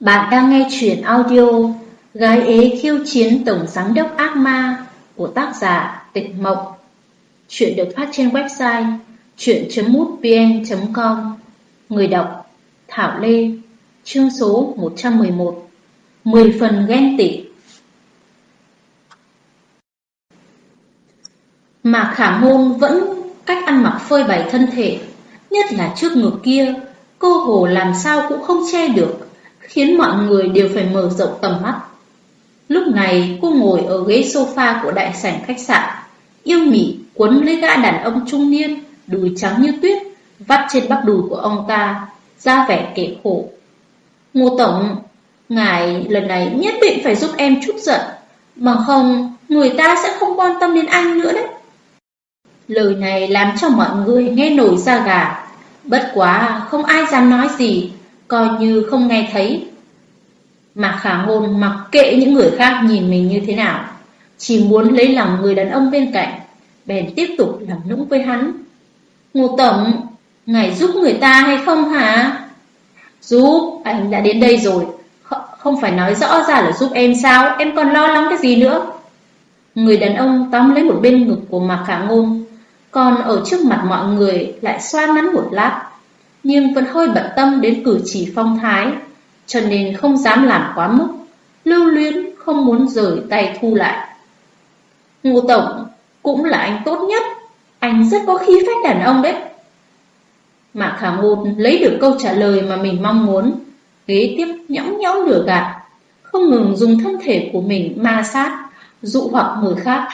Bạn đang nghe chuyện audio Gái ế khiêu chiến tổng giám đốc ác ma của tác giả Tịch Mộc. Chuyện được phát trên website chuyện.mútvn.com Người đọc Thảo Lê, Chương số 111 10 phần ghen tị. Mà khả môn vẫn cách ăn mặc phơi bày thân thể, Nhất là trước ngực kia, Cô hồ làm sao cũng không che được khiến mọi người đều phải mở rộng tầm mắt. Lúc này cô ngồi ở ghế sofa của đại sảnh khách sạn, yêu mỉ quấn lấy gã đàn ông trung niên, đùi trắng như tuyết, vắt trên bắp đùi của ông ta, ra vẻ kể khổ. Ngô Tổng, ngài lần này nhất định phải giúp em chút giận, bằng không người ta sẽ không quan tâm đến anh nữa đấy. Lời này làm cho mọi người nghe nổi da gà, bất quá không ai dám nói gì, coi như không nghe thấy. Mạc khả ngôn mặc kệ những người khác nhìn mình như thế nào, chỉ muốn lấy lòng người đàn ông bên cạnh, bèn tiếp tục làm nũng với hắn. Ngô Tổng, ngài giúp người ta hay không hả? Giúp, anh đã đến đây rồi, không phải nói rõ ra là giúp em sao, em còn lo lắng cái gì nữa. Người đàn ông tóm lấy một bên ngực của Mạc Khả Ngôn, còn ở trước mặt mọi người lại xoa nắn một lát, nhưng vẫn hơi bận tâm đến cử chỉ phong thái, cho nên không dám làm quá mức, lưu luyến không muốn rời tay thu lại. Ngô Tổng cũng là anh tốt nhất, anh rất có khí phách đàn ông đấy. Mạc Khả Ngôn lấy được câu trả lời mà mình mong muốn, ghế tiếp nhõng nhõng lửa gạt, không ngừng dùng thân thể của mình ma sát, dụ hoặc người khác.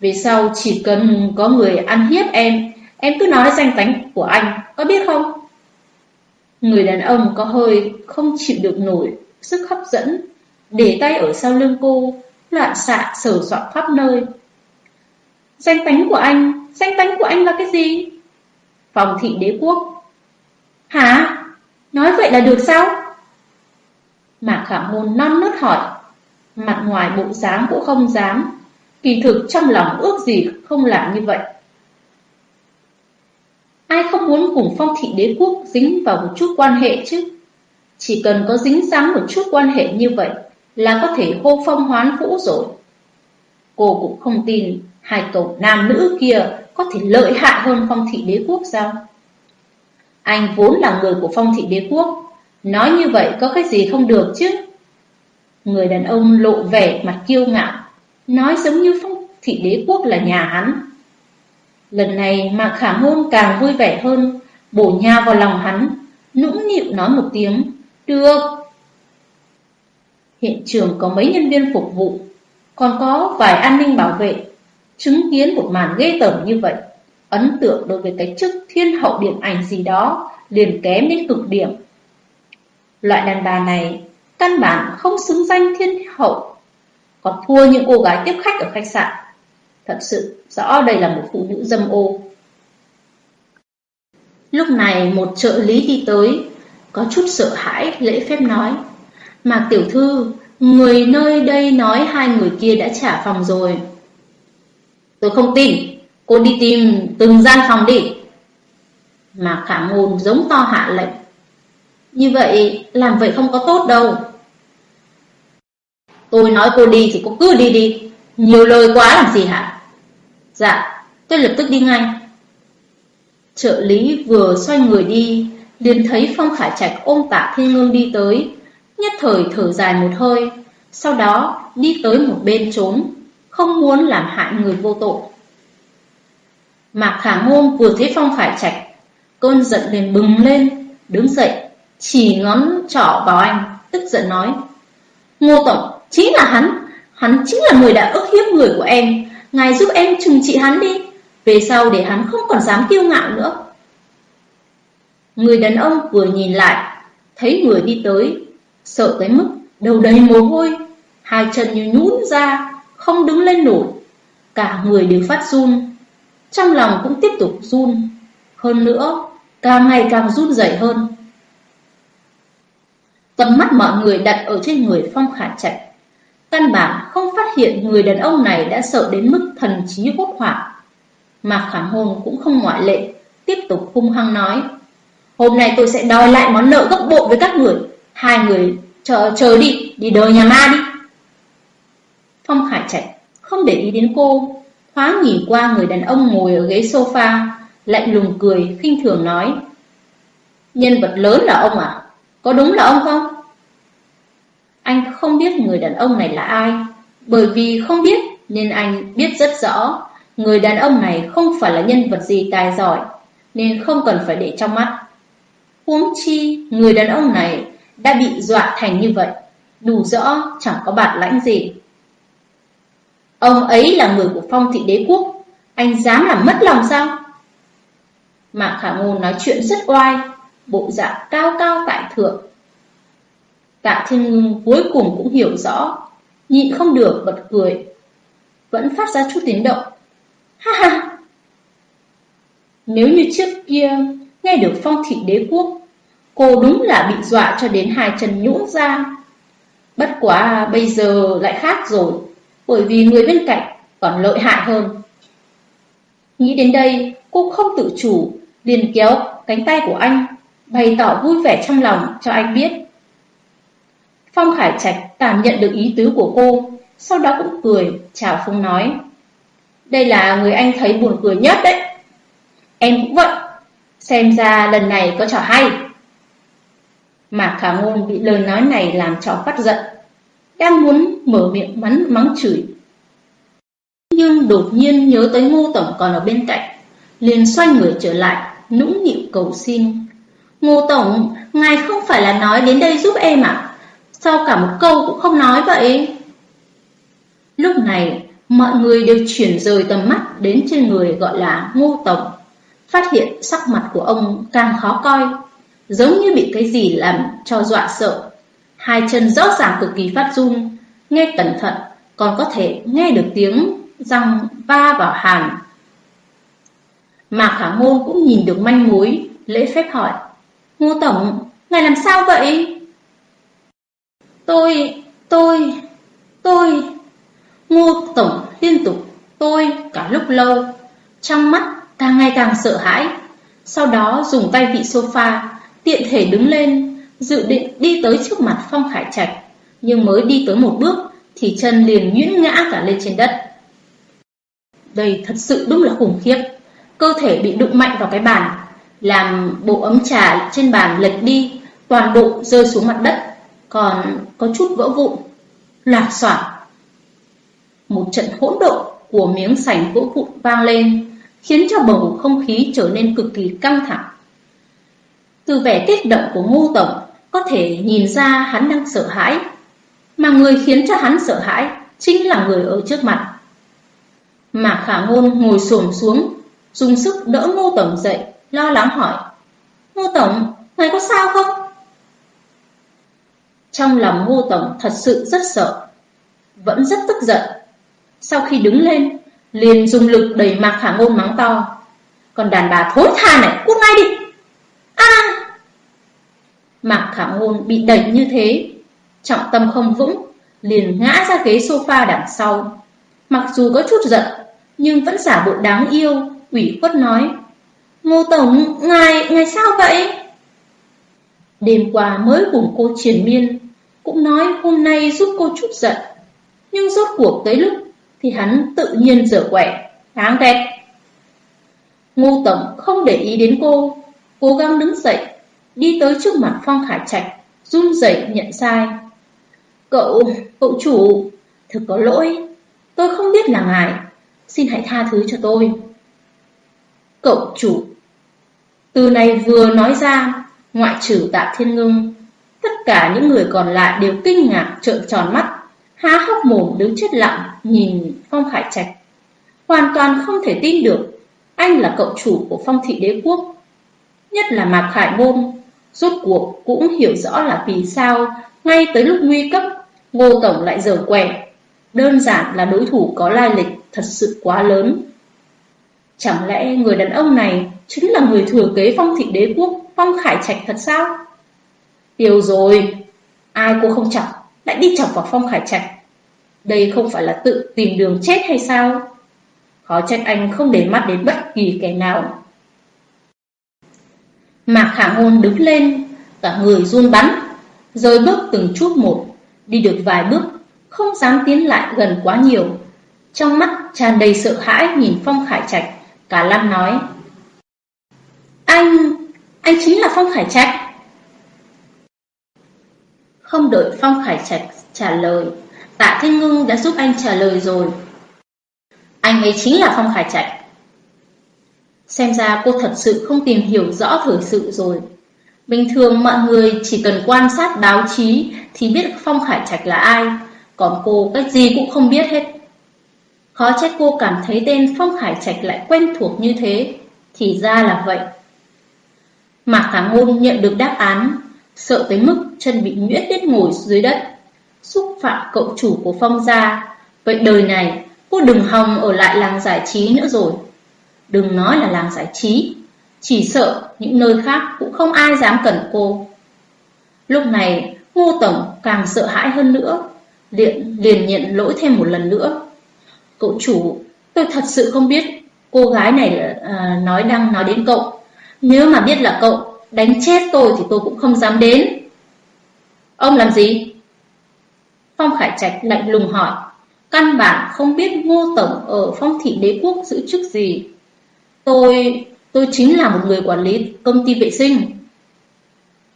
Về sau chỉ cần có người ăn hiếp em Em cứ nói danh tánh của anh, có biết không? Người đàn ông có hơi không chịu được nổi sức hấp dẫn, để tay ở sau lưng cô, loạn xạ sờ soạn khắp nơi. Danh tánh của anh, danh tánh của anh là cái gì? Phòng thị đế quốc. Hả? Nói vậy là được sao? Mạc khả môn non nớt hỏi, mặt ngoài bộ dáng cũng không dám, kỳ thực trong lòng ước gì không làm như vậy. Ai không muốn cùng phong thị đế quốc dính vào một chút quan hệ chứ? Chỉ cần có dính dáng một chút quan hệ như vậy là có thể hô phong hoán vũ rồi. Cô cũng không tin hai cậu nam nữ kia có thể lợi hại hơn phong thị đế quốc sao? Anh vốn là người của phong thị đế quốc, nói như vậy có cái gì không được chứ? Người đàn ông lộ vẻ mặt kiêu ngạo, nói giống như phong thị đế quốc là nhà hắn. Lần này Mạc Khả ngôn càng vui vẻ hơn, bổ nha vào lòng hắn, nũng nịu nói một tiếng, được. Hiện trường có mấy nhân viên phục vụ, còn có vài an ninh bảo vệ, chứng kiến một màn ghê tởm như vậy. Ấn tượng đối với cái chức thiên hậu điện ảnh gì đó liền kém đến cực điểm. Loại đàn bà này căn bản không xứng danh thiên hậu, còn thua những cô gái tiếp khách ở khách sạn. Thật sự rõ đây là một phụ nữ dâm ô. Lúc này một trợ lý đi tới, có chút sợ hãi lễ phép nói. Mạc tiểu thư, người nơi đây nói hai người kia đã trả phòng rồi. Tôi không tin, cô đi tìm từng gian phòng đi. Mạc khả ngôn giống to hạ lệnh. Như vậy, làm vậy không có tốt đâu. Tôi nói cô đi thì cô cứ đi đi, nhiều lời quá làm gì hả? Dạ, tôi lập tức đi ngay. Trợ lý vừa xoay người đi, liền thấy Phong Khải Trạch ôm tạ thiên ngương đi tới, nhất thời thở dài một hơi, sau đó đi tới một bên trốn, không muốn làm hại người vô tội. Mạc Khả Ngôn vừa thấy Phong Khải Trạch, cơn giận liền bừng lên, đứng dậy, chỉ ngón trỏ vào anh, tức giận nói. Ngô Tổng, chính là hắn, hắn chính là người đã ức hiếp người của em, Ngài giúp em trừng trị hắn đi. Về sau để hắn không còn dám kiêu ngạo nữa. Người đàn ông vừa nhìn lại, Thấy người đi tới, Sợ tới mức đầu đầy mồ hôi, Hai chân như nhũn ra, Không đứng lên nổi. Cả người đều phát run, Trong lòng cũng tiếp tục run. Hơn nữa, Càng ngày càng run rẩy hơn. Tầm mắt mọi người đặt ở trên người Phong Khả Trạch. Căn bản không phát hiện người đàn ông này đã sợ đến mức thần trí hốt hoảng. Mạc khảm hồn cũng không ngoại lệ, tiếp tục hung hăng nói. Hôm nay tôi sẽ đòi lại món nợ gấp bộ với các người. Hai người chờ chờ đi, đi đời nhà ma đi. Phong Khải Trạch không để ý đến cô, thoáng nhìn qua người đàn ông ngồi ở ghế sofa, lạnh lùng cười, khinh thường nói. Nhân vật lớn là ông à? Có đúng là ông không? Anh không biết người đàn ông này là ai, bởi vì không biết nên anh biết rất rõ người đàn ông này không phải là nhân vật gì tài giỏi, nên không cần phải để trong mắt. Huống chi, người đàn ông này đã bị dọa thành như vậy, đủ rõ chẳng có bản lãnh gì. Ông ấy là người của phong thị đế quốc, anh dám làm mất lòng sao? Mạc Khả Ngôn nói chuyện rất oai, bộ dạng cao cao tại thượng. Tạ Thiên Ngưng cuối cùng cũng hiểu rõ, nhịn không được bật cười, vẫn phát ra chút tiếng động. Ha ha! Nếu như trước kia nghe được phong thị đế quốc, cô đúng là bị dọa cho đến hai chân nhũn ra. Bất quá bây giờ lại khác rồi, bởi vì người bên cạnh còn lợi hại hơn. Nghĩ đến đây, cô không tự chủ, liền kéo cánh tay của anh, bày tỏ vui vẻ trong lòng cho anh biết. Hải Khải Trạch cảm nhận được ý tứ của cô, sau đó cũng cười, chào Phong nói. Đây là người anh thấy buồn cười nhất đấy. Em cũng vậy, xem ra lần này có trò hay. Mạc Khả Ngôn bị lời nói này làm cho phát giận, đang muốn mở miệng mắng mắng chửi. Nhưng đột nhiên nhớ tới Ngô Tổng còn ở bên cạnh, liền xoay người trở lại, nũng nịu cầu xin. Ngô Tổng, ngài không phải là nói đến đây giúp em à? Sao cả một câu cũng không nói vậy? Lúc này, mọi người đều chuyển rời tầm mắt đến trên người gọi là Ngô Tổng. Phát hiện sắc mặt của ông càng khó coi, giống như bị cái gì làm cho dọa sợ. Hai chân rõ ràng cực kỳ phát run, nghe cẩn thận còn có thể nghe được tiếng răng va vào hàm. Mạc Khả Ngôn cũng nhìn được manh mối, lễ phép hỏi. Ngô Tổng, ngài làm sao vậy? Tôi, tôi, tôi... Ngô Tổng liên tục tôi cả lúc lâu, trong mắt càng ngày càng sợ hãi. Sau đó dùng tay vị sofa, tiện thể đứng lên, dự định đi tới trước mặt Phong Khải Trạch. Nhưng mới đi tới một bước thì chân liền nhuyễn ngã cả lên trên đất. Đây thật sự đúng là khủng khiếp. Cơ thể bị đụng mạnh vào cái bàn, làm bộ ấm trà trên bàn lệch đi, toàn bộ rơi xuống mặt đất, còn có chút vỡ vụn. Lạc xoảng một trận hỗn độn của miếng sành vỡ vụn vang lên, khiến cho bầu không khí trở nên cực kỳ căng thẳng. Từ vẻ kích động của Ngô Tổng, có thể nhìn ra hắn đang sợ hãi, mà người khiến cho hắn sợ hãi chính là người ở trước mặt. Mạc Khả Ngôn ngồi xổm xuống, dùng sức đỡ Ngô Tổng dậy, lo lắng hỏi: "Ngô Tổng, ngài có sao không?" Trong lòng Ngô Tổng thật sự rất sợ, vẫn rất tức giận, sau khi đứng lên, liền dùng lực đẩy Mạc Khả Ngôn mắng to. Còn đàn bà thối tha này, cút ngay đi. a Mạc Khả Ngôn bị đẩy như thế, trọng tâm không vững, liền ngã ra ghế sofa đằng sau. Mặc dù có chút giận, nhưng vẫn giả bộ đáng yêu, ủy khuất nói. Ngô Tổng, ngài, ngài sao vậy? Đêm qua mới cùng cô triển miên, cũng nói hôm nay giúp cô chút giận. Nhưng rốt cuộc tới lúc thì hắn tự nhiên dở quẻ, đáng ghét. Ngô Tổng không để ý đến cô, cố gắng đứng dậy, đi tới trước mặt Phong Khải Trạch, run rẩy nhận sai. Cậu, cậu chủ, thật có lỗi, tôi không biết là ngài, xin hãy tha thứ cho tôi. Cậu chủ, từ này vừa nói ra, ngoại trừ tạ thiên ngưng, tất cả những người còn lại đều kinh ngạc trợn tròn mắt há hốc mồm đứng chết lặng nhìn Phong Khải Trạch. Hoàn toàn không thể tin được anh là cậu chủ của phong thị đế quốc. Nhất là Mạc Khải Ngôn, rốt cuộc cũng hiểu rõ là vì sao ngay tới lúc nguy cấp, Ngô Tổng lại dở quẻ. Đơn giản là đối thủ có lai lịch thật sự quá lớn. Chẳng lẽ người đàn ông này chính là người thừa kế phong thị đế quốc Phong Khải Trạch thật sao? Tiêu rồi, ai cô không chọc lại đi chọc vào Phong Khải Trạch. Đây không phải là tự tìm đường chết hay sao? Khó trách anh không để mắt đến bất kỳ kẻ nào. Mạc Khả Ngôn đứng lên, cả người run bắn, rồi bước từng chút một, đi được vài bước, không dám tiến lại gần quá nhiều. Trong mắt tràn đầy sợ hãi nhìn Phong Khải Trạch, cả Lam nói: "Anh, anh chính là Phong Khải Trạch?" Không đợi Phong Khải Trạch trả lời, Tạ Thiên Ngưng đã giúp anh trả lời rồi. Anh ấy chính là Phong Khải Trạch. Xem ra cô thật sự không tìm hiểu rõ thời sự rồi. Bình thường mọi người chỉ cần quan sát báo chí thì biết Phong Khải Trạch là ai, còn cô cái gì cũng không biết hết. Khó trách cô cảm thấy tên Phong Khải Trạch lại quen thuộc như thế, thì ra là vậy. Mạc Khả Ngôn nhận được đáp án, sợ tới mức chân bị nhuyễn đến ngồi dưới đất, xúc phạm cậu chủ của Phong gia. Vậy đời này, cô đừng hòng ở lại làng giải trí nữa rồi. Đừng nói là làng giải trí, chỉ sợ những nơi khác cũng không ai dám cần cô. Lúc này, Ngô Tổng càng sợ hãi hơn nữa, liền, liền nhận lỗi thêm một lần nữa. Cậu chủ, tôi thật sự không biết cô gái này à, nói đang nói đến cậu. Nếu mà biết là cậu đánh chết tôi thì tôi cũng không dám đến. Ông làm gì? Phong Khải Trạch lạnh lùng hỏi. Căn bản không biết Ngô Tổng ở phong thị đế quốc giữ chức gì. Tôi... tôi chính là một người quản lý công ty vệ sinh.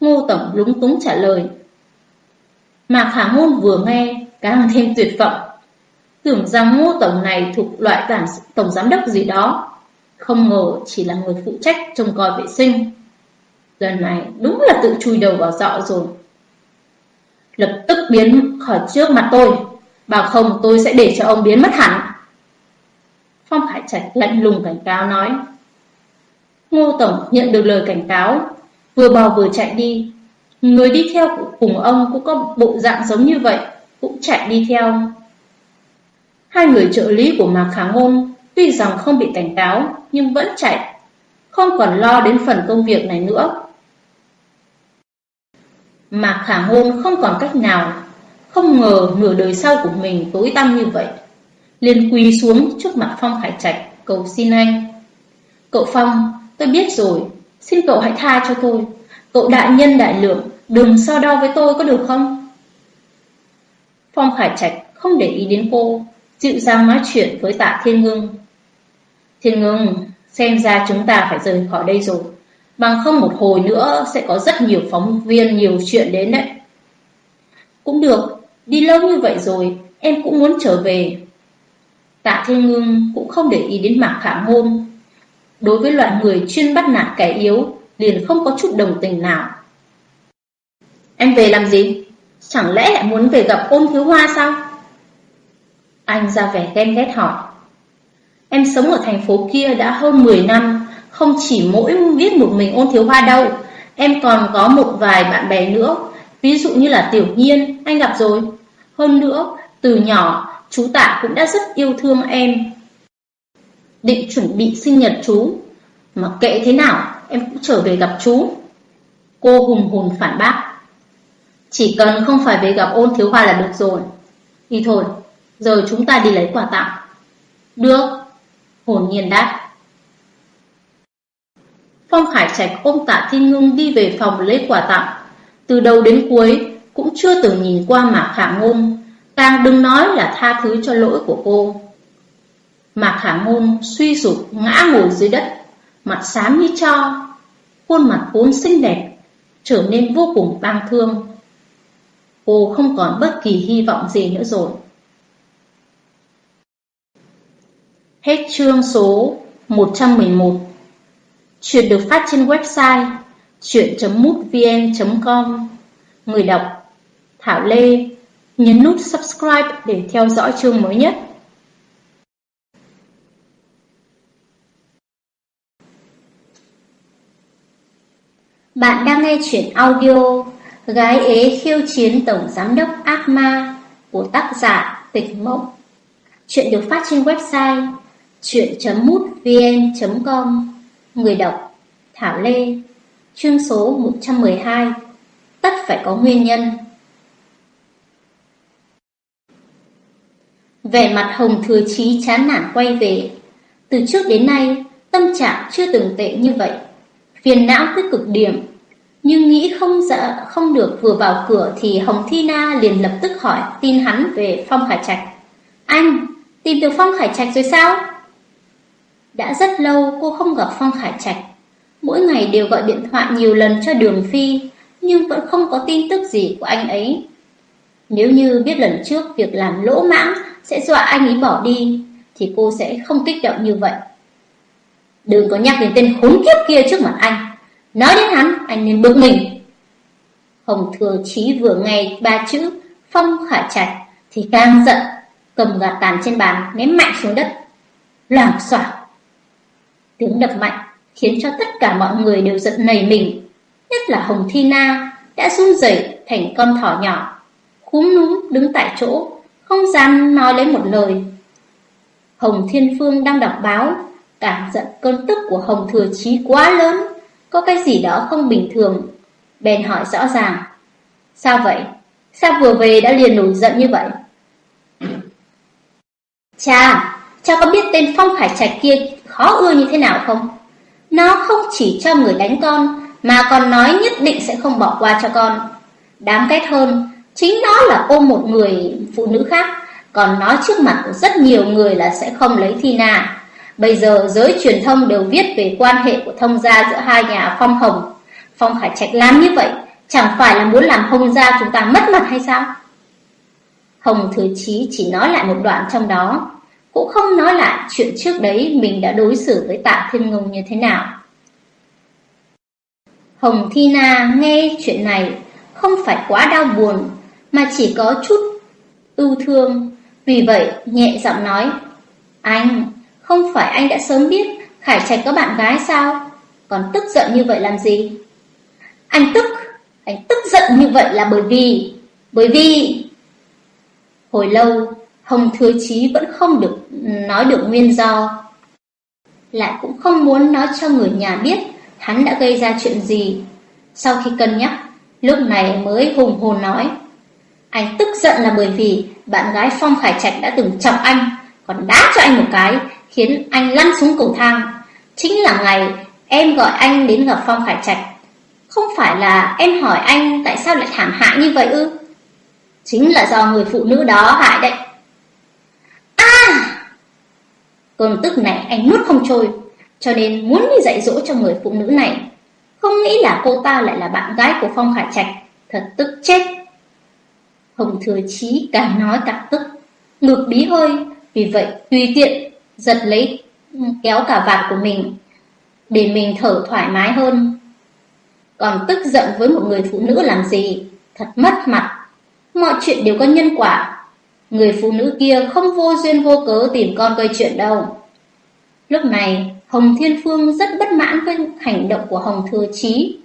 Ngô Tổng lúng túng trả lời. Mạc Khả Ngôn vừa nghe, càng thêm tuyệt vọng. Tưởng rằng Ngô Tổng này thuộc loại tổng giám đốc gì đó. Không ngờ chỉ là người phụ trách trông coi vệ sinh. Lần này đúng là tự chui đầu vào dọ rồi. Lập tức biến khỏi trước mặt tôi, bảo không tôi sẽ để cho ông biến mất hẳn. Phong hải Trạch lạnh lùng cảnh cáo nói. Ngô Tổng nhận được lời cảnh cáo, vừa bò vừa chạy đi. Người đi theo cùng ông cũng có bộ dạng giống như vậy, cũng chạy đi theo. Hai người trợ lý của Mạc Khả Ngôn tuy rằng không bị cảnh cáo nhưng vẫn chạy, không còn lo đến phần công việc này nữa. Mạc Khả Ngôn không còn cách nào, không ngờ nửa đời sau của mình tối tăm như vậy liền quỳ xuống trước mặt Phong Khải Trạch cầu xin anh. Cậu Phong, tôi biết rồi, xin cậu hãy tha cho tôi. Cậu đại nhân đại lượng, đừng so đo với tôi có được không? Phong Khải Trạch không để ý đến cô, dịu dàng nói chuyện với tạ Thiên Ngưng. Thiên Ngưng, xem ra chúng ta phải rời khỏi đây rồi. Bằng không một hồi nữa sẽ có rất nhiều phóng viên, nhiều chuyện đến đấy. Cũng được, đi lâu như vậy rồi, em cũng muốn trở về. Tạ Thiên Ngưng cũng không để ý đến Mạc Khả Ngôn. Đối với loại người chuyên bắt nạt kẻ yếu, liền không có chút đồng tình nào. Em về làm gì? Chẳng lẽ lại muốn về gặp ôn thiếu hoa sao? Anh ra vẻ ghen ghét hỏi. Em sống ở thành phố kia đã hơn 10 năm, không chỉ mỗi viết một mình ôn thiếu hoa đâu. Em còn có một vài bạn bè nữa, ví dụ như là Tiểu Nhiên, anh gặp rồi. Hơn nữa, từ nhỏ chú Tạ cũng đã rất yêu thương em. Định chuẩn bị sinh nhật chú, mà kệ thế nào, em cũng trở về gặp chú. Cô hùng hồn phản bác. Chỉ cần không phải về gặp ôn thiếu hoa là được rồi. Đi thôi, giờ chúng ta đi lấy quà tặng. Được, hồn nhiên đáp. Phong Khải Trạch ôm tạ Thiên Ngưng đi về phòng lấy quà tặng. Từ đầu đến cuối cũng chưa từng nhìn qua Mạc Khả Ngôn Càng đừng nói là tha thứ cho lỗi của cô. Mạc Khả Ngôn suy sụp ngã ngồi dưới đất, mặt xám như cho, khuôn mặt vốn xinh đẹp, trở nên vô cùng tang thương. Cô không còn bất kỳ hy vọng gì nữa rồi. Hết chương số 111 Chuyện được phát trên website chuyện.mútvn.com Người đọc, Thảo Lê, Nhấn nút subscribe để theo dõi chương mới nhất. Bạn đang nghe chuyện audio Gái ế khiêu chiến tổng giám đốc ác ma của tác giả Tịch Mộng. Chuyện được phát trên website chuyện.mútvn.com Người đọc Thảo Lê Chương số 112 Tất phải có nguyên nhân Vẻ mặt Hồng Thừa Chí chán nản quay về. Từ trước đến nay, tâm trạng chưa từng tệ như vậy. Phiền não tới cực điểm. Nhưng nghĩ không dạ không được vừa vào cửa thì Hồng Thi Na liền lập tức hỏi tin hắn về Phong Khải Trạch. Anh, tìm được Phong Khải Trạch rồi sao? Đã rất lâu cô không gặp Phong Khải Trạch. Mỗi ngày đều gọi điện thoại nhiều lần cho Đường Phi, nhưng vẫn không có tin tức gì của anh ấy. Nếu như biết lần trước việc làm lỗ mãng sẽ dọa anh ấy bỏ đi, thì cô sẽ không kích động như vậy. Đừng có nhắc đến tên khốn kiếp kia trước mặt anh. Nói đến hắn, anh nên bực mình. Hồng Thừa Chí vừa nghe ba chữ Phong Khải Trạch thì càng giận, cầm gạt tàn trên bàn ném mạnh xuống đất. Loảng xoảng Tiếng đập mạnh khiến cho tất cả mọi người đều giật nảy mình, nhất là Hồng Thi Na đã run rẩy thành con thỏ nhỏ, cúm núm đứng tại chỗ, không dám nói lấy một lời. Hồng Thiên Phương đang đọc báo, cảm giận cơn tức của Hồng Thừa Chí quá lớn, có cái gì đó không bình thường. Bèn hỏi rõ ràng, sao vậy? Sao vừa về đã liền nổi giận như vậy? Cha, cha có biết tên Phong Khải Trạch kia khó ưa như thế nào không? Nó không chỉ cho người đánh con, mà còn nói nhất định sẽ không bỏ qua cho con. Đáng ghét hơn, chính nó là ôm một người phụ nữ khác, còn nói trước mặt của rất nhiều người là sẽ không lấy Thina. Bây giờ giới truyền thông đều viết về quan hệ của thông gia giữa hai nhà Phong Hồng. Phong Khải Trạch làm như vậy, chẳng phải là muốn làm Hồng gia chúng ta mất mặt hay sao? Hồng Thứ Chí chỉ nói lại một đoạn trong đó, cũng không nói lại chuyện trước đấy mình đã đối xử với tạ thiên ngông như thế nào. Hồng Thi Na nghe chuyện này không phải quá đau buồn, mà chỉ có chút ưu thương. Vì vậy, nhẹ giọng nói, Anh, không phải anh đã sớm biết Khải Trạch có bạn gái sao? Còn tức giận như vậy làm gì? Anh tức, anh tức giận như vậy là bởi vì, bởi vì... Hồi lâu, Hồng Thừa Chí vẫn không được nói được nguyên do. Lại cũng không muốn nói cho người nhà biết hắn đã gây ra chuyện gì. Sau khi cân nhắc, lúc này mới hùng hồn nói. Anh tức giận là bởi vì bạn gái Phong Khải Trạch đã từng chọc anh, còn đá cho anh một cái, khiến anh lăn xuống cầu thang. Chính là ngày em gọi anh đến gặp Phong Khải Trạch. Không phải là em hỏi anh tại sao lại thảm hại như vậy ư? Chính là do người phụ nữ đó hại đấy. À! Cơn tức này anh nuốt không trôi, cho nên muốn đi dạy dỗ cho người phụ nữ này. Không nghĩ là cô ta lại là bạn gái của Phong Khải Trạch, thật tức chết. Hồng Thừa Chí càng nói càng tức, ngược bí hơi, vì vậy tùy tiện giật lấy ừ, kéo cả vạt của mình để mình thở thoải mái hơn. Còn tức giận với một người phụ nữ làm gì, thật mất mặt. Mọi chuyện đều có nhân quả, Người phụ nữ kia không vô duyên vô cớ tìm con gây chuyện đâu. Lúc này, Hồng Thiên Phương rất bất mãn với hành động của Hồng Thừa Chí.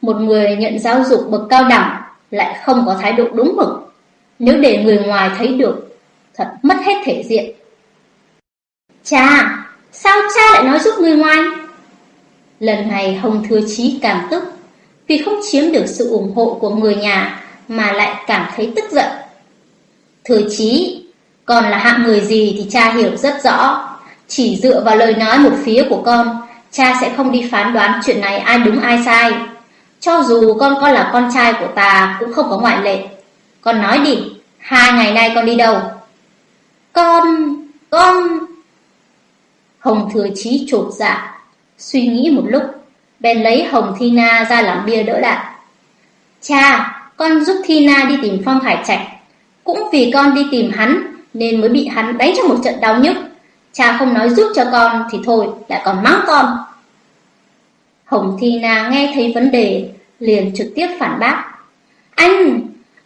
Một người nhận giáo dục bậc cao đẳng lại không có thái độ đúng mực. Nếu để người ngoài thấy được, thật mất hết thể diện. Cha, sao cha lại nói giúp người ngoài? Lần này Hồng Thừa Chí càng tức, vì không chiếm được sự ủng hộ của người nhà mà lại cảm thấy tức giận. Thừa chí, còn là hạng người gì thì cha hiểu rất rõ. Chỉ dựa vào lời nói một phía của con, cha sẽ không đi phán đoán chuyện này ai đúng ai sai. Cho dù con con là con trai của ta cũng không có ngoại lệ. Con nói đi, hai ngày nay con đi đâu? Con, con... Hồng Thừa Chí trột dạ, suy nghĩ một lúc, bèn lấy Hồng thina ra làm bia đỡ đạn. Cha, con giúp thina đi tìm Phong Hải Trạch, cũng vì con đi tìm hắn nên mới bị hắn đánh cho một trận đau nhức. Cha không nói giúp cho con thì thôi, lại còn mắng con. Hồng Thi Na nghe thấy vấn đề, liền trực tiếp phản bác. Anh,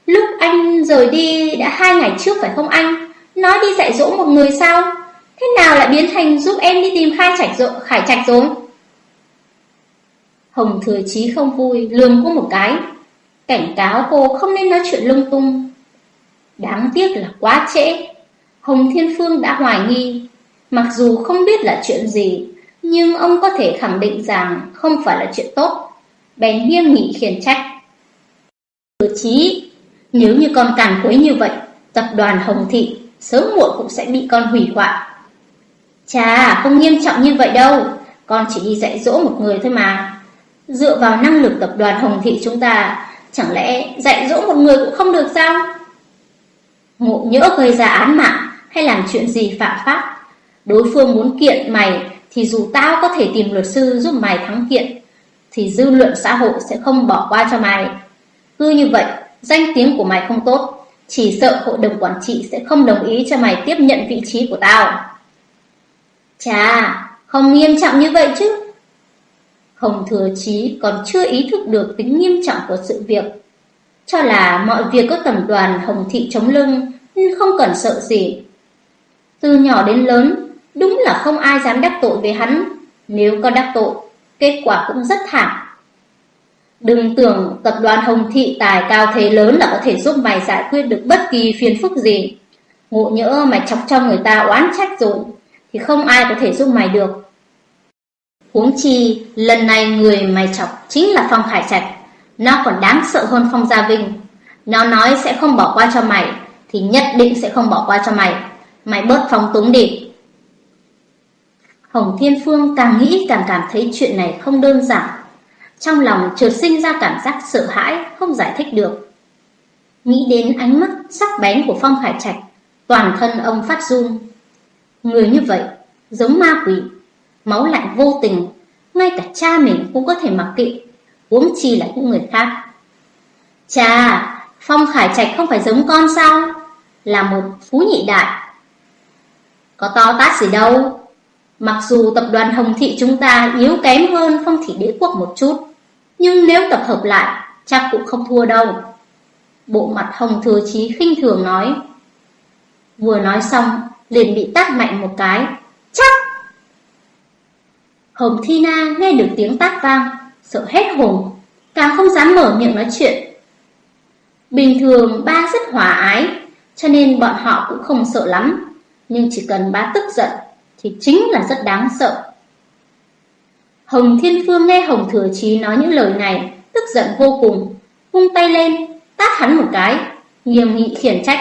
lúc anh rời đi đã hai ngày trước phải không anh? Nói đi dạy dỗ một người sao? Thế nào lại biến thành giúp em đi tìm khai trạch rồi, khải trạch rồi? Hồng Thừa Chí không vui, lườm cô một cái. Cảnh cáo cô không nên nói chuyện lung tung, Đáng tiếc là quá trễ. Hồng Thiên Phương đã hoài nghi. Mặc dù không biết là chuyện gì, nhưng ông có thể khẳng định rằng không phải là chuyện tốt. Bèn nghiêm nghị khiển trách. Thừa chí, nếu như con càn quấy như vậy, tập đoàn Hồng Thị sớm muộn cũng sẽ bị con hủy hoại. Chà, không nghiêm trọng như vậy đâu, con chỉ đi dạy dỗ một người thôi mà. Dựa vào năng lực tập đoàn Hồng Thị chúng ta, chẳng lẽ dạy dỗ một người cũng không được sao? Ngộ nhỡ gây ra án mạng hay làm chuyện gì phạm pháp, đối phương muốn kiện mày thì dù tao có thể tìm luật sư giúp mày thắng kiện, thì dư luận xã hội sẽ không bỏ qua cho mày. Cứ như vậy, danh tiếng của mày không tốt, chỉ sợ hội đồng quản trị sẽ không đồng ý cho mày tiếp nhận vị trí của tao. Chà, không nghiêm trọng như vậy chứ. Hồng Thừa Chí còn chưa ý thức được tính nghiêm trọng của sự việc. Cho là mọi việc có tầm đoàn Hồng Thị chống lưng nên không cần sợ gì. Từ nhỏ đến lớn, đúng là không ai dám đắc tội với hắn. Nếu có đắc tội, kết quả cũng rất thảm. Đừng tưởng tập đoàn Hồng Thị tài cao thế lớn là có thể giúp mày giải quyết được bất kỳ phiền phức gì. Ngộ nhỡ mày chọc cho người ta oán trách rồi, thì không ai có thể giúp mày được. Huống chi, lần này người mày chọc chính là Phong Khải Trạch. Nó còn đáng sợ hơn Phong Gia Vinh. Nó nói sẽ không bỏ qua cho mày, thì nhất định sẽ không bỏ qua cho mày. Mày bớt phóng túng đi. Hồng Thiên Phương càng nghĩ càng cảm thấy chuyện này không đơn giản. Trong lòng chợt sinh ra cảm giác sợ hãi, không giải thích được. Nghĩ đến ánh mắt sắc bén của Phong Khải Trạch, toàn thân ông phát run. Người như vậy, giống ma quỷ, máu lạnh vô tình, ngay cả cha mình cũng có thể mặc kệ, huống chi là những người khác. Chà, Phong Khải Trạch không phải giống con sao? Là một phú nhị đại. Có to tát gì đâu. Mặc dù tập đoàn Hồng Thị chúng ta yếu kém hơn Phong Thị Đế Quốc một chút, nhưng nếu tập hợp lại, chắc cũng không thua đâu. Bộ mặt Hồng Thừa Chí khinh thường nói. Vừa nói xong, liền bị tát mạnh một cái. Chắc! Hồng Thi Na nghe được tiếng tát vang, sợ hết hồn, càng không dám mở miệng nói chuyện. Bình thường ba rất hòa ái, cho nên bọn họ cũng không sợ lắm, nhưng chỉ cần ba tức giận thì chính là rất đáng sợ. Hồng Thiên Phương nghe Hồng Thừa Chí nói những lời này, tức giận vô cùng, vung tay lên, tát hắn một cái, nghiêm nghị khiển trách.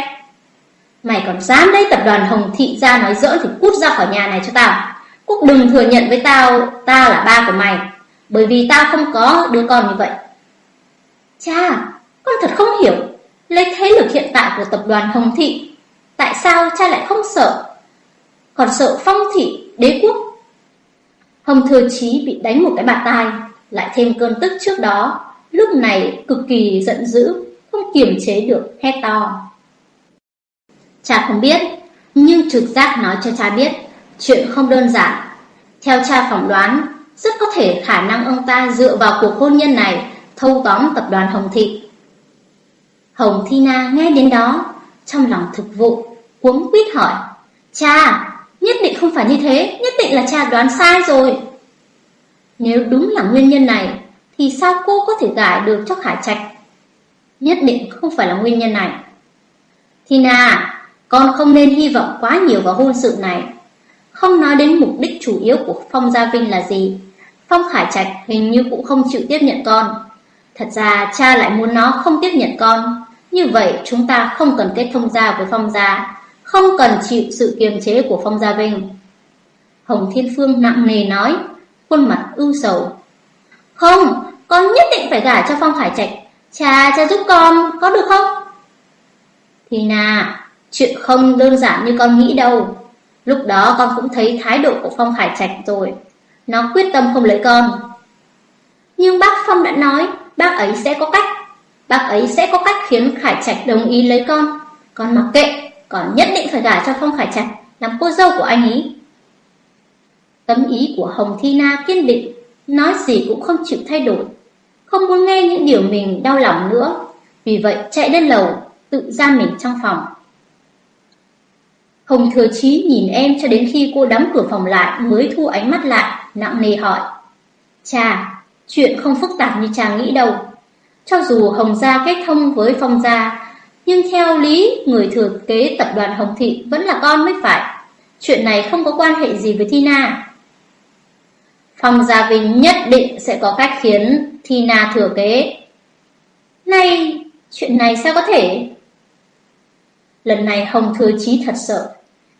Mày còn dám đấy tập đoàn Hồng Thị ra nói dỡ thì cút ra khỏi nhà này cho tao. Cúc đừng thừa nhận với tao, tao là ba của mày, bởi vì tao không có đứa con như vậy. Cha, con thật không hiểu, lấy thế lực hiện tại của tập đoàn Hồng Thị, tại sao cha lại không sợ? Còn sợ phong thị, đế quốc. Hồng Thừa Chí bị đánh một cái bạt tai, lại thêm cơn tức trước đó, lúc này cực kỳ giận dữ, không kiềm chế được, hét to. Cha không biết, nhưng trực giác nói cho cha biết, chuyện không đơn giản. Theo cha phỏng đoán, rất có thể khả năng ông ta dựa vào cuộc hôn nhân này thâu tóm tập đoàn Hồng Thị. Hồng Thi Na nghe đến đó, trong lòng thực vụ, cuống quýt hỏi, Cha, nhất định không phải như thế, nhất định là cha đoán sai rồi. Nếu đúng là nguyên nhân này, thì sao cô có thể giải được cho Khải Trạch? Nhất định không phải là nguyên nhân này. Thi Na, con không nên hy vọng quá nhiều vào hôn sự này. Không nói đến mục đích chủ yếu của Phong Gia Vinh là gì. Phong Khải Trạch hình như cũng không chịu tiếp nhận con. Thật ra cha lại muốn nó không tiếp nhận con. Như vậy chúng ta không cần kết thông gia với Phong Gia, không cần chịu sự kiềm chế của Phong Gia Vinh. Hồng Thiên Phương nặng nề nói, khuôn mặt ưu sầu. Không, con nhất định phải gả cho Phong Khải Trạch. Cha, cha giúp con, có được không? Thì nà, chuyện không đơn giản như con nghĩ đâu. Lúc đó con cũng thấy thái độ của Phong Khải Trạch rồi. Nó quyết tâm không lấy con. Nhưng bác Phong đã nói, bác ấy sẽ có cách. Bác ấy sẽ có cách khiến Khải Trạch đồng ý lấy con. Con mặc kệ, còn nhất định phải gả cho Phong Khải Trạch, làm cô dâu của anh ấy. Tấm ý của Hồng Thi Na kiên định, nói gì cũng không chịu thay đổi. Không muốn nghe những điều mình đau lòng nữa. Vì vậy chạy lên lầu, tự ra mình trong phòng. Hồng Thừa Chí nhìn em cho đến khi cô đóng cửa phòng lại mới thu ánh mắt lại, nặng nề hỏi. Cha, chuyện không phức tạp như chàng nghĩ đâu. Cho dù Hồng Gia kết thông với Phong Gia, nhưng theo lý người thừa kế tập đoàn Hồng Thị vẫn là con mới phải. Chuyện này không có quan hệ gì với Tina. Phong Gia Vinh nhất định sẽ có cách khiến Tina thừa kế. Này, chuyện này sao có thể? Lần này Hồng Thừa Chí thật sợ,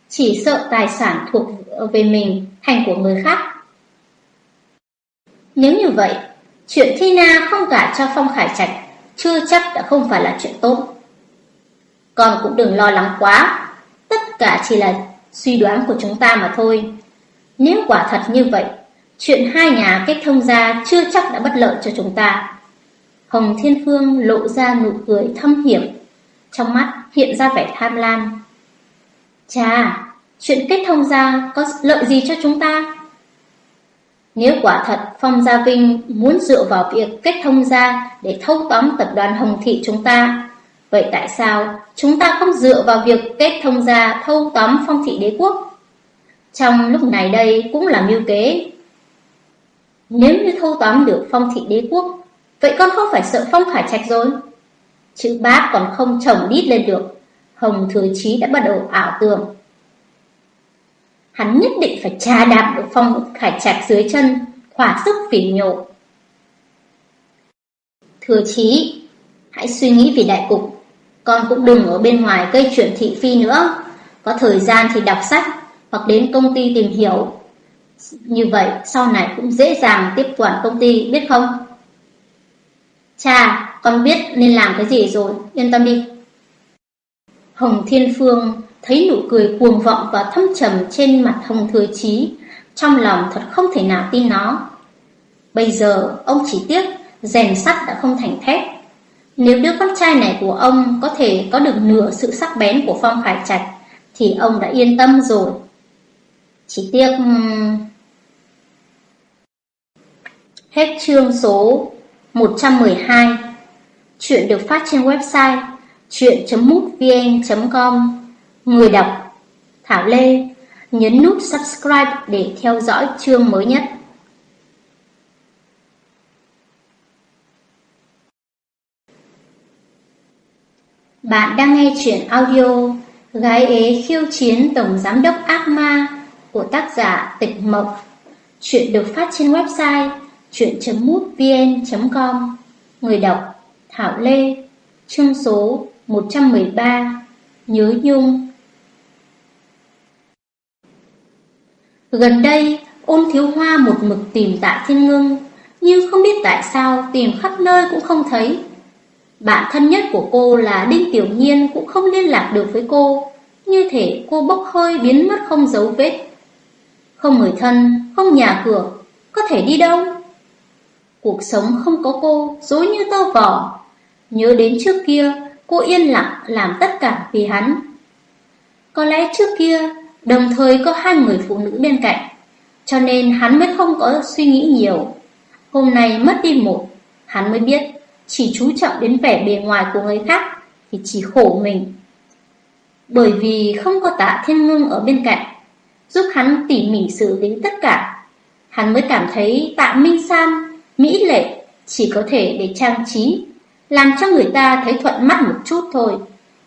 chỉ sợ tài sản thuộc về mình thành của người khác. Nếu như vậy, Chuyện thi na không cả cho Phong Khải Trạch chưa chắc đã không phải là chuyện tốt. Con cũng đừng lo lắng quá, tất cả chỉ là suy đoán của chúng ta mà thôi. Nếu quả thật như vậy, chuyện hai nhà kết thông gia chưa chắc đã bất lợi cho chúng ta. Hồng Thiên Phương lộ ra nụ cười thâm hiểm, trong mắt hiện ra vẻ tham lam. Chà, chuyện kết thông gia có lợi gì cho chúng ta? Nếu quả thật Phong Gia Vinh muốn dựa vào việc kết thông gia để thâu tóm tập đoàn Hồng Thị chúng ta, vậy tại sao chúng ta không dựa vào việc kết thông gia thâu tóm Phong Thị Đế Quốc? Trong lúc này đây cũng là mưu kế. Nếu như thâu tóm được Phong Thị Đế Quốc, vậy con không phải sợ Phong Khải Trạch rồi. Chữ bát còn không chồng đít lên được, Hồng Thừa Chí đã bắt đầu ảo tưởng hắn nhất định phải trà đạp được phong khải trạch dưới chân, khỏa sức phỉ nhổ. Thừa chí, hãy suy nghĩ vì đại cục, con cũng đừng ở bên ngoài gây chuyện thị phi nữa, có thời gian thì đọc sách hoặc đến công ty tìm hiểu. Như vậy sau này cũng dễ dàng tiếp quản công ty, biết không? Cha, con biết nên làm cái gì rồi, yên tâm đi. Hồng Thiên Phương thấy nụ cười cuồng vọng và thâm trầm trên mặt Hồng Thừa Chí, trong lòng thật không thể nào tin nó. Bây giờ ông chỉ tiếc rèn sắt đã không thành thép. Nếu đứa con trai này của ông có thể có được nửa sự sắc bén của Phong Khải Trạch, thì ông đã yên tâm rồi. Chỉ tiếc... Hết chương số 112 Chuyện được phát trên website chuyện.mútvn.com Người đọc, Thảo Lê, Nhấn nút subscribe để theo dõi chương mới nhất. Bạn đang nghe chuyện audio Gái ế khiêu chiến Tổng Giám đốc Ác Ma của tác giả Tịch Mộc. Chuyện được phát trên website chuyện.mútvn.com Người đọc Thảo Lê Chương số 113 Nhớ Nhung Gần đây, ôn thiếu hoa một mực tìm tạ thiên ngưng, nhưng không biết tại sao tìm khắp nơi cũng không thấy. Bạn thân nhất của cô là Đinh Tiểu Nhiên cũng không liên lạc được với cô, như thể cô bốc hơi biến mất không dấu vết. Không người thân, không nhà cửa, có thể đi đâu? Cuộc sống không có cô, dối như tơ vỏ. Nhớ đến trước kia, cô yên lặng làm tất cả vì hắn. Có lẽ trước kia Đồng thời có hai người phụ nữ bên cạnh Cho nên hắn mới không có suy nghĩ nhiều Hôm nay mất đi một Hắn mới biết Chỉ chú trọng đến vẻ bề ngoài của người khác Thì chỉ khổ mình Bởi vì không có tạ thiên ngưng ở bên cạnh Giúp hắn tỉ mỉ xử lý tất cả Hắn mới cảm thấy tạ Minh San Mỹ lệ Chỉ có thể để trang trí làm cho người ta thấy thuận mắt một chút thôi.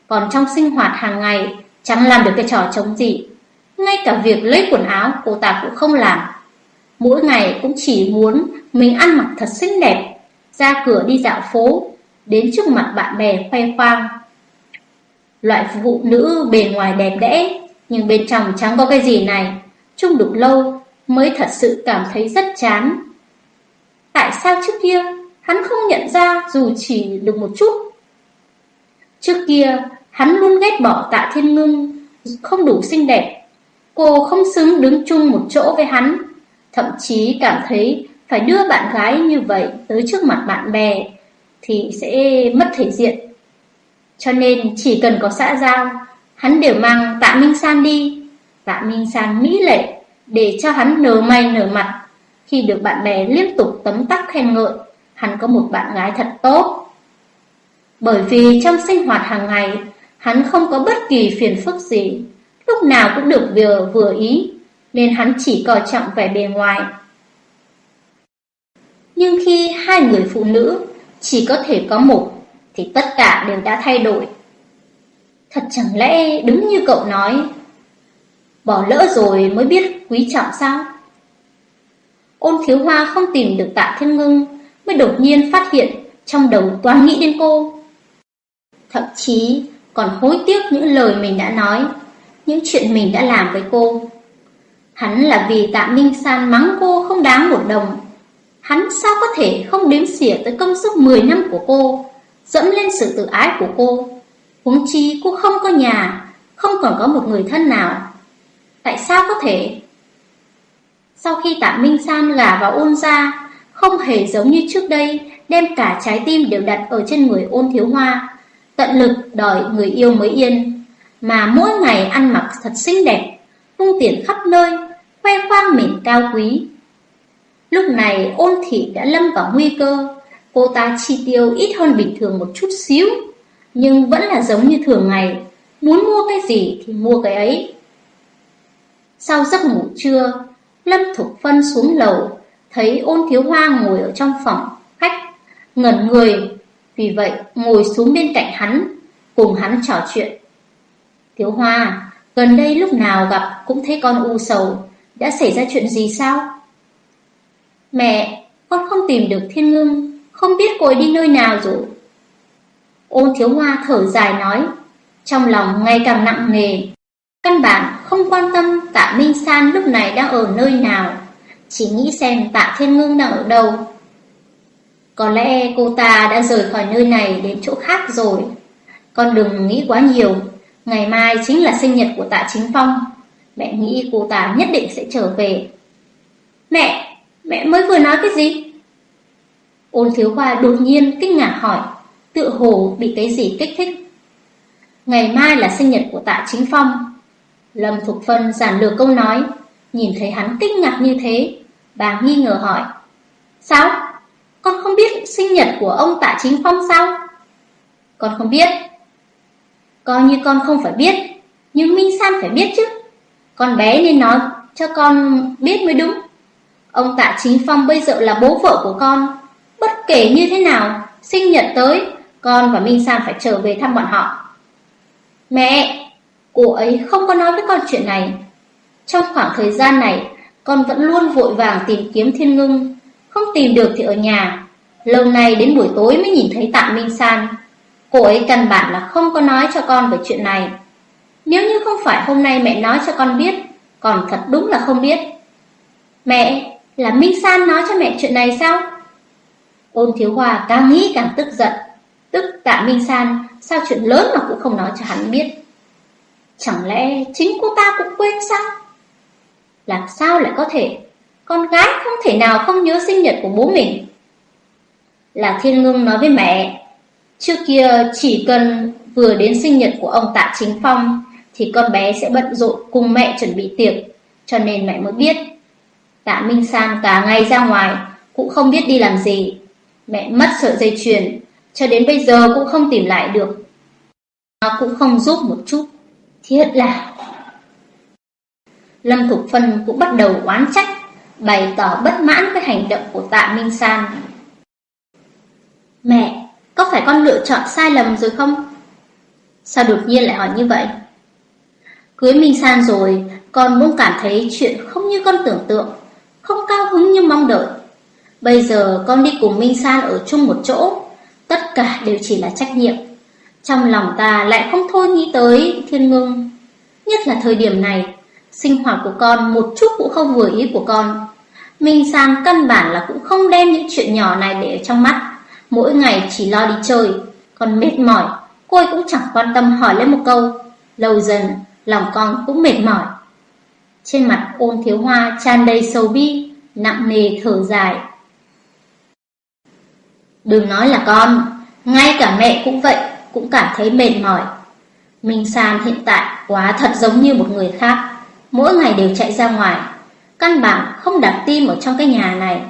Còn trong sinh hoạt hàng ngày, Chẳng làm được cái trò chống gì. Ngay cả việc lấy quần áo, cô ta cũng không làm. Mỗi ngày cũng chỉ muốn mình ăn mặc thật xinh đẹp, Ra cửa đi dạo phố, Đến trước mặt bạn bè khoe khoang. Loại phụ nữ bề ngoài đẹp đẽ, Nhưng bên trong chẳng có cái gì này. Chung được lâu, mới thật sự cảm thấy rất chán. Tại sao trước kia hắn không nhận ra dù chỉ được một chút Trước kia hắn luôn ghét bỏ tạ thiên ngưng Không đủ xinh đẹp Cô không xứng đứng chung một chỗ với hắn, thậm chí cảm thấy phải đưa bạn gái như vậy tới trước mặt bạn bè thì sẽ mất thể diện. Cho nên chỉ cần có xã giao, hắn đều mang tạ Minh San đi. Tạ Minh San mỹ lệ để cho hắn nở mày nở mặt. Khi được bạn bè liên tục tấm tắc khen ngợi, hắn có một bạn gái thật tốt. Bởi vì trong sinh hoạt hàng ngày, hắn không có bất kỳ phiền phức gì, lúc nào cũng được vừa vừa ý, nên hắn chỉ coi trọng vẻ bề ngoài. Nhưng khi hai người phụ nữ chỉ có thể có một, thì tất cả đều đã thay đổi. Thật chẳng lẽ đúng như cậu nói, bỏ lỡ rồi mới biết quý trọng sao? Ôn thiếu hoa không tìm được tạ thiên ngưng, mới đột nhiên phát hiện trong đầu toàn nghĩ đến cô. Thậm chí còn hối tiếc những lời mình đã nói những chuyện mình đã làm với cô. Hắn là vì tạ Minh San mắng cô không đáng một đồng. Hắn sao có thể không đếm xỉa tới công sức 10 năm của cô, dẫm lên sự tự ái của cô. Huống chi cô không có nhà, không còn có một người thân nào. Tại sao có thể? Sau khi tạ Minh San gả vào ôn ra, không hề giống như trước đây, đem cả trái tim đều đặt ở trên người ôn thiếu hoa, tận lực đòi người yêu mới yên, mà mỗi ngày ăn mặc thật xinh đẹp, tung tiền khắp nơi, khoe khoang mình cao quý. Lúc này ôn thị đã lâm vào nguy cơ, cô ta chi tiêu ít hơn bình thường một chút xíu, nhưng vẫn là giống như thường ngày, muốn mua cái gì thì mua cái ấy. Sau giấc ngủ trưa, Lâm Thục Phân xuống lầu, thấy ôn thiếu hoa ngồi ở trong phòng khách, ngẩn người, vì vậy ngồi xuống bên cạnh hắn, cùng hắn trò chuyện. Thiếu hoa, gần đây lúc nào gặp cũng thấy con u sầu, đã xảy ra chuyện gì sao? Mẹ, con không tìm được thiên ngưng, không biết cô ấy đi nơi nào rồi. Ôn thiếu hoa thở dài nói, trong lòng ngày càng nặng nề. Căn bản không quan tâm tạ Minh San lúc này đang ở nơi nào, chỉ nghĩ xem tạ thiên ngưng đang ở đâu. Có lẽ cô ta đã rời khỏi nơi này đến chỗ khác rồi. Con đừng nghĩ quá nhiều, ngày mai chính là sinh nhật của tạ chính phong. Mẹ nghĩ cô ta nhất định sẽ trở về. Mẹ, mẹ mới vừa nói cái gì? Ôn thiếu hoa đột nhiên kinh ngạc hỏi, tự hồ bị cái gì kích thích. Ngày mai là sinh nhật của tạ chính phong. Lâm Thục Phân giản lược câu nói, nhìn thấy hắn kinh ngạc như thế, bà nghi ngờ hỏi. Sao? Con không biết sinh nhật của ông tạ chính phong sao? Con không biết. Coi như con không phải biết, nhưng Minh San phải biết chứ. Con bé nên nói cho con biết mới đúng. Ông tạ chính phong bây giờ là bố vợ của con. Bất kể như thế nào, sinh nhật tới, con và Minh San phải trở về thăm bọn họ. Mẹ, cô ấy không có nói với con chuyện này. Trong khoảng thời gian này, con vẫn luôn vội vàng tìm kiếm thiên ngưng. Không tìm được thì ở nhà. Lâu nay đến buổi tối mới nhìn thấy tạ Minh San. Cô ấy căn bản là không có nói cho con về chuyện này. Nếu như không phải hôm nay mẹ nói cho con biết, còn thật đúng là không biết. Mẹ, là Minh San nói cho mẹ chuyện này sao? Ôn Thiếu Hòa càng nghĩ càng tức giận. Tức tạ Minh San, sao chuyện lớn mà cũng không nói cho hắn biết. Chẳng lẽ chính cô ta cũng quên sao? Làm sao lại có thể? Con gái không thể nào không nhớ sinh nhật của bố mình. Là Thiên Ngưng nói với mẹ, trước kia chỉ cần vừa đến sinh nhật của ông Tạ Chính Phong thì con bé sẽ bận rộn cùng mẹ chuẩn bị tiệc, cho nên mẹ mới biết. Tạ Minh San cả ngày ra ngoài cũng không biết đi làm gì. Mẹ mất sợi dây chuyền, cho đến bây giờ cũng không tìm lại được. Nó cũng không giúp một chút. Thiết là... Lâm Thục Phân cũng bắt đầu oán trách, bày tỏ bất mãn với hành động của Tạ Minh San. Mẹ, có phải con lựa chọn sai lầm rồi không? Sao đột nhiên lại hỏi như vậy? Cưới Minh San rồi, con cũng cảm thấy chuyện không như con tưởng tượng, không cao hứng như mong đợi. Bây giờ con đi cùng Minh San ở chung một chỗ, tất cả đều chỉ là trách nhiệm. Trong lòng ta lại không thôi nghĩ tới thiên ngưng. Nhất là thời điểm này, sinh hoạt của con một chút cũng không vừa ý của con. Minh San căn bản là cũng không đem những chuyện nhỏ này để ở trong mắt. Mỗi ngày chỉ lo đi chơi, còn mệt mỏi, cô ấy cũng chẳng quan tâm hỏi lên một câu. Lâu dần, lòng con cũng mệt mỏi. Trên mặt ôn thiếu hoa tràn đầy sầu bi, nặng nề thở dài. Đừng nói là con, ngay cả mẹ cũng vậy, cũng cảm thấy mệt mỏi. Minh San hiện tại quá thật giống như một người khác, mỗi ngày đều chạy ra ngoài, căn bản không đặt tim ở trong cái nhà này.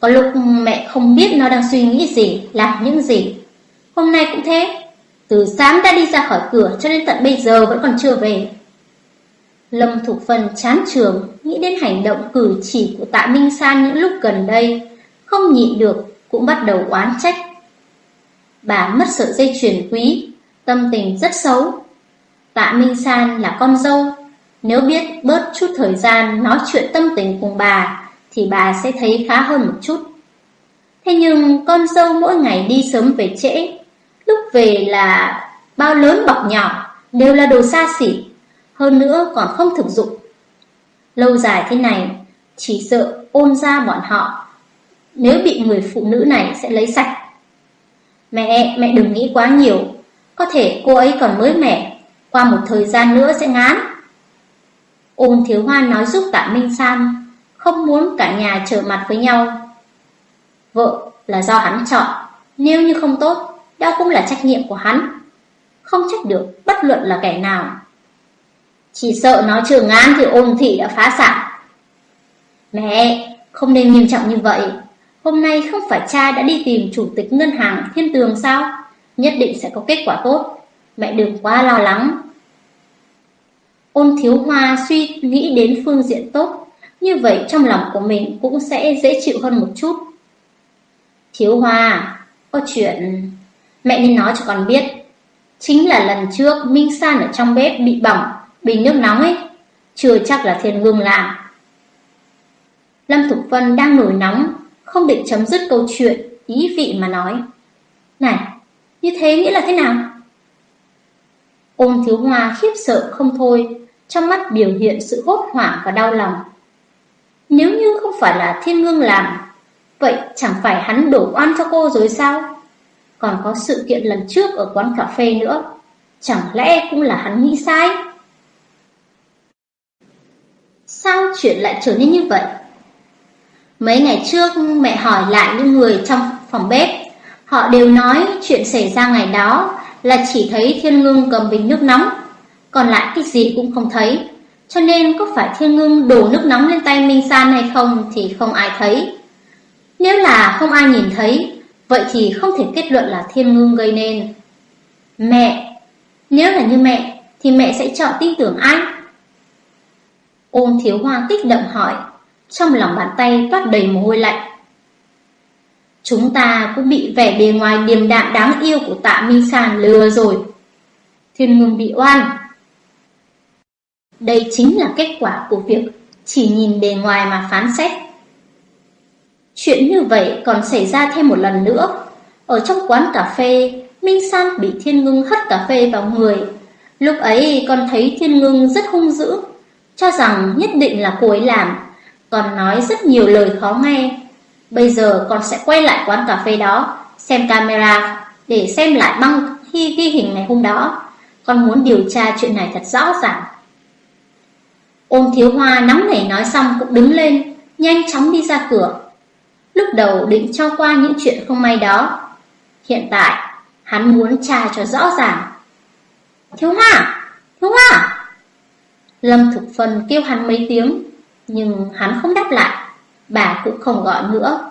Có lúc mẹ không biết nó đang suy nghĩ gì, làm những gì. Hôm nay cũng thế, từ sáng đã đi ra khỏi cửa cho đến tận bây giờ vẫn còn chưa về. Lâm Thục Phân chán trường, nghĩ đến hành động cử chỉ của Tạ Minh San những lúc gần đây, không nhịn được, cũng bắt đầu oán trách. Bà mất sợi dây chuyền quý, tâm tình rất xấu. Tạ Minh San là con dâu, nếu biết bớt chút thời gian nói chuyện tâm tình cùng bà, thì bà sẽ thấy khá hơn một chút. Thế nhưng con dâu mỗi ngày đi sớm về trễ, lúc về là bao lớn bọc nhỏ, đều là đồ xa xỉ, hơn nữa còn không thực dụng. Lâu dài thế này, chỉ sợ ôn ra bọn họ nếu bị người phụ nữ này sẽ lấy sạch. Mẹ, mẹ đừng nghĩ quá nhiều, có thể cô ấy còn mới mẻ, qua một thời gian nữa sẽ ngán. Ôn thiếu hoa nói giúp tạ Minh San, không muốn cả nhà trở mặt với nhau. Vợ là do hắn chọn, nếu như không tốt, đó cũng là trách nhiệm của hắn. Không trách được bất luận là kẻ nào. Chỉ sợ nó trường án thì ôn thị đã phá sản. Mẹ, không nên nghiêm trọng như vậy. Hôm nay không phải cha đã đi tìm chủ tịch ngân hàng thiên tường sao? Nhất định sẽ có kết quả tốt. Mẹ đừng quá lo lắng. Ôn thiếu hoa suy nghĩ đến phương diện tốt. Như vậy trong lòng của mình cũng sẽ dễ chịu hơn một chút. Thiếu hoa, có chuyện... Mẹ nên nói cho con biết. Chính là lần trước Minh San ở trong bếp bị bỏng, bình nước nóng ấy. Chưa chắc là thiên vương làm. Lâm Thục Vân đang nổi nóng, không định chấm dứt câu chuyện, ý vị mà nói. Này, như thế nghĩa là thế nào? Ôn thiếu hoa khiếp sợ không thôi, trong mắt biểu hiện sự hốt hoảng và đau lòng. Nếu như không phải là thiên ngương làm, vậy chẳng phải hắn đổ oan cho cô rồi sao? Còn có sự kiện lần trước ở quán cà phê nữa, chẳng lẽ cũng là hắn nghĩ sai? Sao chuyện lại trở nên như vậy? Mấy ngày trước mẹ hỏi lại những người trong phòng bếp Họ đều nói chuyện xảy ra ngày đó là chỉ thấy Thiên ngương cầm bình nước nóng còn lại cái gì cũng không thấy Cho nên có phải Thiên Ngưng đổ nước nóng lên tay Minh San hay không thì không ai thấy Nếu là không ai nhìn thấy, Vậy thì không thể kết luận là Thiên Ngưng gây nên Mẹ Nếu là như mẹ, Thì mẹ sẽ chọn tin tưởng ai Ôm thiếu hoa kích động hỏi, trong lòng bàn tay toát đầy mồ hôi lạnh. Chúng ta cũng bị vẻ bề ngoài điềm đạm đáng yêu của tạ Minh Sàn lừa rồi. Thiên ngưng bị oan. Đây chính là kết quả của việc chỉ nhìn bề ngoài mà phán xét. Chuyện như vậy còn xảy ra thêm một lần nữa. Ở trong quán cà phê, Minh San bị Thiên Ngưng hất cà phê vào người. Lúc ấy con thấy Thiên Ngưng rất hung dữ, cho rằng nhất định là cô ấy làm, còn nói rất nhiều lời khó nghe. Bây giờ con sẽ quay lại quán cà phê đó, xem camera, để xem lại băng khi ghi hình ngày hôm đó. Con muốn điều tra chuyện này thật rõ ràng. Ôn thiếu hoa nóng nảy nói xong cũng đứng lên, nhanh chóng đi ra cửa. Lúc đầu định cho qua những chuyện không may đó. Hiện tại, hắn muốn tra cho rõ ràng. Thiếu hoa! Thiếu hoa! Lâm Thục phân kêu hắn mấy tiếng, nhưng hắn không đáp lại, bà cũng không gọi nữa.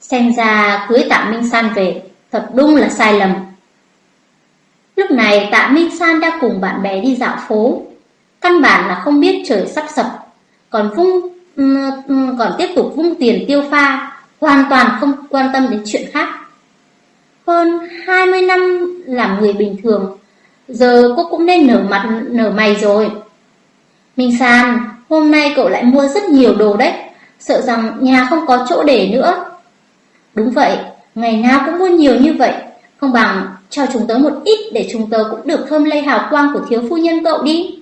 Xem ra cưới tạ Minh San về, thật đúng là sai lầm. Lúc này tạ Minh San đang cùng bạn bè đi dạo phố, căn bản là không biết trời sắp sập, còn vung còn tiếp tục vung tiền tiêu pha, hoàn toàn không quan tâm đến chuyện khác. Hơn 20 năm làm người bình thường, giờ cô cũng nên nở mặt nở mày rồi. Minh San, Hôm nay cậu lại mua rất nhiều đồ đấy, sợ rằng nhà không có chỗ để nữa. Đúng vậy, ngày nào cũng mua nhiều như vậy, không bằng cho chúng tớ một ít để chúng tớ cũng được thơm lây hào quang của thiếu phu nhân cậu đi.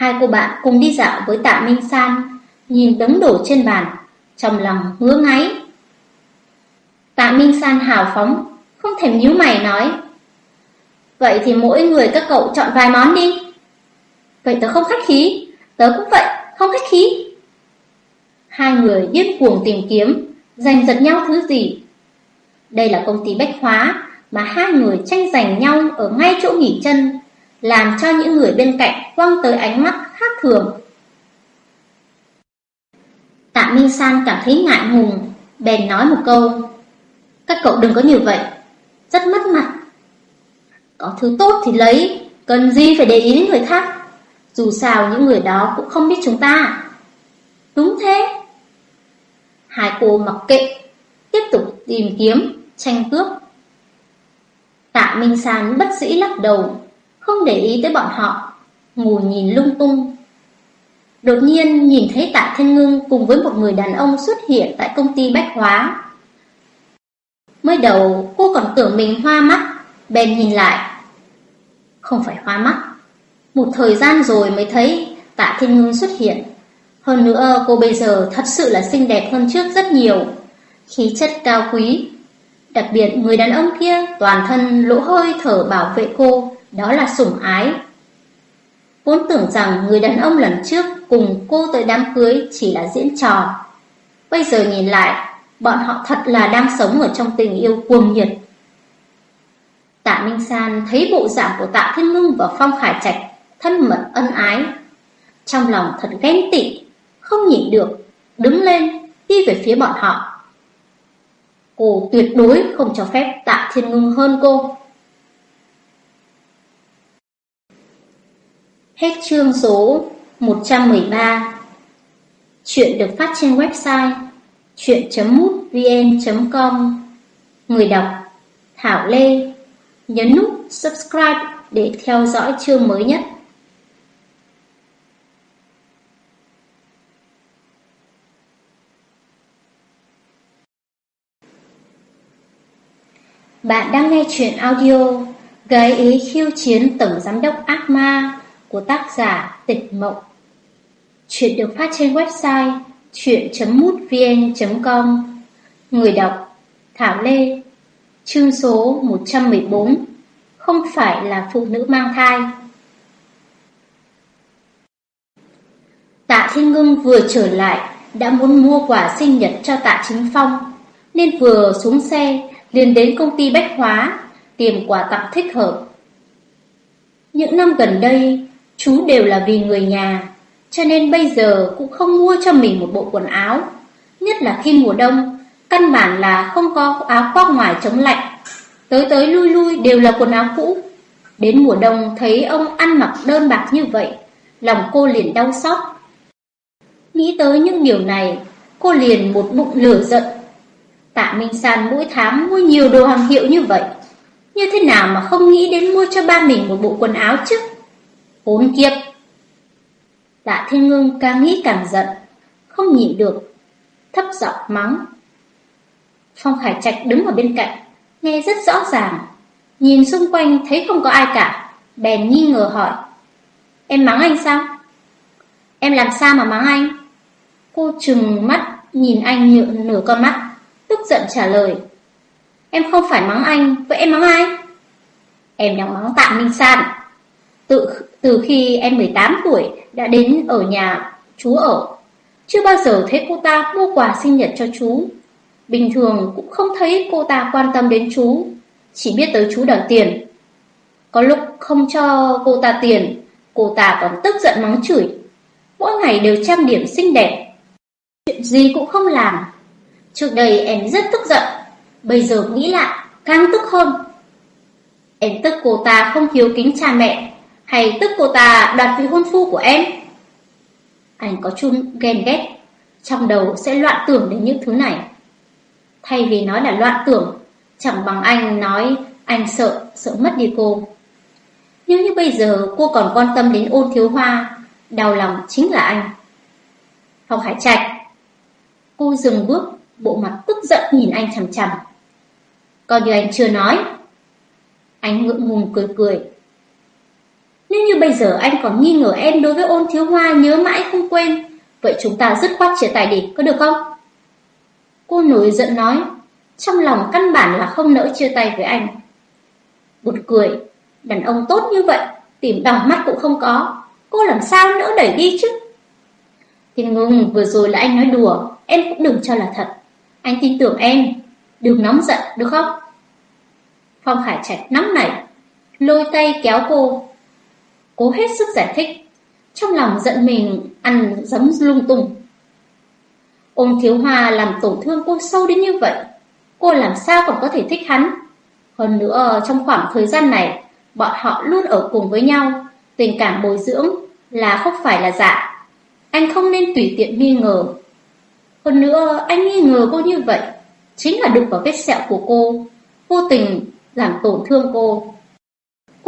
Hai cô bạn cùng đi dạo với tạ Minh San, nhìn đống đồ trên bàn, trong lòng ngứa ngáy. Tạ Minh San hào phóng, không thèm nhíu mày nói. Vậy thì mỗi người các cậu chọn vài món đi. Vậy tớ không khách khí, Tớ cũng vậy, không khách khí. Hai người điên cuồng tìm kiếm, giành giật nhau thứ gì. Đây là công ty bách hóa mà hai người tranh giành nhau ở ngay chỗ nghỉ chân, làm cho những người bên cạnh quăng tới ánh mắt khác thường. Tạ Minh San cảm thấy ngại ngùng, bèn nói một câu. Các cậu đừng có như vậy, rất mất mặt. Có thứ tốt thì lấy, cần gì phải để ý đến người khác. Dù sao những người đó cũng không biết chúng ta Đúng thế Hai cô mặc kệ Tiếp tục tìm kiếm Tranh cướp Tạ Minh San bất dĩ lắc đầu không để ý tới bọn họ Ngủ nhìn lung tung. Đột nhiên nhìn thấy Tạ Thiên Ngưng Cùng với một người đàn ông xuất hiện Tại công ty Bách Hóa. Mới đầu, cô còn tưởng mình hoa mắt, Bèn nhìn lại. Không phải hoa mắt. Một thời gian rồi mới thấy tạ thiên ngưng xuất hiện. Hơn nữa, cô bây giờ thật sự là xinh đẹp hơn trước rất nhiều. Khí chất cao quý. Đặc biệt, người đàn ông kia toàn thân lỗ hơi thở bảo vệ cô. Đó là sủng ái Vốn tưởng rằng người đàn ông lần trước cùng cô tới đám cưới chỉ là diễn trò Bây giờ nhìn lại Bọn họ thật là đang sống ở trong tình yêu cuồng nhiệt Tạ Minh San thấy bộ dạng của Tạ Thiên Ngưng và Phong Khải Trạch thân mật ân ái. Trong lòng thật ghen tị, không nhịn được, đứng lên, đi về phía bọn họ. Cô tuyệt đối không cho phép Tạ Thiên Ngưng hơn cô. Hết chương số 113 Chuyện được phát trên website chuyện.mútvn.com Người đọc, Thảo Lê. Nhấn nút subscribe để theo dõi chương mới nhất. Bạn đang nghe chuyện audio Gái ý khiêu chiến tổng giám đốc ác ma của tác giả Tịch Mộng. Chuyện được phát trên website chuyện.mútvn.com Người đọc Thảo Lê, Chương số 114 Không phải là phụ nữ mang thai. Tạ Thiên Ngưng vừa trở lại, Đã muốn mua quà sinh nhật cho Tạ Chính Phong, Nên vừa xuống xe, liền đến công ty Bách Hóa, Tìm quà tặng thích hợp. Những năm gần đây Chú đều là vì người nhà, Cho nên bây giờ cũng không mua cho mình một bộ quần áo. Nhất là khi mùa đông, Căn bản là không có áo khoác ngoài chống lạnh. Tới tới lui lui đều là quần áo cũ. Đến mùa đông thấy ông ăn mặc đơn bạc như vậy, Lòng cô liền đau xót. Nghĩ tới những điều này, Cô liền một bụng lửa giận. Tạ Minh San mỗi tháng mua nhiều đồ hàng hiệu như vậy, Như thế nào mà không nghĩ đến mua cho ba mình một bộ quần áo chứ? Khốn kiếp Tạ Thiên Ngưng càng nghĩ càng giận Không nhịn được Thấp giọng mắng Phong Khải Trạch đứng ở bên cạnh, nghe rất rõ ràng. Nhìn xung quanh thấy không có ai cả, bèn nghi ngờ hỏi. Em mắng anh sao? Em làm sao mà mắng anh? Cô trừng mắt nhìn anh nhựa nửa con mắt, tức giận trả lời. Em không phải mắng anh, vậy em mắng ai? Em đang mắng Tạ Minh San. tự từ khi em 18 tuổi đã đến ở nhà chú ở, chưa bao giờ thấy cô ta mua quà sinh nhật cho chú. Bình thường cũng không thấy cô ta quan tâm đến chú, chỉ biết tới chú đòi tiền. Có lúc không cho cô ta tiền, cô ta còn tức giận mắng chửi. Mỗi ngày đều trang điểm xinh đẹp. Chuyện gì cũng không làm. Trước đây em rất tức giận, bây giờ nghĩ lại càng tức hơn. Em tức cô ta không hiếu kính cha mẹ, hay tức cô ta đoạt vị hôn phu của em? Anh có chung ghen ghét, trong đầu sẽ loạn tưởng đến những thứ này. Thay vì nói là loạn tưởng, chẳng bằng anh nói anh sợ, sợ mất đi cô. Nếu như bây giờ cô còn quan tâm đến ôn thiếu hoa, đau lòng chính là anh. Phòng Hải Trạch Cô dừng bước, bộ mặt tức giận nhìn anh chằm chằm. Coi như anh chưa nói. Anh ngượng ngùng cười cười. Nếu như bây giờ anh còn nghi ngờ em đối với ôn thiếu hoa nhớ mãi không quên, vậy chúng ta dứt khoát chia tay đi, có được không? Cô nổi giận nói, trong lòng căn bản là không nỡ chia tay với anh. Bụt cười, đàn ông tốt như vậy, tìm đỏ mắt cũng không có, cô làm sao nỡ đẩy đi chứ? Thiên ngưng, vừa rồi là anh nói đùa, em cũng đừng cho là thật. Anh tin tưởng em, đừng nóng giận, được không? Phong Khải Trạch nóng nảy, lôi tay kéo cô. Cố hết sức giải thích, trong lòng giận mình ăn giấm lung tung. ông thiếu hoa làm tổn thương cô sâu đến như vậy Cô làm sao còn có thể thích hắn? Hơn nữa trong khoảng thời gian này Bọn họ luôn ở cùng với nhau Tình cảm bồi dưỡng là không phải là giả. Anh không nên tùy tiện nghi ngờ. Hơn nữa anh nghi ngờ cô như vậy Chính là đụng vào vết sẹo của cô Vô tình làm tổn thương cô.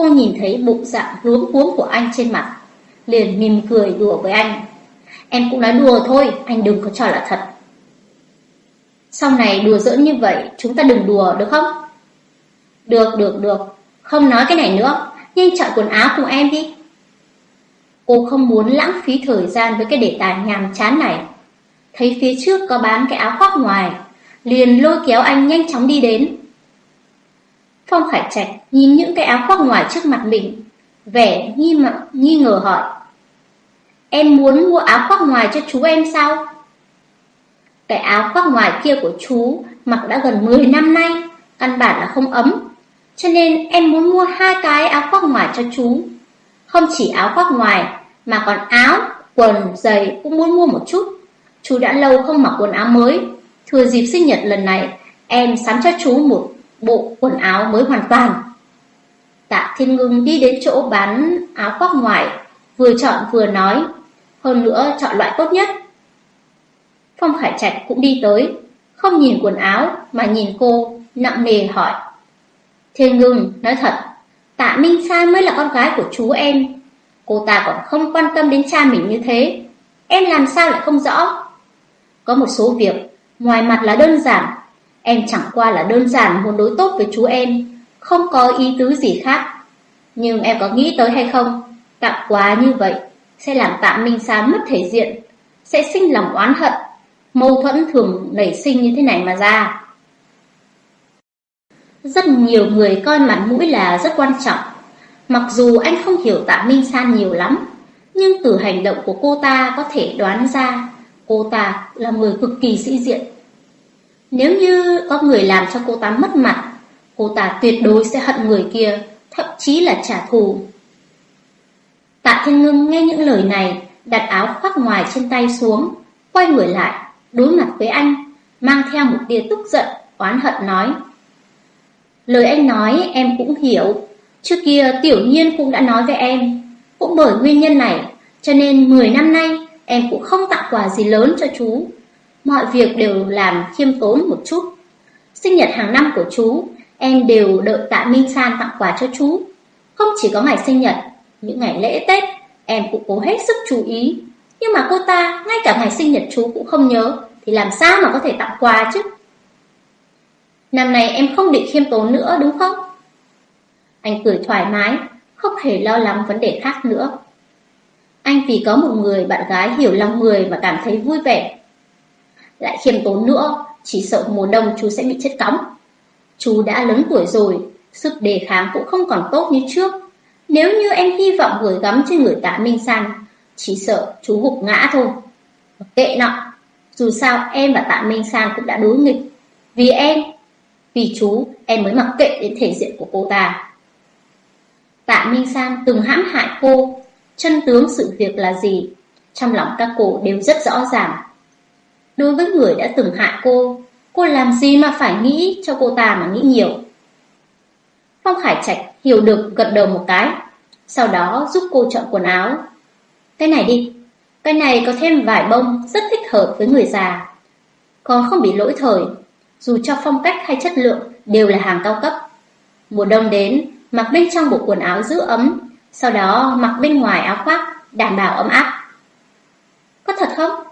Cô nhìn thấy bụng dạng luống cuống của anh trên mặt Liền mỉm cười đùa với anh Em cũng nói đùa thôi, anh đừng có cho là thật. Sau này đùa giỡn như vậy, chúng ta đừng đùa, được không? Được, được, được. Không nói cái này nữa, nhanh chọn quần áo cùng em đi. Cô không muốn lãng phí thời gian với cái đề tài nhàm chán này. Thấy phía trước có bán cái áo khoác ngoài, liền lôi kéo anh nhanh chóng đi đến. Phong Khải Trạch nhìn những cái áo khoác ngoài trước mặt mình, vẻ nghi, mà, nghi ngờ hỏi. Em muốn mua áo khoác ngoài cho chú em sao? Cái áo khoác ngoài kia của chú mặc đã gần 10 năm nay, căn bản là không ấm. Cho nên em muốn mua hai cái áo khoác ngoài cho chú. Không chỉ áo khoác ngoài, mà còn áo, quần, giày cũng muốn mua một chút. Chú đã lâu không mặc quần áo mới. Thừa dịp sinh nhật lần này, em sắm cho chú một bộ quần áo mới hoàn toàn. Tạ Thiên Ngưng đi đến chỗ bán áo khoác ngoài, vừa chọn vừa nói, hơn nữa chọn loại tốt nhất. Phong Khải Trạch cũng đi tới, không nhìn quần áo mà nhìn cô, nặng nề hỏi. Thiên Ngưng, nói thật, Tạ Minh Sa mới là con gái của chú em. Cô ta còn không quan tâm đến cha mình như thế. Em làm sao lại không rõ? Có một số việc, ngoài mặt là đơn giản, em chẳng qua là đơn giản muốn đối tốt với chú em, không có ý tứ gì khác. Nhưng em có nghĩ tới hay không? Tặng quá như vậy, sẽ làm tạm Minh Sa mất thể diện, sẽ sinh lòng oán hận. Mâu thuẫn thường nảy sinh như thế này mà ra. Rất nhiều người coi mặt mũi là rất quan trọng. Mặc dù anh không hiểu Tạ Minh San nhiều lắm, nhưng từ hành động của cô ta có thể đoán ra cô ta là người cực kỳ sĩ diện. Nếu như có người làm cho cô ta mất mặt, cô ta tuyệt đối sẽ hận người kia, thậm chí là trả thù. Tạ Thiên Ngưng nghe những lời này, đặt áo khoác ngoài trên tay xuống, quay người lại, đối mặt với anh, mang theo một tia tức giận, oán hận nói. Lời anh nói em cũng hiểu, trước kia tiểu nhiên cũng đã nói với em, cũng bởi nguyên nhân này, cho nên 10 năm nay em cũng không tặng quà gì lớn cho chú. Mọi việc đều làm khiêm tốn một chút. Sinh nhật hàng năm của chú, em đều đợi tạ Minh San tặng quà cho chú. Không chỉ có ngày sinh nhật, những ngày lễ Tết, em cũng cố hết sức chú ý. Nhưng mà cô ta, ngay cả ngày sinh nhật chú cũng không nhớ, thì làm sao mà có thể tặng quà chứ? Năm nay em không định khiêm tốn nữa đúng không? Anh cười thoải mái, không hề lo lắng vấn đề khác nữa. Anh vì có một người bạn gái hiểu lòng người mà cảm thấy vui vẻ. Lại khiêm tốn nữa, chỉ sợ mùa đông chú sẽ bị chết cóng. Chú đã lớn tuổi rồi, sức đề kháng cũng không còn tốt như trước. Nếu như em hy vọng gửi gắm trên người tạ Minh San, chỉ sợ chú gục ngã thôi. Kệ nọ, dù sao em và tạ Minh San cũng đã đối nghịch. Vì em, vì chú, em mới mặc kệ đến thể diện của cô ta. Tạ Minh San từng hãm hại cô, chân tướng sự việc là gì, trong lòng các cô đều rất rõ ràng. Đối với người đã từng hại cô, cô làm gì mà phải nghĩ cho cô ta mà nghĩ nhiều. Phong Khải Trạch hiểu được gật đầu một cái, sau đó giúp cô chọn quần áo. Cái này đi, cái này có thêm vải bông rất thích hợp với người già. Còn không bị lỗi thời, dù cho phong cách hay chất lượng đều là hàng cao cấp. Mùa đông đến, mặc bên trong bộ quần áo giữ ấm, sau đó mặc bên ngoài áo khoác, đảm bảo ấm áp. Có thật không?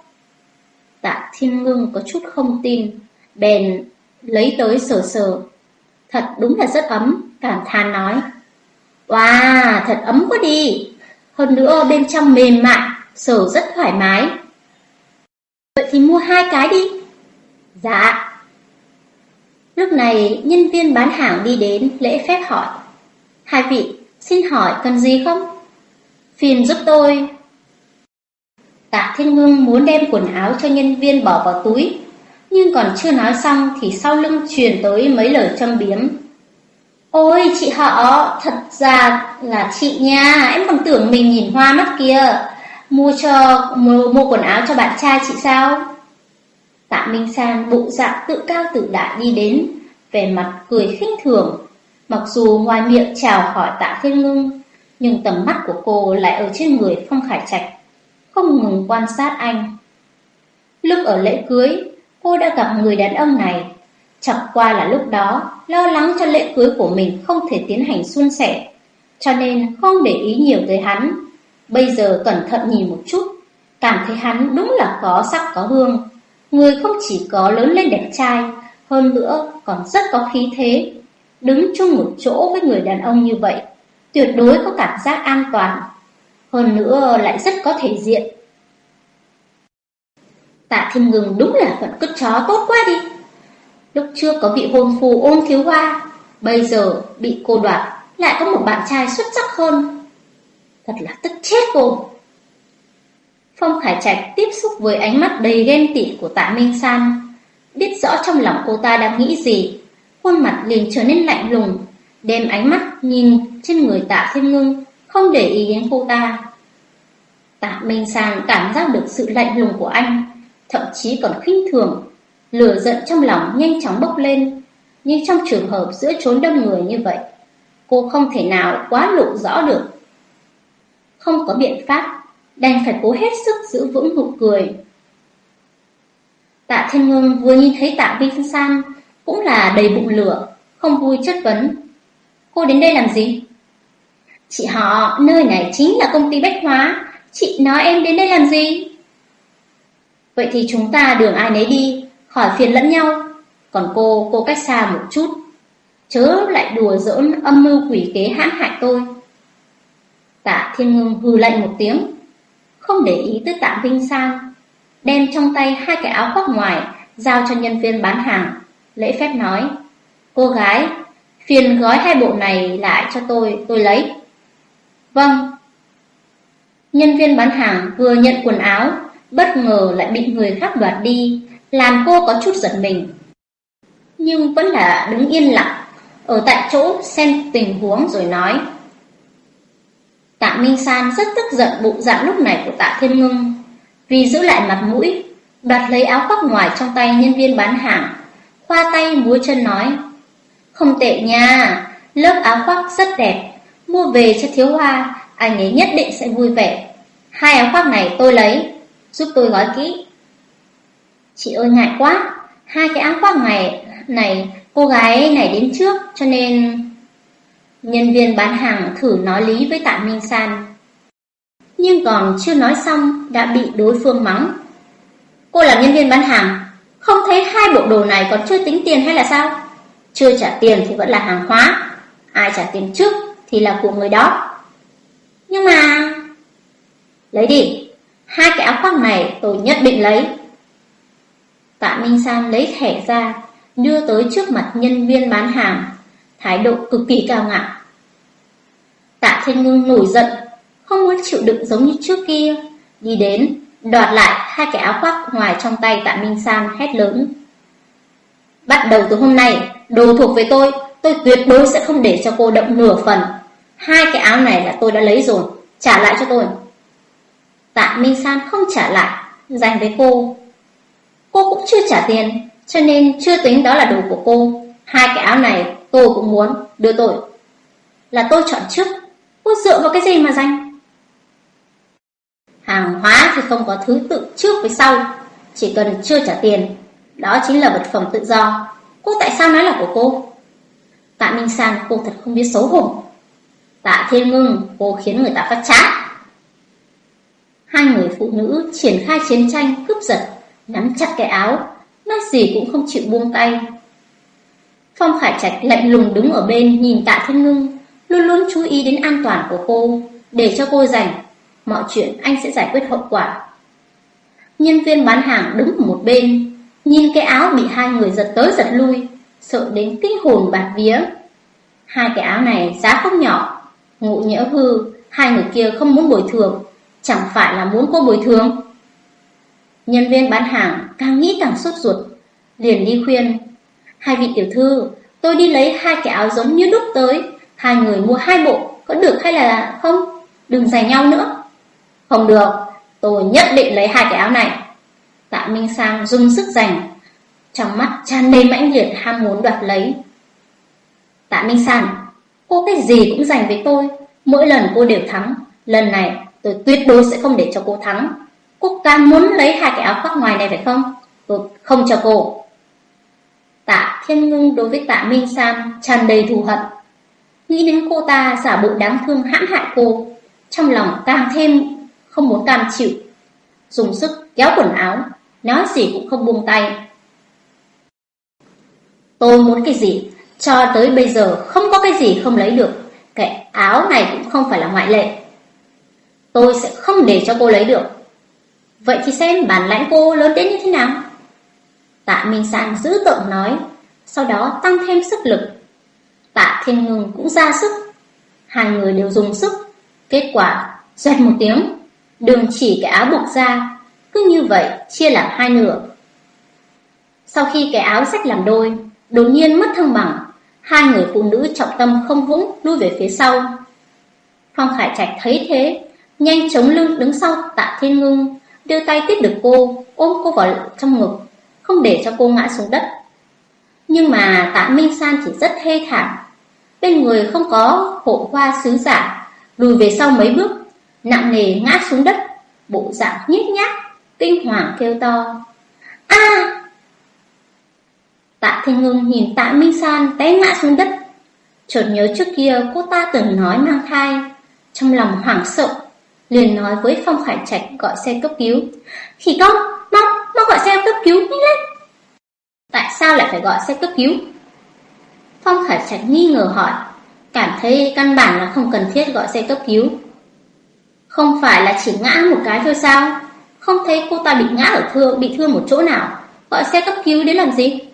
Tạ Thiên Ngưng có chút không tin, bèn lấy tới sờ sờ. Thật đúng là rất ấm, cảm than nói. Wow, thật ấm quá đi. Hơn nữa bên trong mềm mại, sờ rất thoải mái. Vậy thì mua hai cái đi. Dạ. Lúc này, nhân viên bán hàng đi đến, lễ phép hỏi. Hai vị, xin hỏi cần gì không? Phiền giúp tôi. Tạ Thiên Ngưng muốn đem quần áo cho nhân viên bỏ vào túi, nhưng còn chưa nói xong thì sau lưng truyền tới mấy lời châm biếm. Ôi chị họ, thật ra là chị nha, em còn tưởng mình nhìn hoa mắt kia. Mua cho mua, mua quần áo cho bạn trai chị sao? Tạ Minh San bộ dạng tự cao tự đại đi đến, vẻ mặt cười khinh thường. Mặc dù ngoài miệng chào hỏi tạ thiên ngưng, nhưng tầm mắt của cô lại ở trên người Phong Khải Trạch, không ngừng quan sát anh. Lúc ở lễ cưới, cô đã gặp người đàn ông này. Chẳng qua là lúc đó, lo lắng cho lễ cưới của mình không thể tiến hành suôn sẻ, cho nên không để ý nhiều tới hắn. Bây giờ cẩn thận nhìn một chút, cảm thấy hắn đúng là có sắc có hương. Người không chỉ có lớn lên đẹp trai, hơn nữa còn rất có khí thế. Đứng chung một chỗ với người đàn ông như vậy, tuyệt đối có cảm giác an toàn hơn nữa lại rất có thể diện. Tạ Thiên Ngừng đúng là phận cứt chó tốt quá đi. Lúc trước có vị hôn phu ôm thiếu hoa, bây giờ bị cô đoạt, lại có một bạn trai xuất sắc hơn. Thật là tức chết cô. Phong Khải Trạch tiếp xúc với ánh mắt đầy ghen tị của Tạ Minh San, biết rõ trong lòng cô ta đang nghĩ gì, khuôn mặt liền trở nên lạnh lùng, đem ánh mắt nhìn trên người Tạ Thiên Ngưng, không để ý đến cô ta. Tạ Minh Sang cảm giác được sự lạnh lùng của anh, thậm chí còn khinh thường, lửa giận trong lòng nhanh chóng bốc lên, nhưng trong trường hợp giữa trốn đông người như vậy, cô không thể nào quá lộ rõ được. Không có biện pháp, đành phải cố hết sức giữ vững nụ cười. Tạ Thiên Ngưng vừa nhìn thấy Tạ Minh Sang cũng là đầy bụng lửa, không vui chất vấn. Cô đến đây làm gì? Chị họ, nơi này chính là công ty bách hóa, chị nói em đến đây làm gì? Vậy thì chúng ta đường ai nấy đi, khỏi phiền lẫn nhau. Còn cô, cô cách xa một chút. Chớ lại đùa giỡn âm mưu quỷ kế hãm hại tôi. Tạ Thiên Ngưng hừ lạnh một tiếng, không để ý tới Tạ Vinh Sang, đem trong tay hai cái áo khoác ngoài giao cho nhân viên bán hàng, lễ phép nói: "Cô gái, phiền gói hai bộ này lại cho tôi, tôi lấy." "Vâng." Nhân viên bán hàng vừa nhận quần áo, bất ngờ lại bị người khác đoạt đi, làm cô có chút giật mình. Nhưng vẫn là đứng yên lặng, ở tại chỗ xem tình huống rồi nói. Tạ Minh San rất tức giận bộ dạng lúc này của Tạ Thiên Ngưng, vì giữ lại mặt mũi, đoạt lấy áo khoác ngoài trong tay nhân viên bán hàng, khoa tay múa chân nói. Không tệ nha, lớp áo khoác rất đẹp, mua về cho thiếu hoa, anh ấy nhất định sẽ vui vẻ. Hai áo khoác này tôi lấy, giúp tôi gói kỹ. Chị ơi ngại quá, hai cái áo khoác này, này cô gái này đến trước cho nên... Nhân viên bán hàng thử nói lý với Tạ Minh San. Nhưng còn chưa nói xong đã bị đối phương mắng. Cô là nhân viên bán hàng, không thấy hai bộ đồ này còn chưa tính tiền hay là sao? Chưa trả tiền thì vẫn là hàng hóa, ai trả tiền trước thì là của người đó. Nhưng mà... Lấy đi, hai cái áo khoác này tôi nhất định lấy. Tạ Minh San lấy thẻ ra, đưa tới trước mặt nhân viên bán hàng, thái độ cực kỳ cao ngạo. Tạ Thiên Ngưng nổi giận, không muốn chịu đựng giống như trước kia, đi đến, đoạt lại hai cái áo khoác ngoài trong tay Tạ Minh San hét lớn. Bắt đầu từ hôm nay, đồ thuộc về tôi, tôi tuyệt đối sẽ không để cho cô động nửa phần. Hai cái áo này là tôi đã lấy rồi, trả lại cho tôi. Tạ Minh San không trả lại, dành với cô. Cô cũng chưa trả tiền, cho nên chưa tính đó là đồ của cô. Hai cái áo này tôi cũng muốn, đưa tôi. Là tôi chọn trước, cô dựa vào cái gì mà dành? Hàng hóa thì không có thứ tự trước với sau, chỉ cần chưa trả tiền. Đó chính là vật phẩm tự do. Cô tại sao nói là của cô? Tạ Minh San cô thật không biết xấu hổ. Tạ Thiên Ngưng cô khiến người ta phát chán. Hai người phụ nữ triển khai chiến tranh cướp giật, nắm chặt cái áo, nói gì cũng không chịu buông tay. Phong Khải Trạch lạnh lùng đứng ở bên nhìn Tạ Thiên Ngưng, luôn luôn chú ý đến an toàn của cô, để cho cô giành. Mọi chuyện anh sẽ giải quyết hậu quả. Nhân viên bán hàng đứng ở một bên, nhìn cái áo bị hai người giật tới giật lui, sợ đến kinh hồn bạt vía. Hai cái áo này giá không nhỏ, ngụ nhỡ hư, hai người kia không muốn bồi thường, Chẳng phải là muốn cô bồi thường. Nhân viên bán hàng càng nghĩ càng sốt ruột Liền đi khuyên Hai vị tiểu thư Tôi đi lấy hai cái áo giống như đúc tới Hai người mua hai bộ Có được hay là không? Đừng giày nhau nữa. Không được Tôi nhất định lấy hai cái áo này. Tạ Minh Sang dùng sức giành Trong mắt tràn đầy mãnh liệt ham muốn đoạt lấy. Tạ Minh Sang Cô cái gì cũng giành với tôi Mỗi lần cô đều thắng Lần này Tôi tuyệt đối sẽ không để cho cô thắng. Cô càng muốn lấy hai cái áo khoác ngoài này phải không? Tôi không cho cô. Tạ Thiên Ngưng đối với Tạ Minh Sam tràn đầy thù hận. Nghĩ đến cô ta giả bộ đáng thương hãm hại cô, trong lòng càng thêm không muốn cam chịu. Dùng sức kéo quần áo, nói gì cũng không buông tay. Tôi muốn cái gì, cho tới bây giờ không có cái gì không lấy được. Cái áo này cũng không phải là ngoại lệ. Tôi sẽ không để cho cô lấy được. Vậy thì xem bản lãnh cô lớn đến như thế nào? Tạ Minh San giữ tợn nói, sau đó tăng thêm sức lực. Tạ Thiên Ngưng cũng ra sức. Hai người đều dùng sức. Kết quả, xoẹt một tiếng, đường chỉ cái áo buộc ra, cứ như vậy chia làm hai nửa. Sau khi cái áo rách làm đôi, đột nhiên mất thăng bằng, hai người phụ nữ trọng tâm không vững lui về phía sau. Phong Khải Trạch thấy thế, nhanh chống lưng đứng sau Tạ Thiên Ngưng, đưa tay tiếp được cô, ôm cô vào trong ngực, không để cho cô ngã xuống đất. Nhưng mà Tạ Minh San chỉ rất thê thảm. Bên người không có hộ hoa sứ giả, lùi về sau mấy bước, nặng nề ngã xuống đất, bộ dạng nhếch nhác, kinh hoàng kêu to. A! Tạ Thiên Ngưng nhìn Tạ Minh San té ngã xuống đất. Chợt nhớ trước kia cô ta từng nói mang thai, trong lòng hoảng sợ, liền nói với Phong Khải Trạch gọi xe cấp cứu. Khỉ con, mau, mau gọi xe cấp cứu, nhanh lên. Tại sao lại phải gọi xe cấp cứu? Phong Khải Trạch nghi ngờ hỏi, cảm thấy căn bản là không cần thiết gọi xe cấp cứu. Không phải là chỉ ngã một cái thôi sao? Không thấy cô ta bị ngã ở thương, bị thương một chỗ nào, gọi xe cấp cứu đến làm gì?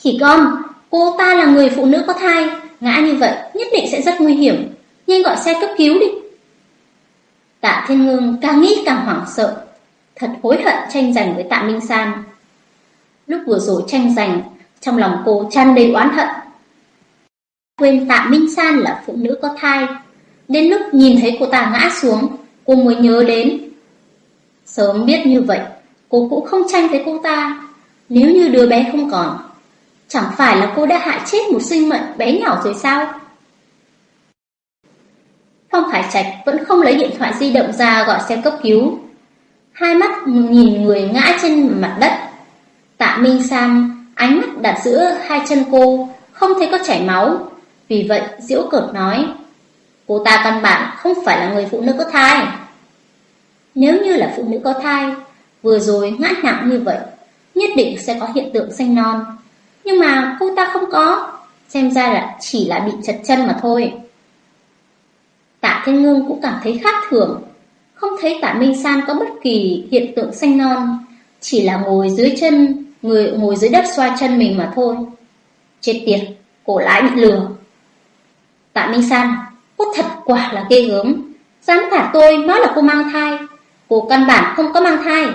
Khỉ con, cô ta là người phụ nữ có thai, ngã như vậy nhất định sẽ rất nguy hiểm, nhanh gọi xe cấp cứu đi. Tạ Thiên Ngưng càng nghĩ càng hoảng sợ, thật hối hận tranh giành với Tạ Minh San. Lúc vừa rồi tranh giành, trong lòng cô tràn đầy oán hận. Quên Tạ Minh San là phụ nữ có thai, đến lúc nhìn thấy cô ta ngã xuống, cô mới nhớ đến. Sớm biết như vậy, cô cũng không tranh với cô ta, nếu như đứa bé không còn. Chẳng phải là cô đã hại chết một sinh mệnh bé nhỏ rồi sao? Phong Khải Trạch vẫn không lấy điện thoại di động ra gọi xe cấp cứu. Hai mắt nhìn người ngã trên mặt đất. Tạ Minh Sam ánh mắt đặt giữa hai chân cô, không thấy có chảy máu. Vì vậy Diễu cợt nói, cô ta căn bản không phải là người phụ nữ có thai. Nếu như là phụ nữ có thai, vừa rồi ngã nặng như vậy, nhất định sẽ có hiện tượng sinh non. Nhưng mà cô ta không có, xem ra là chỉ là bị chật chân mà thôi. Tạ Thiên Ngưng cũng cảm thấy khác thường, không thấy Tạ Minh San có bất kỳ hiện tượng xanh non, chỉ là ngồi dưới chân, người ngồi dưới đất xoa chân mình mà thôi. Chết tiệt, cổ lại bị lừa. Tạ Minh San, cô thật quả là ghê gớm, dám cả tôi nói là cô mang thai, cô căn bản không có mang thai.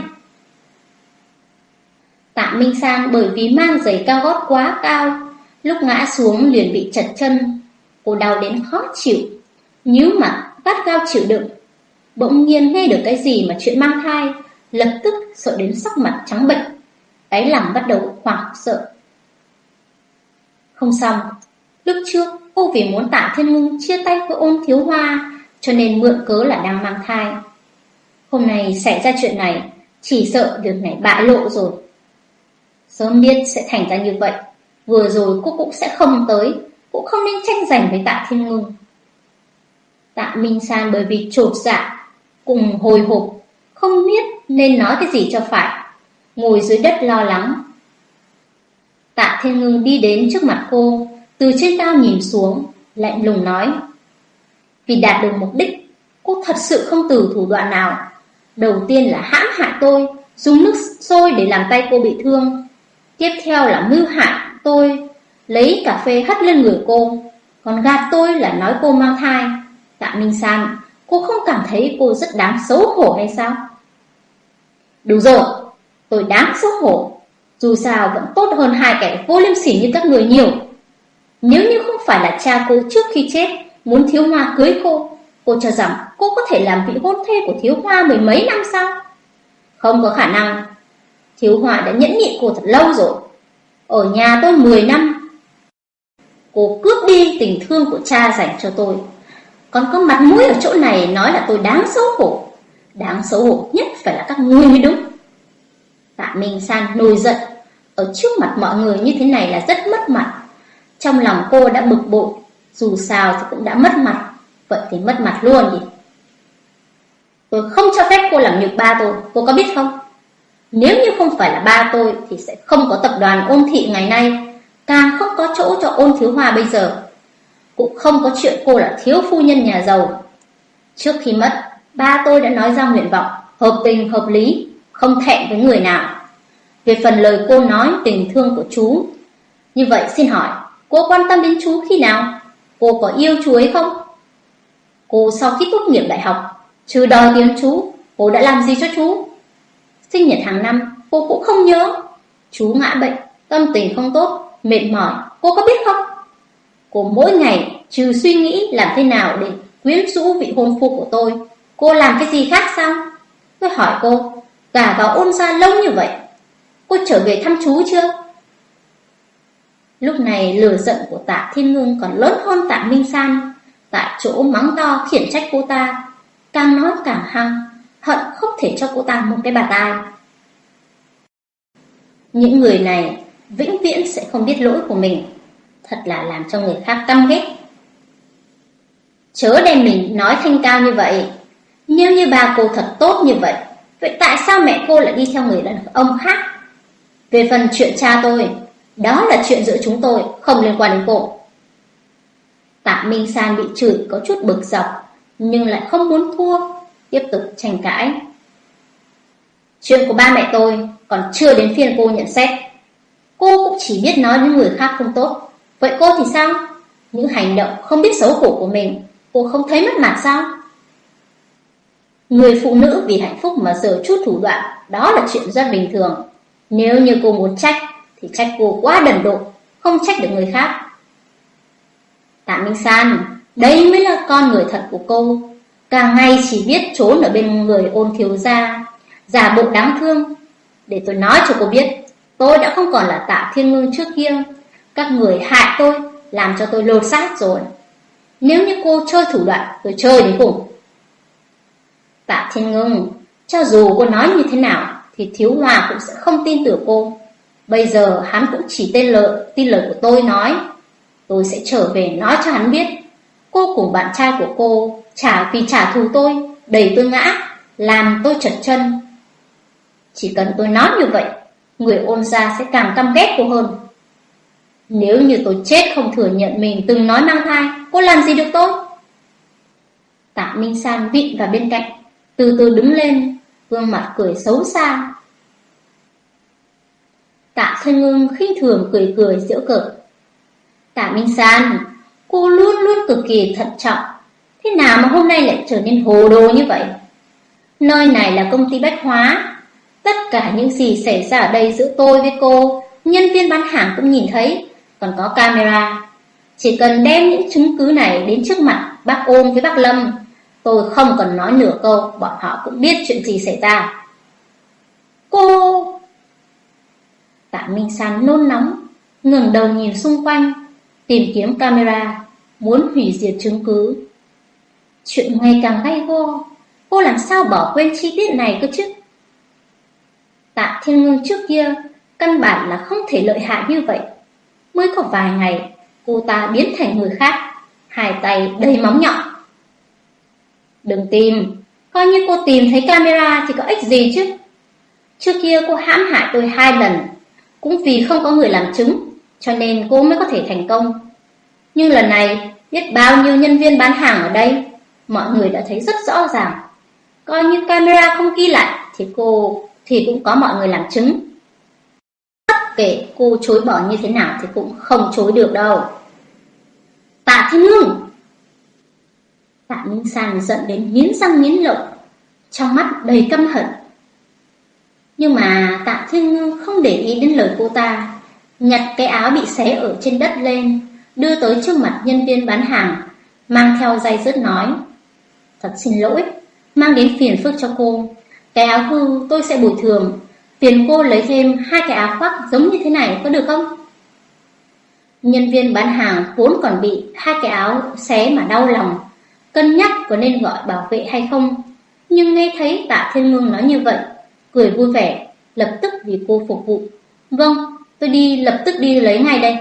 Tạ Minh Sang bởi vì mang giày cao gót quá cao, lúc ngã xuống liền bị chật chân, cô đau đến khó chịu, nhíu mặt, gắt gao chịu đựng. Bỗng nhiên nghe được cái gì mà chuyện mang thai, lập tức sợ đến sắc mặt trắng bệch, đáy lòng bắt đầu hoảng sợ. Không xong, lúc trước cô vì muốn Tạ Thiên Ngưng chia tay với ôn thiếu hoa, cho nên mượn cớ là đang mang thai. Hôm nay xảy ra chuyện này, chỉ sợ việc này bại lộ rồi. Sớm biết sẽ thành ra như vậy, vừa rồi cô cũng sẽ không tới, cũng không nên tranh giành với Tạ Thiên Ngưng. Tạ Minh San bởi vì trột dạ, cùng hồi hộp, không biết nên nói cái gì cho phải, ngồi dưới đất lo lắng. Tạ Thiên Ngưng đi đến trước mặt cô, từ trên cao nhìn xuống, lạnh lùng nói. Vì đạt được mục đích, cô thật sự không từ thủ đoạn nào. Đầu tiên là hãm hại tôi, dùng nước sôi để làm tay cô bị thương. Tiếp theo là mưu hại tôi, lấy cà phê hất lên người cô, còn gạt tôi là nói cô mang thai. Tạ Minh San, cô không cảm thấy cô rất đáng xấu hổ hay sao? Đúng rồi, tôi đáng xấu hổ. Dù sao vẫn tốt hơn hai kẻ vô liêm sỉ như các người nhiều. Nếu như không phải là cha cô trước khi chết muốn thiếu hoa cưới cô, cô cho rằng cô có thể làm vị hôn thê của thiếu hoa mười mấy năm sao? Không có khả năng. Thiếu Họa đã nhẫn nhịn cô thật lâu rồi. Ở nhà tôi 10 năm. Cô cướp đi tình thương của cha dành cho tôi. Còn có mặt mũi ở chỗ này nói là tôi đáng xấu hổ. Đáng xấu hổ nhất phải là các ngươi mới đúng. Tạ Minh San nổi giận. Ở trước mặt mọi người như thế này là rất mất mặt. Trong lòng cô đã bực bội. Dù sao thì cũng đã mất mặt. Vậy thì mất mặt luôn đi. Tôi không cho phép cô làm nhục ba tôi. Cô có biết không? Nếu như không phải là ba tôi thì sẽ không có tập đoàn ôn thị ngày nay. Càng không có chỗ cho ôn thiếu hòa bây giờ. Cũng không có chuyện cô là thiếu phu nhân nhà giàu Trước khi mất Ba tôi đã nói ra nguyện vọng, hợp tình hợp lý, không thẹn với người nào. Về phần lời cô nói tình thương của chú, như vậy xin hỏi, cô quan tâm đến chú khi nào? Cô có yêu chú ấy không? Cô sau khi tốt nghiệp đại học, trừ đòi tiền chú, cô đã làm gì cho chú? Sinh nhật hàng năm, cô cũng không nhớ. Chú ngã bệnh, tâm tình không tốt, mệt mỏi, cô có biết không? Cô mỗi ngày trừ suy nghĩ làm thế nào để quyến rũ vị hôn phu của tôi. Cô làm cái gì khác sao? Tôi hỏi cô, cả vào ôn ra lâu như vậy, cô trở về thăm chú chưa? Lúc này lửa giận của tạ Thiên Ngưng còn lớn hơn tạ Minh San, tại chỗ mắng to khiển trách cô ta, càng nói càng hăng, hận không thể cho cô ta một cái bà tai. Những người này vĩnh viễn sẽ không biết lỗi của mình, thật là làm cho người khác căm ghét. Chớ đem mình nói thanh cao như vậy, nếu như bà cô thật tốt như vậy, vậy tại sao mẹ cô lại đi theo người đàn ông khác? Về phần chuyện cha tôi, đó là chuyện giữa chúng tôi, không liên quan đến cô. Tạ Minh San bị chửi có chút bực dọc, nhưng lại không muốn thua, tiếp tục tranh cãi. Chuyện của ba mẹ tôi còn chưa đến phiên cô nhận xét. Cô cũng chỉ biết nói những người khác không tốt. Vậy cô thì sao? Những hành động không biết xấu hổ của mình, cô không thấy mất mặt sao? Người phụ nữ vì hạnh phúc mà sở chút thủ đoạn, đó là chuyện rất bình thường. Nếu như cô muốn trách, thì trách cô quá đần độ, không trách được người khác. Tạ Minh San, đây mới là con người thật của cô. Càng ngày chỉ biết trốn ở bên người ôn thiếu gia, giả bộ đáng thương. Để tôi nói cho cô biết, tôi đã không còn là tạ thiên ngưng trước kia. Các người hại tôi, làm cho tôi lột xác rồi. Nếu như cô chơi thủ đoạn, tôi chơi đến cùng. Tạ thiên ngưng, cho dù cô nói như thế nào, thì thiếu hòa cũng sẽ không tin tưởng cô. Bây giờ hắn cũng chỉ tên lợi, tin lời của tôi nói. Tôi sẽ trở về nói cho hắn biết. Cô cùng bạn trai của cô trả vì trả thù tôi, đẩy tôi ngã, làm tôi chật chân. Chỉ cần tôi nói như vậy, người ôn gia sẽ càng căm ghét cô hơn. Nếu như tôi chết không thừa nhận mình từng nói mang thai, cô làm gì được tôi? Tạ Minh San vịn vào bên cạnh, từ từ đứng lên, gương mặt cười xấu xa. Tạ Thanh Ngưng khinh thường cười cười giễu cợt. Tạ Minh San, cô luôn luôn cực kỳ thận trọng. Thế nào mà hôm nay lại trở nên hồ đồ như vậy? Nơi này là công ty bách hóa. Tất cả những gì xảy ra ở đây giữa tôi với cô, nhân viên bán hàng cũng nhìn thấy, còn có camera. Chỉ cần đem những chứng cứ này đến trước mặt bác ôm với bác Lâm, tôi không cần nói nửa câu, bọn họ cũng biết chuyện gì xảy ra. Cô... Tạ Minh San nôn nóng, ngẩng đầu nhìn xung quanh, tìm kiếm camera, muốn hủy diệt chứng cứ. Chuyện ngày càng gay go, cô làm sao bỏ quên chi tiết này cơ chứ? Tạ Thiên Ngưng trước kia, căn bản là không thể lợi hại như vậy. Mới có vài ngày, cô ta biến thành người khác, hai tay đầy móng nhọn. Đừng tìm, coi như cô tìm thấy camera thì có ích gì chứ? Trước kia cô hãm hại tôi hai lần, cũng vì không có người làm chứng, cho nên cô mới có thể thành công. Nhưng lần này, biết bao nhiêu nhân viên bán hàng ở đây, mọi người đã thấy rất rõ ràng. Coi như camera không ghi lại thì cô thì cũng có mọi người làm chứng. Bất kể cô chối bỏ như thế nào thì cũng không chối được đâu. Tạ Thiên Hương Tạ Minh San giận đến nghiến răng nghiến lợi, trong mắt đầy căm hận. Nhưng mà Tạ Thiên Ngưng không để ý đến lời cô ta, nhặt cái áo bị xé ở trên đất lên, đưa tới trước mặt nhân viên bán hàng, mang theo dây dứt nói. Thật xin lỗi, mang đến phiền phức cho cô. Cái áo hư tôi sẽ bồi thường, phiền cô lấy thêm hai cái áo khoác giống như thế này có được không? Nhân viên bán hàng vốn còn bị hai cái áo xé mà đau lòng, cân nhắc có nên gọi bảo vệ hay không. Nhưng nghe thấy tạ thiên ngưng nói như vậy, cười vui vẻ, lập tức vì cô phục vụ. Vâng, tôi đi lập tức đi lấy ngay đây.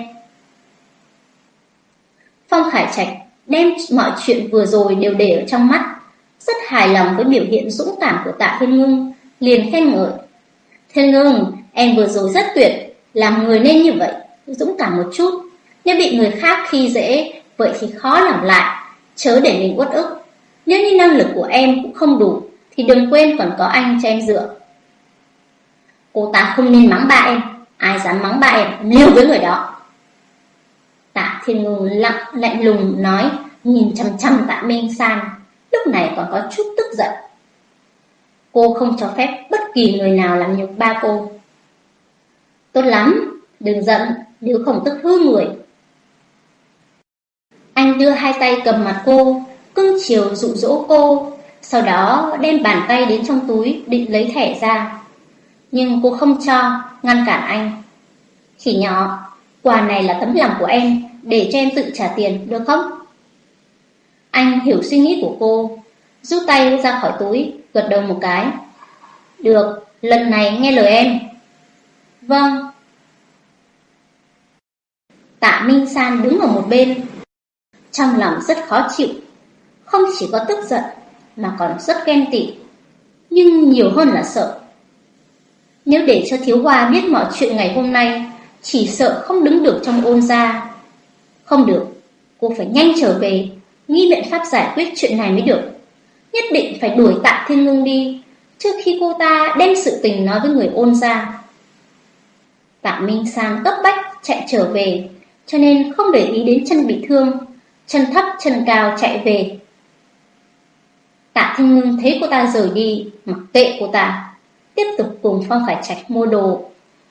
Phong Khải Trạch đem mọi chuyện vừa rồi đều để ở trong mắt, rất hài lòng với biểu hiện dũng cảm của Tạ Thiên Ngưng, liền khen ngợi. Thiên Ngưng, em vừa rồi rất tuyệt, làm người nên như vậy, dũng cảm một chút. Nếu bị người khác khi dễ, vậy thì khó làm lại, chớ để mình uất ức. Nếu như năng lực của em cũng không đủ, thì đừng quên còn có anh cho em dựa. Cô ta không nên mắng ba em, ai dám mắng ba em, liều với người đó. Tạ Thiên Ngưng lặng lạnh lùng nói, nhìn chăm chăm Tạ Minh San, lúc này còn có chút tức giận. Cô không cho phép bất kỳ người nào làm nhục ba cô. Tốt lắm, đừng giận, nếu không tức hư người. Anh đưa hai tay cầm mặt cô, cưng chiều dụ dỗ cô, sau đó đem bàn tay đến trong túi định lấy thẻ ra. Nhưng cô không cho, ngăn cản anh. Khỉ nhỏ, quà này là tấm lòng của em, để cho em tự trả tiền, được không? Anh hiểu suy nghĩ của cô, rút tay ra khỏi túi, gật đầu một cái. Được, lần này nghe lời em. Vâng. Tạ Minh San đứng ở một bên, trong lòng rất khó chịu, không chỉ có tức giận mà còn rất ghen tị, nhưng nhiều hơn là sợ. Nếu để cho Thiếu Hoa biết mọi chuyện ngày hôm nay, chỉ sợ không đứng được trong ôn gia. Không được, cô phải nhanh trở về, nghĩ biện pháp giải quyết chuyện này mới được. Nhất định phải đuổi Tạ Thiên Ngưng đi, trước khi cô ta đem sự tình nói với người ôn gia. Tạ Minh Sang cấp bách chạy trở về, cho nên không để ý đến chân bị thương, chân thấp chân cao chạy về. Tạ Thiên Ngưng thấy cô ta rời đi, mặc kệ cô ta, tiếp tục cùng Phong Khải Trạch mua đồ.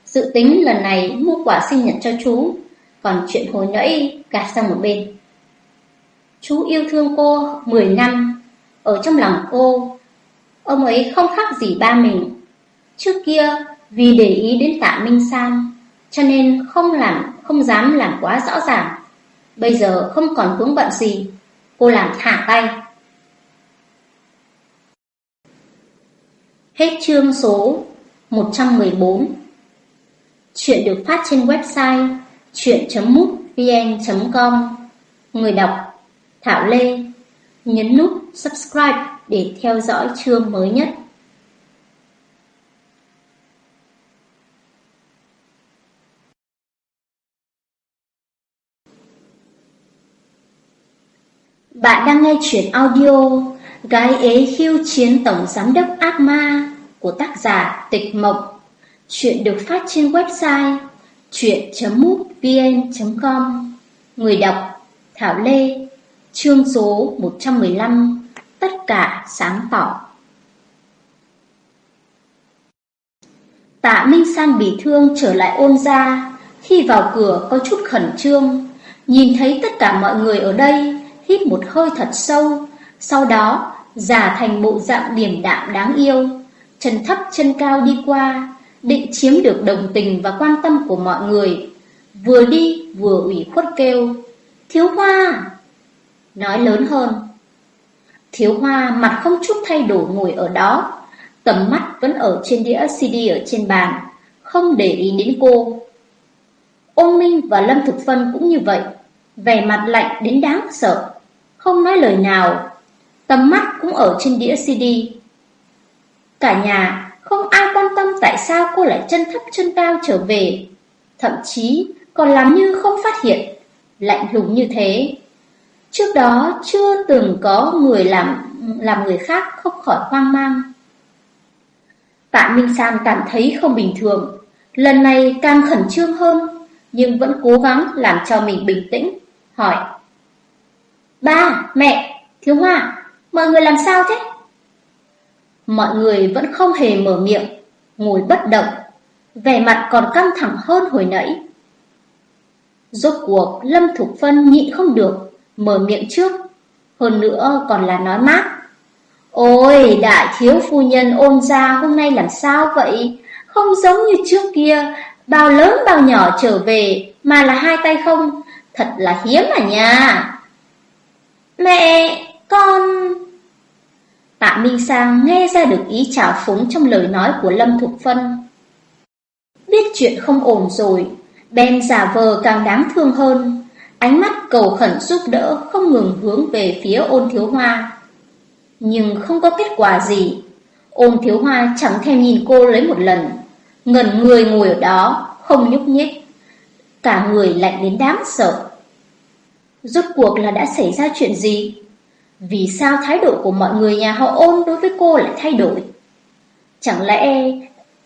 Dự tính lần này mua quả sinh nhật cho chú, còn chuyện hồi nãy gạt sang một bên. Chú yêu thương cô 10 năm, ở trong lòng cô, ông ấy không khác gì ba mình. Trước kia, vì để ý đến tạ Minh San, cho nên không làm, không dám làm quá rõ ràng. Bây giờ không còn vướng bận gì, cô làm thả tay. Hết chương số 114 Chuyện được phát trên website chuyện.mútvn.com Người đọc Thảo Lê. Nhấn nút subscribe để theo dõi chương mới nhất. Bạn đang nghe chuyện audio Gái ế khiêu chiến tổng giám đốc ác ma của tác giả Tịch mộc. Chuyện được phát trên website chuyện.mútvn.com Người đọc Thảo Lê. Chương số 115 Tất cả sáng tỏ. Tạ Minh San bị thương trở lại ôn ra Khi vào cửa, có chút khẩn trương. Nhìn thấy tất cả mọi người ở đây, Hít một hơi thật sâu. Sau đó, giả thành bộ dạng điềm đạm đáng yêu. Chân thấp chân cao đi qua, Định chiếm được đồng tình và quan tâm của mọi người. Vừa đi, vừa ủy khuất kêu, Thiếu hoa! Nói lớn hơn. Thiếu hoa mặt không chút thay đổi ngồi ở đó, Tầm mắt vẫn ở trên đĩa CD ở trên bàn, Không để ý đến cô. Ôn Minh và Lâm Thực Phân cũng như vậy, Vẻ mặt lạnh đến đáng sợ, Không nói lời nào, Tầm mắt cũng ở trên đĩa CD Cả nhà, không ai quan tâm tại sao cô lại chân thấp chân cao trở về, Thậm chí còn làm như không phát hiện, Lạnh lùng như thế. Trước đó chưa từng có người làm làm người khác không khỏi hoang mang. Tạ Minh San cảm thấy không bình thường, lần này càng khẩn trương hơn, nhưng vẫn cố gắng làm cho mình bình tĩnh, hỏi. Ba, mẹ, thiếu hoa, mọi người làm sao thế? Mọi người vẫn không hề mở miệng, ngồi bất động, vẻ mặt còn căng thẳng hơn hồi nãy. Rốt cuộc Lâm Thục Phân nhịn không được, mở miệng trước, hơn nữa còn là nói mát. Ôi, đại thiếu phu nhân ôn ra hôm nay làm sao vậy? Không giống như trước kia, bao lớn bao nhỏ trở về mà là hai tay không, thật là hiếm à nha. Mẹ, con... Tạ Minh Sang nghe ra được ý trào phúng trong lời nói của Lâm Thục Phân. Biết chuyện không ổn rồi, ben giả vờ càng đáng thương hơn, Ánh mắt cầu khẩn giúp đỡ không ngừng hướng về phía ôn thiếu hoa. Nhưng không có kết quả gì. Ôn thiếu hoa chẳng thèm nhìn cô lấy một lần. Ngẩn người ngồi ở đó, không nhúc nhích. Cả người lạnh đến đáng sợ. Rốt cuộc là đã xảy ra chuyện gì? Vì sao thái độ của mọi người nhà họ ôn đối với cô lại thay đổi? Chẳng lẽ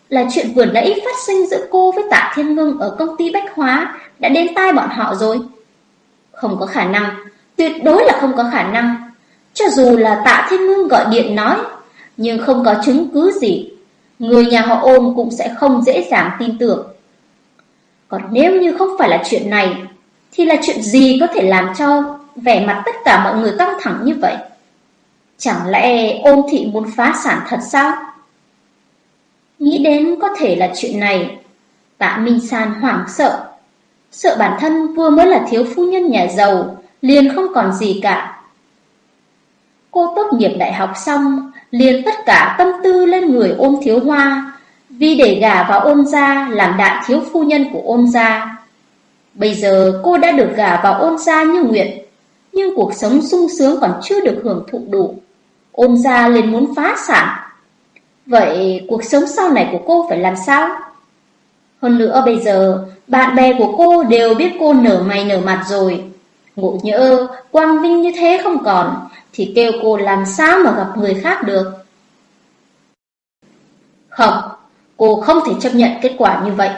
là chuyện vừa nãy phát sinh giữa cô với Tạ Thiên Ngưng ở công ty Bách Hóa đã đến tai bọn họ rồi? Không có khả năng, tuyệt đối là không có khả năng. Cho dù là Tạ Thiên Ngưng gọi điện nói, nhưng không có chứng cứ gì, người nhà họ ôm cũng sẽ không dễ dàng tin tưởng. Còn nếu như không phải là chuyện này, thì là chuyện gì có thể làm cho vẻ mặt tất cả mọi người căng thẳng như vậy? Chẳng lẽ ôm thị muốn phá sản thật sao? Nghĩ đến có thể là chuyện này, tạ Minh San hoảng sợ. Sợ bản thân vừa mới là thiếu phu nhân nhà giàu, liền không còn gì cả. Cô tốt nghiệp đại học xong, liền tất cả tâm tư lên người ôn thiếu hoa, vì để gả vào ôn gia làm đại thiếu phu nhân của ôn gia. Bây giờ cô đã được gả vào ôn gia như nguyện, nhưng cuộc sống sung sướng còn chưa được hưởng thụ đủ. Ôn gia liền muốn phá sản. Vậy cuộc sống sau này của cô phải làm sao? Hơn nữa bây giờ, bạn bè của cô đều biết cô nở mày nở mặt rồi. Ngộ nhỡ, quang vinh như thế không còn, thì kêu cô làm sao mà gặp người khác được. Không, cô không thể chấp nhận kết quả như vậy.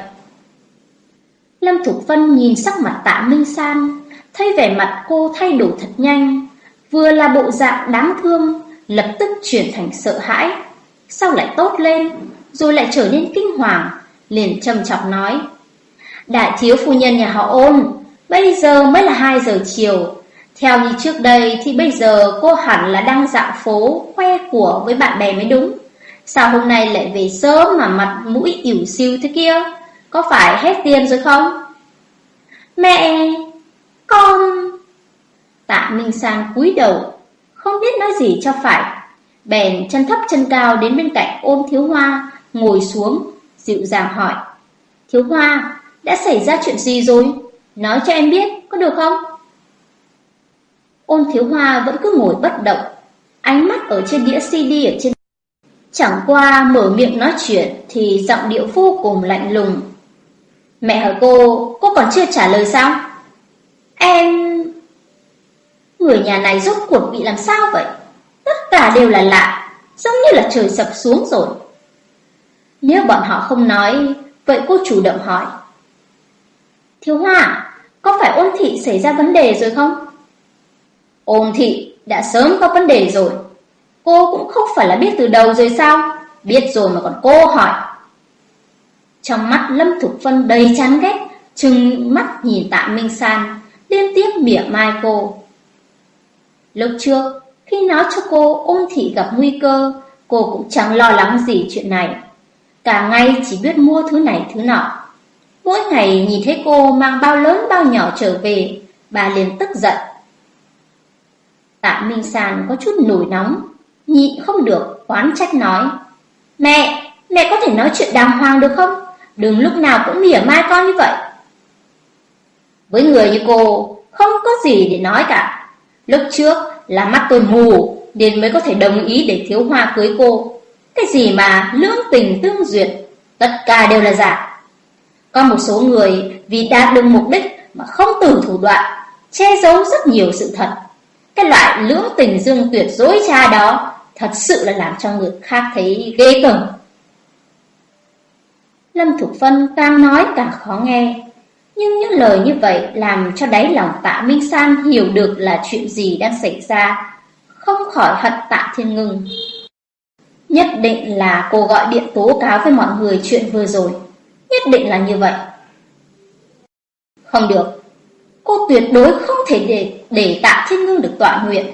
Lâm Thục Vân nhìn sắc mặt tạ Minh San, thấy vẻ mặt cô thay đổi thật nhanh, vừa là bộ dạng đáng thương, lập tức chuyển thành sợ hãi, sau lại tốt lên, rồi lại trở nên kinh hoàng, liền trầm trọng nói. Đại thiếu phu nhân nhà họ ôn, bây giờ mới là 2 giờ chiều, theo như trước đây thì bây giờ cô hẳn là đang dạo phố khoe của với bạn bè mới đúng. Sao hôm nay lại về sớm mà mặt mũi ỉu siêu thế kia? Có phải hết tiền rồi không? Mẹ, con... Tạ Minh Sang cúi đầu, không biết nói gì cho phải. Bèn chân thấp chân cao đến bên cạnh ôn thiếu hoa, ngồi xuống, dịu dàng hỏi. Thiếu hoa, đã xảy ra chuyện gì rồi? Nói cho em biết, có được không? Ôn thiếu hoa vẫn cứ ngồi bất động, ánh mắt ở trên đĩa CD ở trên. Chẳng qua mở miệng nói chuyện thì giọng điệu vô cùng lạnh lùng. Mẹ hỏi cô, cô còn chưa trả lời sao? Em... Người nhà này rốt cuộc bị làm sao vậy? Tất cả đều là lạ, giống như là trời sập xuống rồi. Nếu bọn họ không nói, vậy cô chủ động hỏi. Thiếu Hoa, có phải ôn thị xảy ra vấn đề rồi không? Ôn thị đã sớm có vấn đề rồi. Cô cũng không phải là biết từ đầu rồi sao? Biết rồi mà còn cô hỏi. Trong mắt Lâm Thục Vân đầy chán ghét, trừng mắt nhìn Tạ Minh San, liên tiếp mỉa mai cô. Lúc trước, khi nói cho cô ôn thị gặp nguy cơ, cô cũng chẳng lo lắng gì chuyện này. Cả ngày chỉ biết mua thứ này thứ nọ. Mỗi ngày nhìn thấy cô mang bao lớn bao nhỏ trở về, bà liền tức giận. Tạ Minh Sàn có chút nổi nóng, nhịn không được, oán trách nói. Mẹ, mẹ có thể nói chuyện đàng hoàng được không? Đừng lúc nào cũng mỉa mai con như vậy. Với người như cô, không có gì để nói cả. Lúc trước là mắt tôi mù, nên mới có thể đồng ý để thiếu hoa cưới cô. Cái gì mà lưỡng tình tương duyệt, tất cả đều là giả. Có một số người vì đạt được mục đích mà không từ thủ đoạn, che giấu rất nhiều sự thật. Cái loại lưỡng tình dương tuyệt dối cha đó thật sự là làm cho người khác thấy ghê tởm. Lâm Thục Phân càng nói càng khó nghe, nhưng những lời như vậy làm cho đáy lòng tạ Minh San hiểu được là chuyện gì đang xảy ra, không khỏi hận tạ Thiên Ngưng. Nhất định là cô gọi điện tố cáo với mọi người chuyện vừa rồi, nhất định là như vậy. Không được, cô tuyệt đối không thể để, để tạ Thiên Ngưng được tọa nguyện.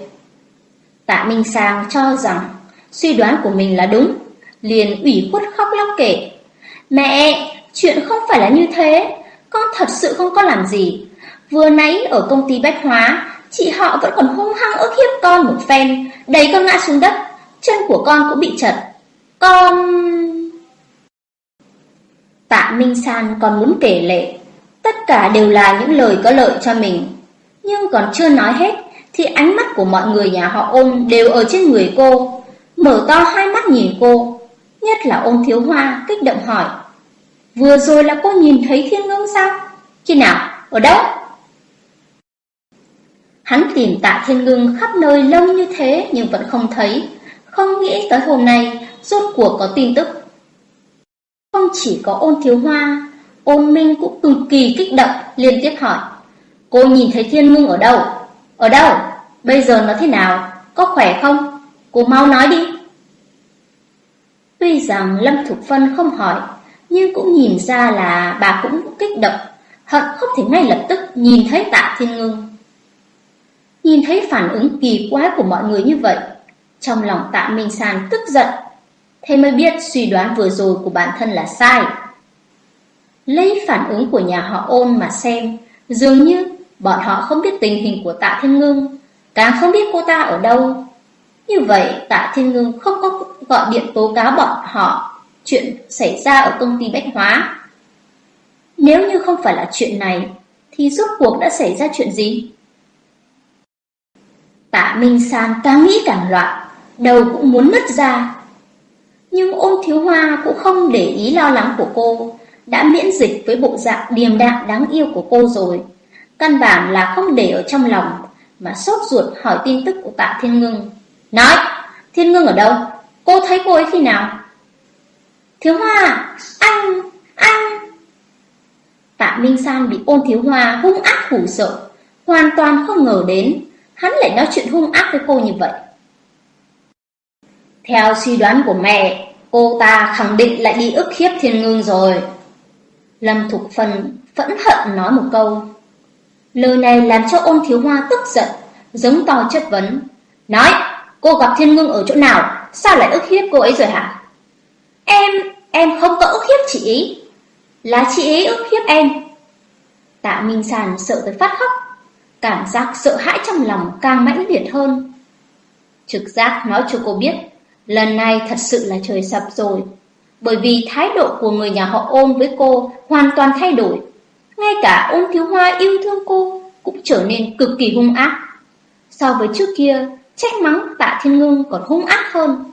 Tạ Minh Sang cho rằng suy đoán của mình là đúng, liền ủy khuất khóc lóc kể. Mẹ, chuyện không phải là như thế, con thật sự không có làm gì. Vừa nãy ở công ty bách hóa, chị họ vẫn còn hung hăng ức hiếp con một phen, đẩy con ngã xuống đất, chân của con cũng bị chật. Con... Tạ Minh San còn muốn kể lệ, tất cả đều là những lời có lợi cho mình. Nhưng còn chưa nói hết, thì ánh mắt của mọi người nhà họ ôn đều ở trên người cô, mở to hai mắt nhìn cô. Nhất là ôn thiếu hoa kích động hỏi. Vừa rồi là cô nhìn thấy thiên ngưng sao? Khi nào? Ở đâu? Hắn tìm tạ thiên ngưng khắp nơi lâu như thế nhưng vẫn không thấy, không nghĩ tới hôm nay rốt cuộc có tin tức. Không chỉ có ôn thiếu hoa, ôn minh cũng cực kỳ kích động liên tiếp hỏi. Cô nhìn thấy thiên ngưng ở đâu? Ở đâu? Bây giờ nó thế nào? Có khỏe không? Cô mau nói đi. Tuy rằng Lâm Thục Phân không hỏi, nhưng cũng nhìn ra là bà cũng kích động, hận không thể ngay lập tức nhìn thấy tạ thiên ngưng. Nhìn thấy phản ứng kỳ quái của mọi người như vậy, trong lòng tạ Minh San tức giận, thế mới biết suy đoán vừa rồi của bản thân là sai. Lấy phản ứng của nhà họ ôn mà xem, dường như bọn họ không biết tình hình của tạ thiên ngưng, càng không biết cô ta ở đâu. Như vậy tạ thiên ngưng không có gọi điện tố cáo bọn họ chuyện xảy ra ở công ty Bách Hóa. Nếu như không phải là chuyện này, thì rốt cuộc đã xảy ra chuyện gì? Tạ Minh San càng nghĩ càng loạn, đầu cũng muốn nứt ra. Nhưng ôn thiếu hoa cũng không để ý lo lắng của cô, đã miễn dịch với bộ dạng điềm đạm đáng yêu của cô rồi. Căn bản là không để ở trong lòng, mà sốt ruột hỏi tin tức của tạ Thiên Ngưng. Nói, Thiên Ngưng ở đâu? Cô thấy cô ấy khi nào? Thiếu Hoa, anh, anh. Tạ Minh San bị ôn Thiếu Hoa hung ác hủ sợ, hoàn toàn không ngờ đến, hắn lại nói chuyện hung ác với cô như vậy. Theo suy đoán của mẹ, cô ta khẳng định lại đi ức hiếp thiên ngưng rồi. Lâm Thục Phân phẫn hận nói một câu. Lời này làm cho ôn thiếu hoa tức giận, giống to chất vấn. Nói, cô gặp thiên ngưng ở chỗ nào, sao lại ức hiếp cô ấy rồi hả? Em, em không có ức hiếp chị ý, Là chị ý ức hiếp em. Tạ Minh Sàn sợ tới phát khóc. Cảm giác sợ hãi trong lòng càng mãnh liệt hơn. Trực giác nói cho cô biết, lần này thật sự là trời sập rồi. Bởi vì thái độ của người nhà họ ôm với cô hoàn toàn thay đổi. Ngay cả ôm thiếu hoa yêu thương cô cũng trở nên cực kỳ hung ác. So với trước kia, trách mắng tạ thiên ngưng còn hung ác hơn.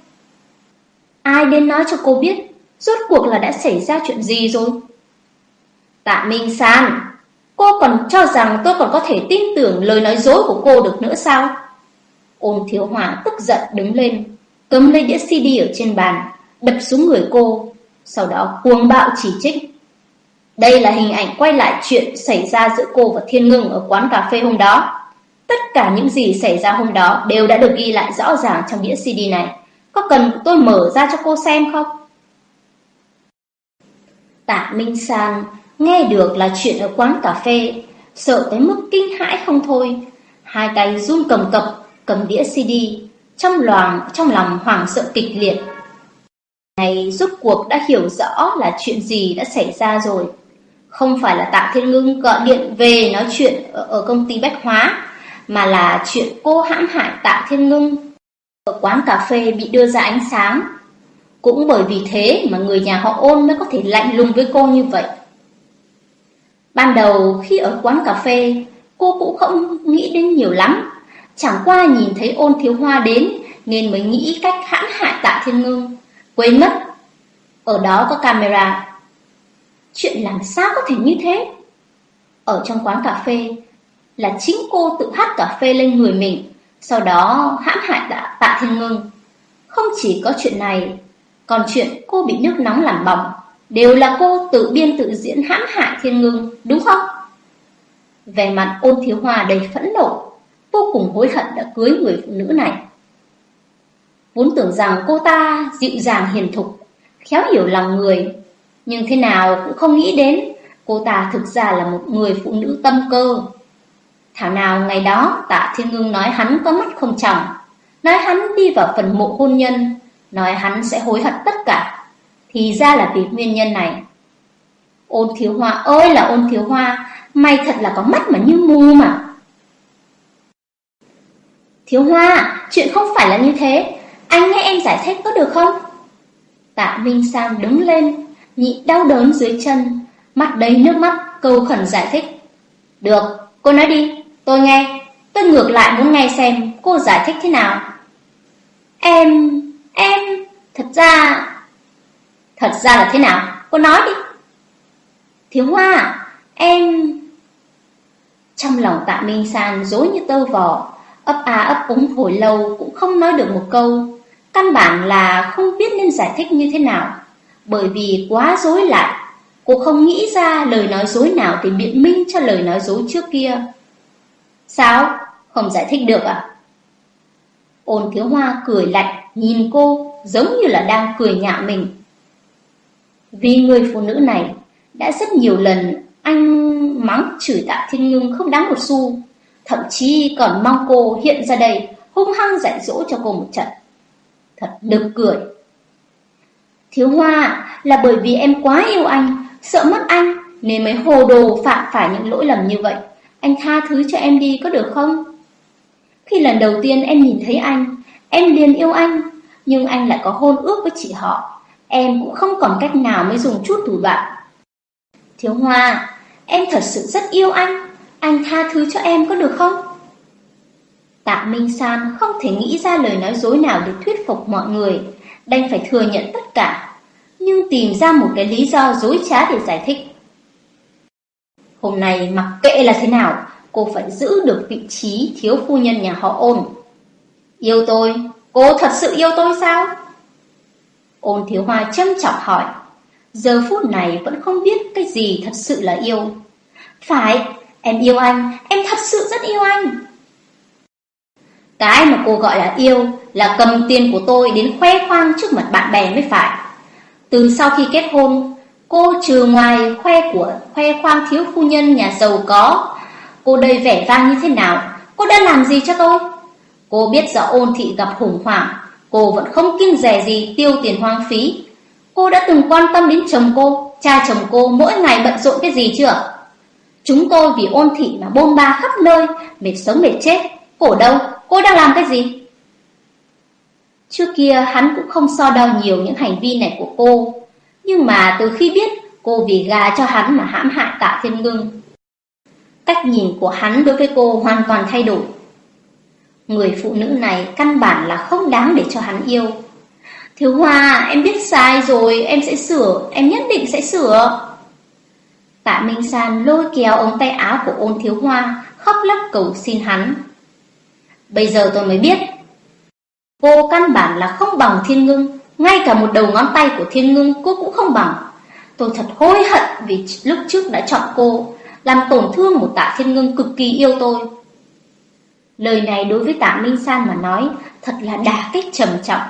Ai đến nói cho cô biết, rốt cuộc là đã xảy ra chuyện gì rồi? Tạ Minh San, cô còn cho rằng tôi còn có thể tin tưởng lời nói dối của cô được nữa sao? Ôn thiếu hòa tức giận đứng lên, cầm lấy đĩa CD ở trên bàn, đập xuống người cô, sau đó cuồng bạo chỉ trích. Đây là hình ảnh quay lại chuyện xảy ra giữa cô và Thiên Ngưng ở quán cà phê hôm đó. Tất cả những gì xảy ra hôm đó đều đã được ghi lại rõ ràng trong đĩa CD này. Có cần tôi mở ra cho cô xem không? Tạ Minh San nghe được là chuyện ở quán cà phê, sợ tới mức kinh hãi không thôi. Hai tay run cầm cập, cầm đĩa CD, trong lòng trong lòng hoảng sợ kịch liệt. Này rốt cuộc đã hiểu rõ là chuyện gì đã xảy ra rồi. Không phải là Tạ Thiên Ngưng gọi điện về nói chuyện ở, ở công ty Bách Hóa, mà là chuyện cô hãm hại Tạ Thiên Ngưng ở quán cà phê bị đưa ra ánh sáng. Cũng bởi vì thế mà người nhà họ ôn mới có thể lạnh lùng với cô như vậy. Ban đầu khi ở quán cà phê, cô cũng không nghĩ đến nhiều lắm. Chẳng qua nhìn thấy ôn thiếu hoa đến nên mới nghĩ cách hãm hại tạ thiên ngưng. Quên mất, ở đó có camera. Chuyện làm sao có thể như thế? Ở trong quán cà phê là chính cô tự hắt cà phê lên người mình sau đó hãm hại tạ, tạ thiên ngưng. Không chỉ có chuyện này, còn chuyện cô bị nước nóng làm bỏng, đều là cô tự biên tự diễn hãm hại thiên ngưng, đúng không? Về mặt ôn thiếu hòa đầy phẫn nộ, vô cùng hối hận đã cưới người phụ nữ này. Vốn tưởng rằng cô ta dịu dàng hiền thục, khéo hiểu lòng người, nhưng thế nào cũng không nghĩ đến cô ta thực ra là một người phụ nữ tâm cơ, Thảo nào ngày đó tạ thiên ngưng nói hắn có mắt không chồng, nói hắn đi vào phần mộ hôn nhân, nói hắn sẽ hối hận tất cả. Thì ra là vì nguyên nhân này. Ôn thiếu hoa ơi là ôn thiếu hoa, mày thật là có mắt mà như mù mà. Thiếu hoa, chuyện không phải là như thế, anh nghe em giải thích có được không? Tạ Minh Sang đứng lên, nhị đau đớn dưới chân, mắt đầy nước mắt, cầu khẩn giải thích. Được, cô nói đi, Tôi nghe, tôi ngược lại muốn nghe xem cô giải thích thế nào. Em, em, thật ra... Thật ra là thế nào? Cô nói đi. Thiếu Hoa, em... Trong lòng tạ Minh San dối như tơ vò, ấp a ấp úng hồi lâu cũng không nói được một câu. Căn bản là không biết nên giải thích như thế nào, bởi vì quá dối lại. Cô không nghĩ ra lời nói dối nào để biện minh cho lời nói dối trước kia. Sao? Không giải thích được à? Ôn thiếu hoa cười lạnh, nhìn cô giống như là đang cười nhạo mình. Vì người phụ nữ này đã rất nhiều lần anh mắng chửi tạ thiên ngưng không đáng một xu, thậm chí còn mong cô hiện ra đây hung hăng dạy dỗ cho cô một trận. Thật nực cười. Thiếu hoa là bởi vì em quá yêu anh, sợ mất anh nên mới hồ đồ phạm phải những lỗi lầm như vậy. Anh tha thứ cho em đi có được không? Khi lần đầu tiên em nhìn thấy anh, em liền yêu anh, nhưng anh lại có hôn ước với chị họ. Em cũng không còn cách nào mới dùng chút thủ đoạn. Thiếu Hoa, em thật sự rất yêu anh, anh tha thứ cho em có được không? Tạ Minh San không thể nghĩ ra lời nói dối nào để thuyết phục mọi người, đành phải thừa nhận tất cả, nhưng tìm ra một cái lý do dối trá để giải thích. Hôm nay mặc kệ là thế nào, cô phải giữ được vị trí thiếu phu nhân nhà họ ôn. Yêu tôi, cô thật sự yêu tôi sao? Ôn thiếu hoa châm chọc hỏi. Giờ phút này vẫn không biết cái gì thật sự là yêu. Phải, em yêu anh, em thật sự rất yêu anh. Cái mà cô gọi là yêu là cầm tiền của tôi đến khoe khoang trước mặt bạn bè mới phải. Từ sau khi kết hôn, cô trừ ngoài khoe của khoe khoang thiếu phu nhân nhà giàu có, cô đầy vẻ vang như thế nào, cô đã làm gì cho tôi? Cô biết rõ ôn thị gặp khủng hoảng, cô vẫn không kiêng rẻ gì tiêu tiền hoang phí. Cô đã từng quan tâm đến chồng cô, cha chồng cô mỗi ngày bận rộn cái gì chưa? Chúng tôi vì ôn thị mà bôn ba khắp nơi, mệt sống mệt chết. Cổ đâu, cô đang làm cái gì? Trước kia hắn cũng không so đo nhiều những hành vi này của cô. Nhưng mà từ khi biết cô vì gà cho hắn mà hãm hại tạ thiên ngưng. Cách nhìn của hắn đối với cô hoàn toàn thay đổi. Người phụ nữ này căn bản là không đáng để cho hắn yêu. Thiếu Hoa, em biết sai rồi, em sẽ sửa, em nhất định sẽ sửa. Tạ Minh San lôi kéo ống tay áo của ôn thiếu hoa, khóc lóc cầu xin hắn. Bây giờ tôi mới biết, cô căn bản là không bằng thiên ngưng, ngay cả một đầu ngón tay của thiên ngưng cô cũng không bằng. Tôi thật hối hận vì lúc trước đã chọn cô, làm tổn thương một tạ thiên ngưng cực kỳ yêu tôi. Lời này đối với tạ Minh San mà nói thật là đả kích trầm trọng.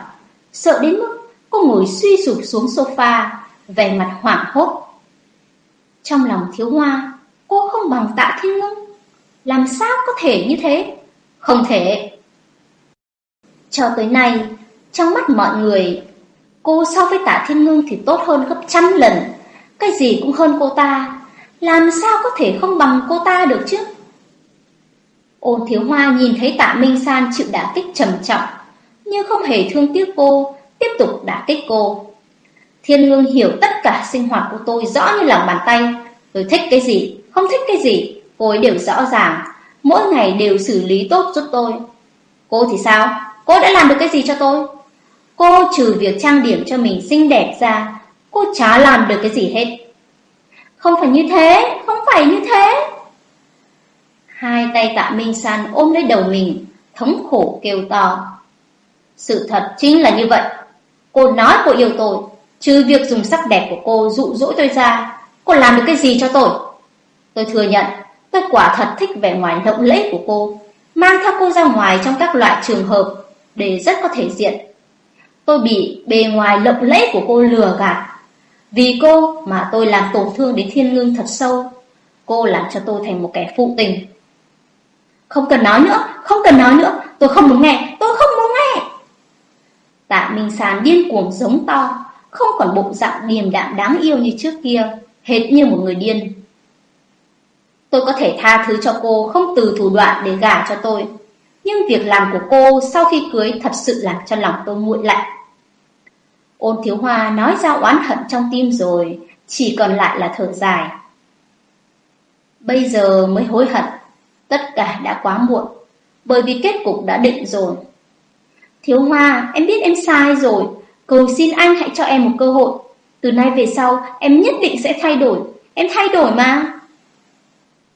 Sợ đến mức cô ngồi suy sụp xuống sofa, vẻ mặt hoảng hốt. Trong lòng thiếu hoa, cô không bằng tạ thiên ngưng. Làm sao có thể như thế? Không thể. Cho tới nay, trong mắt mọi người, cô so với tạ thiên ngưng thì tốt hơn gấp trăm lần. Cái gì cũng hơn cô ta. Làm sao có thể không bằng cô ta được chứ? Ôn thiếu hoa nhìn thấy tạ Minh San chịu đả kích trầm trọng, nhưng không hề thương tiếc cô, tiếp tục đả kích cô. Thiên hương hiểu tất cả sinh hoạt của tôi rõ như lòng bàn tay. Tôi thích cái gì, không thích cái gì, cô ấy đều rõ ràng. Mỗi ngày đều xử lý tốt giúp tôi. Cô thì sao? Cô đã làm được cái gì cho tôi? Cô trừ việc trang điểm cho mình xinh đẹp ra, cô chả làm được cái gì hết. Không phải như thế, không phải như thế. Hai tay tạ Minh San ôm lấy đầu mình, thống khổ kêu to. Sự thật chính là như vậy. Cô nói cô yêu tôi, trừ việc dùng sắc đẹp của cô dụ dỗ tôi ra, cô làm được cái gì cho tôi? Tôi thừa nhận, tôi quả thật thích vẻ ngoài lộng lẫy của cô, mang theo cô ra ngoài trong các loại trường hợp để rất có thể diện. Tôi bị bề ngoài lộng lẫy của cô lừa gạt. Vì cô mà tôi làm tổn thương đến thiên ngưng thật sâu. Cô làm cho tôi thành một kẻ phụ tình. Không cần nói nữa, không cần nói nữa, tôi không muốn nghe, tôi không muốn nghe. Tạ Minh Sán điên cuồng giống to, không còn bộ dạng điềm đạm đáng yêu như trước kia, hệt như một người điên. Tôi có thể tha thứ cho cô không từ thủ đoạn để gả cho tôi, nhưng việc làm của cô sau khi cưới thật sự làm cho lòng tôi nguội lạnh. Ôn thiếu hoa nói ra oán hận trong tim rồi, chỉ còn lại là thở dài. Bây giờ mới hối hận, tất cả đã quá muộn, bởi vì kết cục đã định rồi. Thiếu Hoa, em biết em sai rồi, cầu xin anh hãy cho em một cơ hội. Từ nay về sau, em nhất định sẽ thay đổi, em thay đổi mà.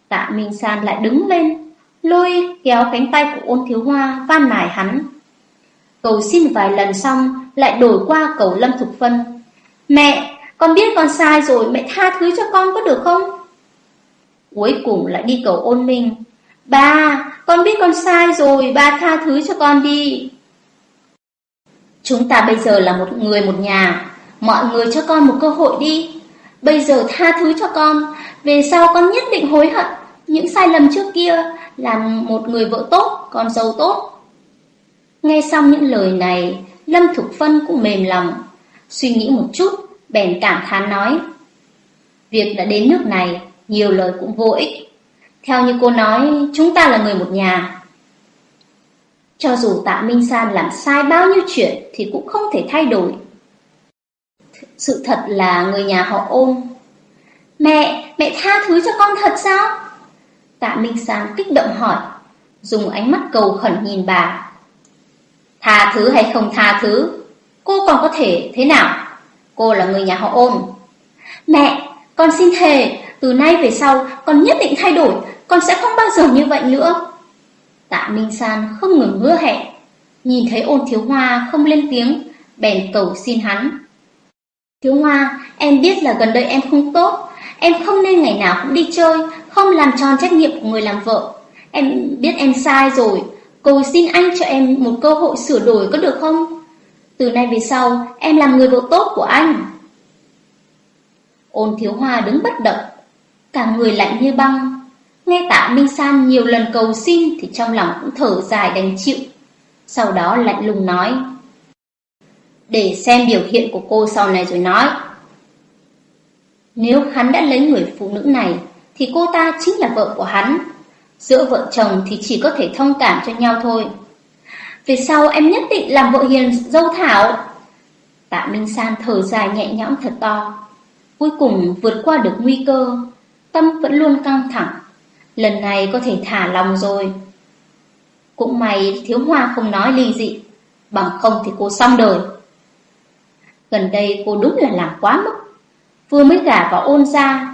Tạ Minh San lại đứng lên, lôi kéo cánh tay của ôn thiếu hoa van nài hắn. Cầu xin vài lần xong, lại đổi qua cầu Lâm Thục Phân. Mẹ, con biết con sai rồi, mẹ tha thứ cho con có được không? Cuối cùng lại đi cầu ôn minh. Ba, con biết con sai rồi, ba tha thứ cho con đi. Chúng ta bây giờ là một người một nhà, mọi người cho con một cơ hội đi. Bây giờ tha thứ cho con, về sau con nhất định hối hận những sai lầm trước kia, làm một người vợ tốt, con dâu tốt. Nghe xong những lời này, Lâm Thục Phân cũng mềm lòng, suy nghĩ một chút, bèn cảm thán nói. Việc đã đến nước này, nhiều lời cũng vô ích. Theo như cô nói, chúng ta là người một nhà. Cho dù Tạ Minh San làm sai bao nhiêu chuyện thì cũng không thể thay đổi. Sự thật là người nhà họ ôm. Mẹ, mẹ tha thứ cho con thật sao? Tạ Minh San kích động hỏi, dùng ánh mắt cầu khẩn nhìn bà. Tha thứ hay không tha thứ, cô còn có thể thế nào? Cô là người nhà họ ôm. Mẹ, con xin thề, từ nay về sau con nhất định thay đổi, con sẽ không bao giờ như vậy nữa. Tạ Minh San không ngừng hứa hẹn, nhìn thấy ôn thiếu hoa không lên tiếng, bèn cầu xin hắn. Thiếu hoa, em biết là gần đây em không tốt, em không nên ngày nào cũng đi chơi, không làm tròn trách nhiệm của người làm vợ. Em biết em sai rồi, cầu xin anh cho em một cơ hội sửa đổi có được không? Từ nay về sau, em làm người vợ tốt của anh. Ôn thiếu hoa đứng bất động, cả người lạnh như băng. Nghe tạ Minh San nhiều lần cầu xin thì trong lòng cũng thở dài đành chịu. Sau đó lạnh lùng nói. Để xem biểu hiện của cô sau này rồi nói. Nếu hắn đã lấy người phụ nữ này, thì cô ta chính là vợ của hắn. Giữa vợ chồng thì chỉ có thể thông cảm cho nhau thôi. Về sau em nhất định làm vợ hiền dâu thảo. Tạ Minh San thở dài nhẹ nhõm thật to. Cuối cùng vượt qua được nguy cơ, tâm vẫn luôn căng thẳng. Lần này có thể thả lòng rồi. Cũng may thiếu hoa không nói ly dị, bằng không thì cô xong đời. Gần đây cô đúng là làm quá mức. Vừa mới gả vào ôn ra,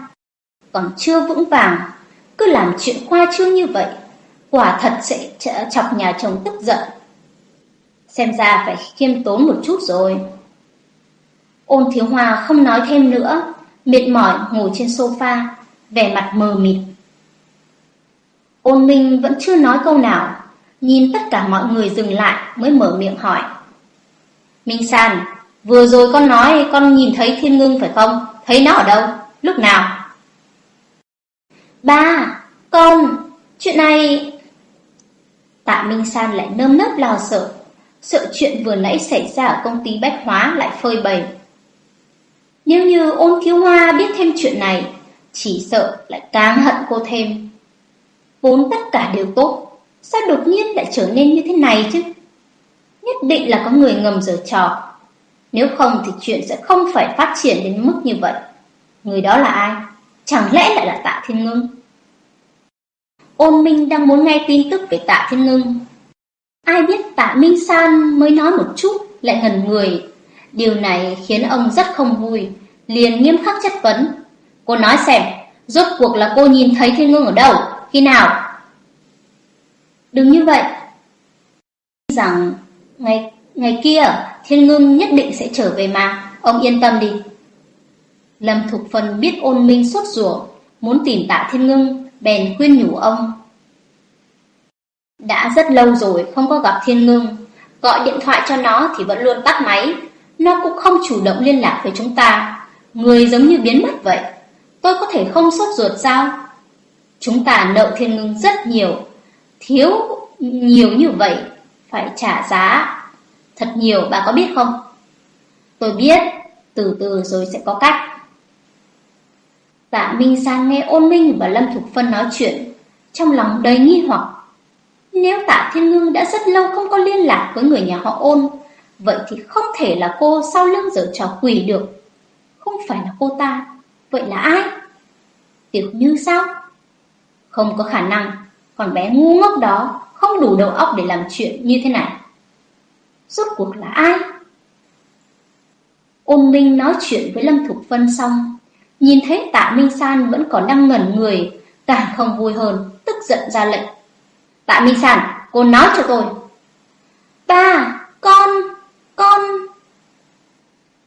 còn chưa vững vàng, cứ làm chuyện khoa trương như vậy, quả thật sẽ chọc nhà chồng tức giận. Xem ra phải khiêm tốn một chút rồi. Ôn thiếu hoa không nói thêm nữa, mệt mỏi ngồi trên sofa, vẻ mặt mờ mịt. Ôn Minh vẫn chưa nói câu nào, nhìn tất cả mọi người dừng lại mới mở miệng hỏi. Minh San, vừa rồi con nói con nhìn thấy thiên ngưng phải không? Thấy nó ở đâu? Lúc nào? Ba, con, chuyện này... Tạ Minh San lại nơm nớp lo sợ, sợ chuyện vừa nãy xảy ra ở công ty bách hóa lại phơi bày. Nếu như ôn thiếu hoa biết thêm chuyện này, chỉ sợ lại càng hận cô thêm. Vốn tất cả đều tốt, sao đột nhiên lại trở nên như thế này chứ? Nhất định là có người ngầm giở trò. Nếu không thì chuyện sẽ không phải phát triển đến mức như vậy. Người đó là ai? Chẳng lẽ lại là tạ thiên ngưng? Ôn Minh đang muốn nghe tin tức về tạ thiên ngưng. Ai biết tạ Minh San mới nói một chút lại ngần người. Điều này khiến ông rất không vui, liền nghiêm khắc chất vấn. Cô nói xem, rốt cuộc là cô nhìn thấy thiên ngưng ở đâu, khi nào? Đừng như vậy. Rằng ngày ngày kia thiên ngưng nhất định sẽ trở về mà, ông yên tâm đi. Lâm Thục Phần biết ôn minh sốt ruột, muốn tìm tạ thiên ngưng, bèn khuyên nhủ ông. Đã rất lâu rồi không có gặp thiên ngưng, gọi điện thoại cho nó thì vẫn luôn tắt máy, nó cũng không chủ động liên lạc với chúng ta, người giống như biến mất vậy. Tôi có thể không sốt ruột sao? Chúng ta nợ thiên ngưng rất nhiều, thiếu nhiều như vậy, phải trả giá. Thật nhiều bà có biết không? Tôi biết, từ từ rồi sẽ có cách. Tạ Minh sang nghe ôn minh và Lâm Thục Phân nói chuyện, trong lòng đầy nghi hoặc. Nếu Tạ Thiên Ngưng đã rất lâu không có liên lạc với người nhà họ ôn, vậy thì không thể là cô sau lưng giở trò quỷ được. Không phải là cô ta, vậy là ai? Tiểu Như sao? Không có khả năng, còn bé ngu ngốc đó không đủ đầu óc để làm chuyện như thế này. Rốt cuộc là ai? Ôn Minh nói chuyện với Lâm Thục Phân xong, Nhìn thấy tạ Minh San vẫn còn đang ngẩn người, càng không vui hơn, tức giận ra lệnh. Tạ Minh Sản, cô nói cho tôi. Ba, con, con...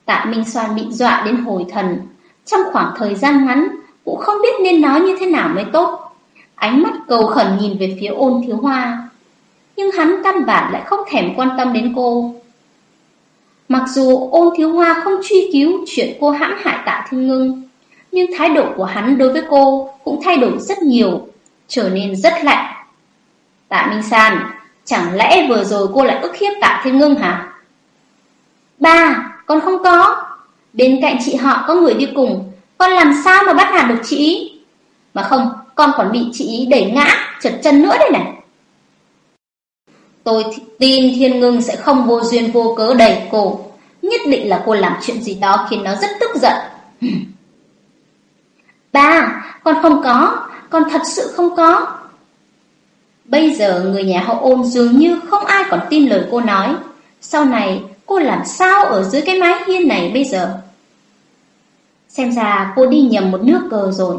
Tạ Minh Soan bị dọa đến hồi thần. Trong khoảng thời gian ngắn, cũng không biết nên nói như thế nào mới tốt. Ánh mắt cầu khẩn nhìn về phía ôn thiếu hoa. Nhưng hắn căn bản lại không thèm quan tâm đến cô. Mặc dù ôn thiếu hoa không truy cứu chuyện cô hãm hại tạ thiên ngưng, nhưng thái độ của hắn đối với cô cũng thay đổi rất nhiều, trở nên rất lạnh. Tạ Minh San, chẳng lẽ vừa rồi cô lại ức hiếp tạ thiên ngưng hả? Ba, con không có. Bên cạnh chị họ có người đi cùng, con làm sao mà bắt nạt được chị? Mà không, con còn bị chị ý đẩy ngã, trật chân nữa đây này. Tôi tin Thiên Ngưng sẽ không vô duyên vô cớ đẩy cô. Nhất định là cô làm chuyện gì đó khiến nó rất tức giận. Ba, con không có, con thật sự không có. Bây giờ người nhà họ ôm dường như không ai còn tin lời cô nói. Sau này cô làm sao ở dưới cái mái hiên này bây giờ? Xem ra cô đi nhầm một nước cờ rồi.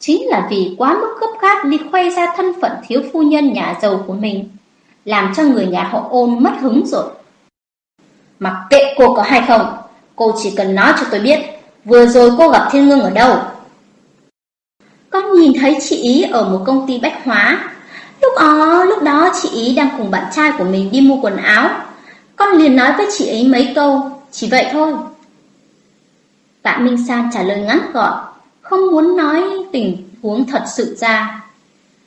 Chính là vì quá mức gấp gáp đi khoe ra thân phận thiếu phu nhân nhà giàu của mình, làm cho người nhà họ ôn mất hứng rồi. Mặc kệ cô có hay không, cô chỉ cần nói cho tôi biết, vừa rồi cô gặp Thiên Ngưng ở đâu. Con nhìn thấy chị ý ở một công ty bách hóa. Lúc đó, lúc đó chị ý đang cùng bạn trai của mình đi mua quần áo. Con liền nói với chị ấy mấy câu, chỉ vậy thôi. Tạ Minh San trả lời ngắn gọn, không muốn nói tình huống thật sự ra.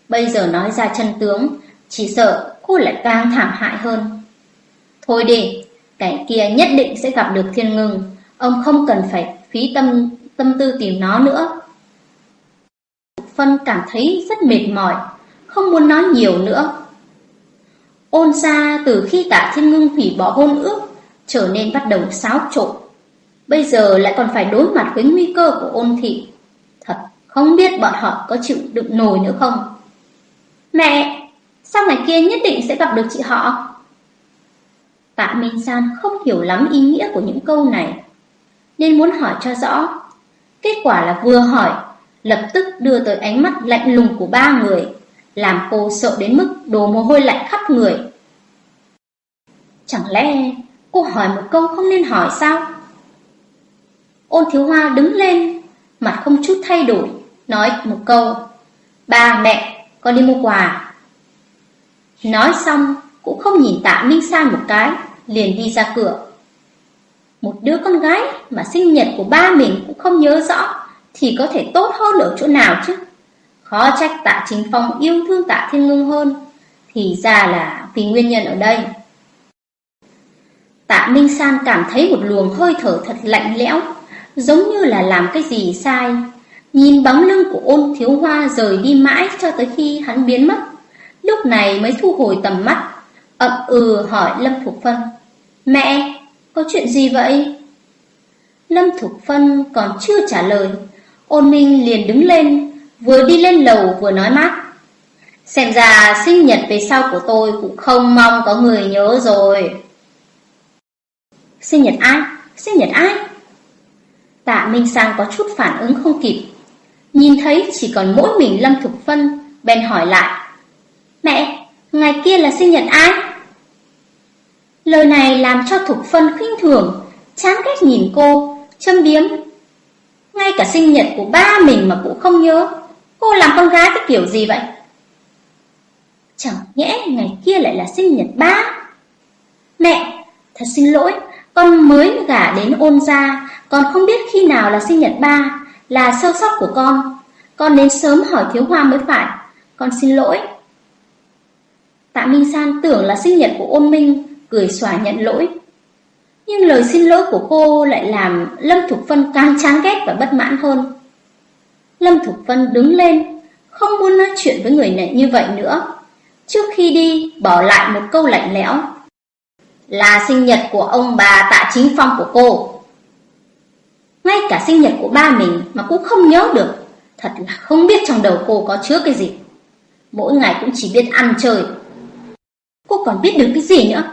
Bây giờ nói ra chân tướng, chỉ sợ cô lại càng thảm hại hơn. Thôi đi, cái kia nhất định sẽ gặp được thiên ngừng, ông không cần phải phí tâm tâm tư tìm nó nữa. Phân cảm thấy rất mệt mỏi, không muốn nói nhiều nữa. Ôn xa từ khi tạ thiên ngưng hủy bỏ hôn ước, trở nên bắt đầu xáo trộn. Bây giờ lại còn phải đối mặt với nguy cơ của ôn thị. Không biết bọn họ có chịu đựng nổi nữa không? Mẹ, sao ngày kia nhất định sẽ gặp được chị họ? Tạ Minh San không hiểu lắm ý nghĩa của những câu này, nên muốn hỏi cho rõ. Kết quả là vừa hỏi, lập tức đưa tới ánh mắt lạnh lùng của ba người, làm cô sợ đến mức đổ mồ hôi lạnh khắp người. Chẳng lẽ cô hỏi một câu không nên hỏi sao? Ôn thiếu hoa đứng lên, mặt không chút thay đổi, nói một câu. Ba, mẹ, con đi mua quà. Nói xong, cũng không nhìn tạ Minh San một cái, liền đi ra cửa. Một đứa con gái mà sinh nhật của ba mình cũng không nhớ rõ, thì có thể tốt hơn ở chỗ nào chứ? Khó trách tạ chính phong yêu thương tạ thiên ngưng hơn, thì ra là vì nguyên nhân ở đây. Tạ Minh San cảm thấy một luồng hơi thở thật lạnh lẽo, giống như là làm cái gì sai. Nhìn bóng lưng của ôn thiếu hoa rời đi mãi cho tới khi hắn biến mất. Lúc này mới thu hồi tầm mắt, ậm ừ hỏi Lâm Thục Phân. Mẹ, có chuyện gì vậy? Lâm Thục Phân còn chưa trả lời. Ôn Minh liền đứng lên, vừa đi lên lầu vừa nói mát. Xem ra sinh nhật về sau của tôi cũng không mong có người nhớ rồi. Sinh nhật ai? Sinh nhật ai? Tạ Minh Sang có chút phản ứng không kịp. Nhìn thấy chỉ còn mỗi mình Lâm Thục Phân, bèn hỏi lại. Mẹ, ngày kia là sinh nhật ai? Lời này làm cho Thục Phân khinh thường, chán ghét nhìn cô, châm biếm. Ngay cả sinh nhật của ba mình mà cũng không nhớ, cô làm con gái cái kiểu gì vậy? Chẳng nhẽ ngày kia lại là sinh nhật ba? Mẹ, thật xin lỗi, con mới gả đến ôn gia, còn không biết khi nào là sinh nhật ba, là sâu sắc của con. Con đến sớm hỏi thiếu hoa mới phải, con xin lỗi. Tạ Minh San tưởng là sinh nhật của ôn minh, cười xòa nhận lỗi. Nhưng lời xin lỗi của cô lại làm Lâm Thục Phân càng chán ghét và bất mãn hơn. Lâm Thục Phân đứng lên, không muốn nói chuyện với người này như vậy nữa. Trước khi đi, bỏ lại một câu lạnh lẽo. Là sinh nhật của ông bà tạ chính phong của cô. Ngay cả sinh nhật của ba mình mà cũng không nhớ được. Thật là không biết trong đầu cô có chứa cái gì. Mỗi ngày cũng chỉ biết ăn chơi. Cô còn biết được cái gì nữa?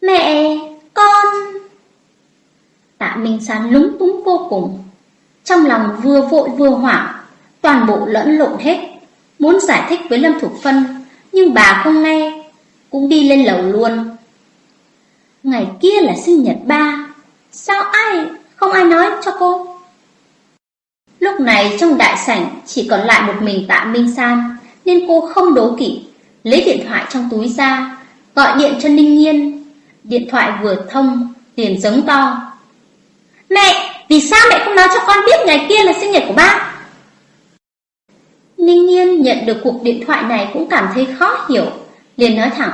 Mẹ, con... Tạ Minh Sán lúng túng vô cùng. Trong lòng vừa vội vừa hoảng, toàn bộ lẫn lộn hết. Muốn giải thích với Lâm Thục Phân, nhưng bà không nghe, cũng đi lên lầu luôn. Ngày kia là sinh nhật ba, sao ai, không ai nói cho cô? Lúc này trong đại sảnh chỉ còn lại một mình tạ Minh San, nên cô không đố kỵ, lấy điện thoại trong túi ra, gọi điện cho Ninh Nhiên. Điện thoại vừa thông, liền giống to. Mẹ, vì sao mẹ không nói cho con biết ngày kia là sinh nhật của ba? Ninh Nhiên nhận được cuộc điện thoại này cũng cảm thấy khó hiểu, liền nói thẳng.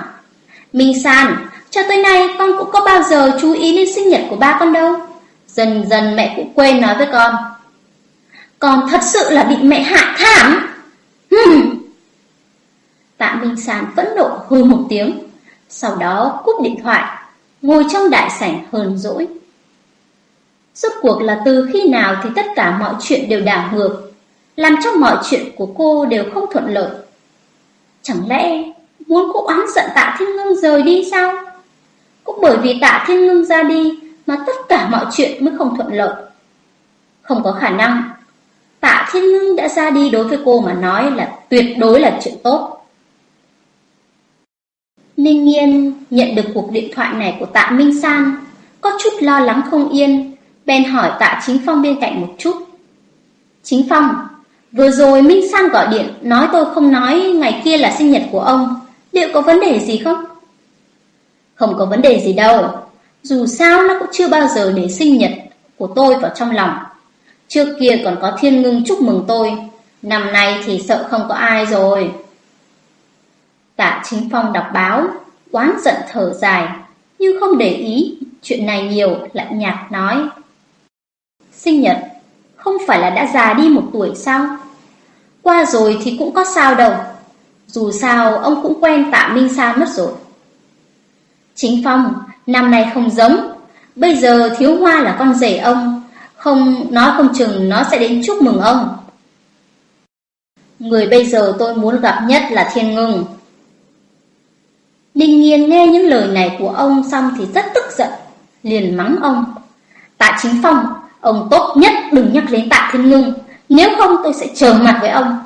Minh San, cho tới nay con cũng có bao giờ chú ý đến sinh nhật của ba con đâu. Dần dần mẹ cũng quên nói với con. Con thật sự là bị mẹ hại thảm. hmm. Tạ Minh Sàn phẫn nộ hư một tiếng, sau đó cúp điện thoại, ngồi trong đại sảnh hờn dỗi. Rốt cuộc là từ khi nào thì tất cả mọi chuyện đều đảo ngược, làm cho mọi chuyện của cô đều không thuận lợi. Chẳng lẽ muốn cô oán giận tạ thiên ngưng rời đi sao? Cũng bởi vì tạ thiên ngưng ra đi mà tất cả mọi chuyện mới không thuận lợi. Không có khả năng, tạ thiên ngưng đã ra đi đối với cô mà nói là tuyệt đối là chuyện tốt. Ninh Nhiên nhận được cuộc điện thoại này của tạ Minh San, có chút lo lắng không yên, bèn hỏi tạ Chính Phong bên cạnh một chút. Chính Phong, vừa rồi Minh San gọi điện nói tôi không nói ngày kia là sinh nhật của ông, liệu có vấn đề gì không? Không có vấn đề gì đâu, dù sao nó cũng chưa bao giờ để sinh nhật của tôi vào trong lòng. Trước kia còn có thiên ngưng chúc mừng tôi, năm nay thì sợ không có ai rồi. Tạ Chính Phong đọc báo, oán giận thở dài, nhưng không để ý chuyện này nhiều, lạnh nhạt nói. Sinh nhật, không phải là đã già đi một tuổi sao? Qua rồi thì cũng có sao đâu. Dù sao, ông cũng quen tạ Minh Sa mất rồi. Chính Phong, năm nay không giống. Bây giờ thiếu hoa là con rể ông. Không, nói không chừng nó sẽ đến chúc mừng ông. Người bây giờ tôi muốn gặp nhất là Thiên Ngưng. Đinh Nghiên nghe những lời này của ông xong thì rất tức giận, liền mắng ông. Tạ Chính Phong, ông tốt nhất đừng nhắc đến Tạ Thiên Ngưng, nếu không tôi sẽ trở mặt với ông.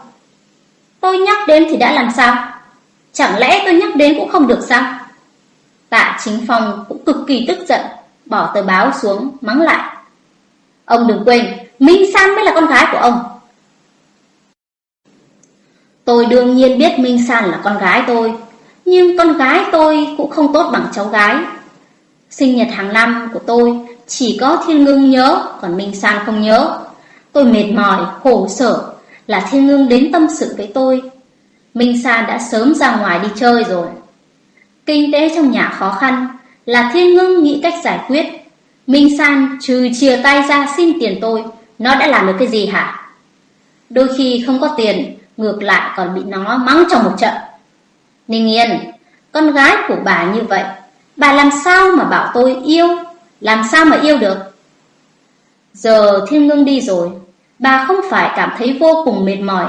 Tôi nhắc đến thì đã làm sao? Chẳng lẽ tôi nhắc đến cũng không được sao? Tạ Chính Phong cũng cực kỳ tức giận, bỏ tờ báo xuống, mắng lại. Ông đừng quên, Minh San mới là con gái của ông. Tôi đương nhiên biết Minh San là con gái tôi, nhưng con gái tôi cũng không tốt bằng cháu gái. Sinh nhật hàng năm của tôi chỉ có Thiên Ngưng nhớ, còn Minh San không nhớ. Tôi mệt mỏi, khổ sở là Thiên Ngưng đến tâm sự với tôi. Minh San đã sớm ra ngoài đi chơi rồi. Kinh tế trong nhà khó khăn là Thiên Ngưng nghĩ cách giải quyết. Minh San trừ chia tay ra xin tiền tôi, nó đã làm được cái gì hả? Đôi khi không có tiền, ngược lại còn bị nó mắng trong một trận. Ninh Yên, con gái của bà như vậy, bà làm sao mà bảo tôi yêu, làm sao mà yêu được? Giờ Thiên Ngưng đi rồi, bà không phải cảm thấy vô cùng mệt mỏi,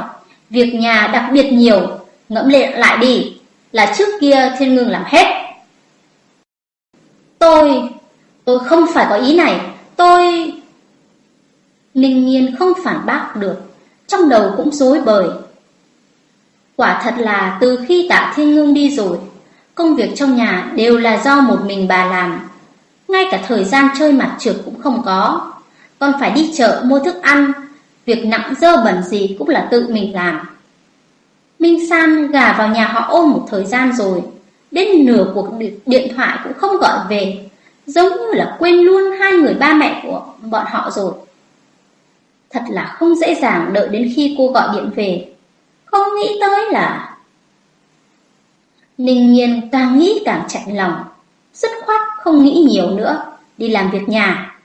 việc nhà đặc biệt nhiều, ngẫm lệ lại đi, là trước kia Thiên Ngưng làm hết. Tôi, tôi không phải có ý này, tôi... Ninh Nhiên không phản bác được, trong đầu cũng rối bời. Quả thật là từ khi tạ thiên ngưng đi rồi, công việc trong nhà đều là do một mình bà làm. Ngay cả thời gian chơi mặt trượt cũng không có. Còn phải đi chợ mua thức ăn, việc nặng dơ bẩn gì cũng là tự mình làm. Minh San gà vào nhà họ ôm một thời gian rồi, đến nửa cuộc điện thoại cũng không gọi về, giống như là quên luôn hai người ba mẹ của bọn họ rồi. Thật là không dễ dàng đợi đến khi cô gọi điện về không nghĩ tới là... Ninh nhiên càng nghĩ càng chạnh lòng, dứt khoát không nghĩ nhiều nữa, đi làm việc nhà.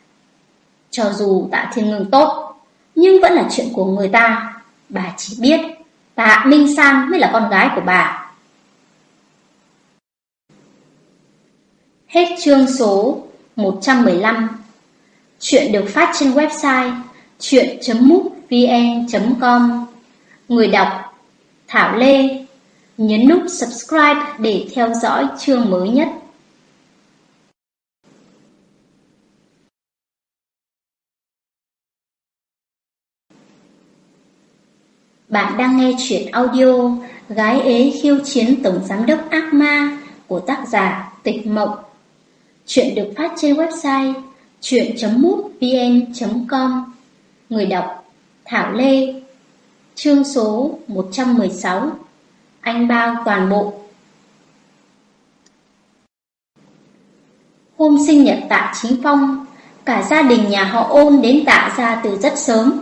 Cho dù tạ thiên ngưng tốt, nhưng vẫn là chuyện của người ta, bà chỉ biết tạ Minh Sang mới là con gái của bà. Hết chương số 115 Chuyện được phát trên website chuyện.mútvn.com Người đọc Thảo Lê. Nhấn nút subscribe để theo dõi chương mới nhất. Bạn đang nghe chuyện audio Gái ế khiêu chiến tổng giám đốc ác ma của tác giả Tịch Mộng. Chuyện được phát trên website chuyện.mútvn.com Người đọc Thảo Lê. Chương số 116 Anh bao toàn bộ. Hôm sinh nhật tạ Chính Phong, Cả gia đình nhà họ ôn đến tạ ra từ rất sớm.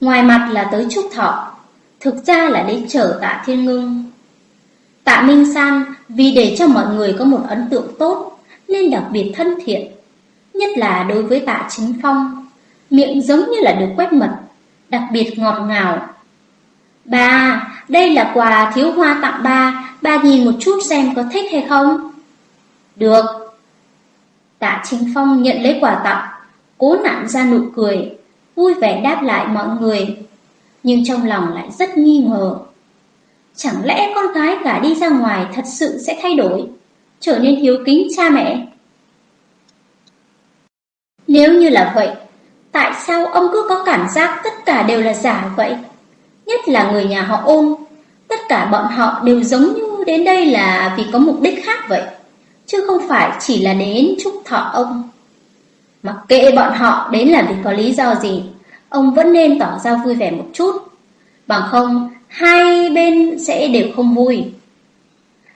Ngoài mặt là tới chúc thọ. Thực ra là để chở tạ Thiên Ngưng. Tạ Minh San vì để cho mọi người có một ấn tượng tốt Nên đặc biệt thân thiện Nhất là đối với tạ Chính Phong. Miệng giống như là được quét mật Đặc biệt ngọt ngào. Bà, đây là quà thiếu hoa tặng ba Bà nhìn một chút xem có thích hay không? Được. Tạ Chính Phong nhận lấy quà tặng Cố nặn ra nụ cười Vui vẻ đáp lại mọi người. Nhưng trong lòng lại rất nghi ngờ. Chẳng lẽ con gái cả đi ra ngoài thật sự sẽ thay đổi, Trở nên hiếu kính cha mẹ? Nếu như là vậy, Tại sao ông cứ có cảm giác tất cả đều là giả vậy? Nhất là người nhà họ ôn Tất cả bọn họ đều giống như đến đây là vì có mục đích khác vậy, Chứ không phải chỉ là đến chúc thọ ông. Mặc kệ bọn họ đến là vì có lý do gì Ông vẫn nên tỏ ra vui vẻ một chút. Bằng không, Hai bên sẽ đều không vui.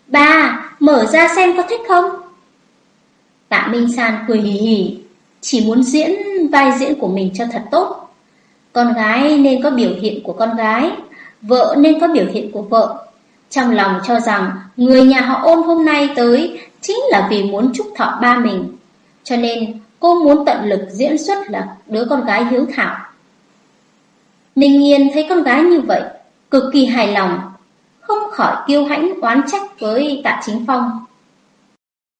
Ba Mở ra xem có thích không? Tạ Minh San cười hì hì, Chỉ muốn diễn vai diễn của mình cho thật tốt. Con gái nên có biểu hiện của con gái, Vợ nên có biểu hiện của vợ. Trong lòng cho rằng Người nhà họ ôn hôm nay tới Chính là vì muốn chúc thọ ba mình. Cho nên, cô muốn tận lực diễn xuất là đứa con gái hiếu thảo. Ninh Nhiên thấy con gái như vậy, cực kỳ hài lòng, không khỏi kiêu hãnh oán trách với tạ chính phong.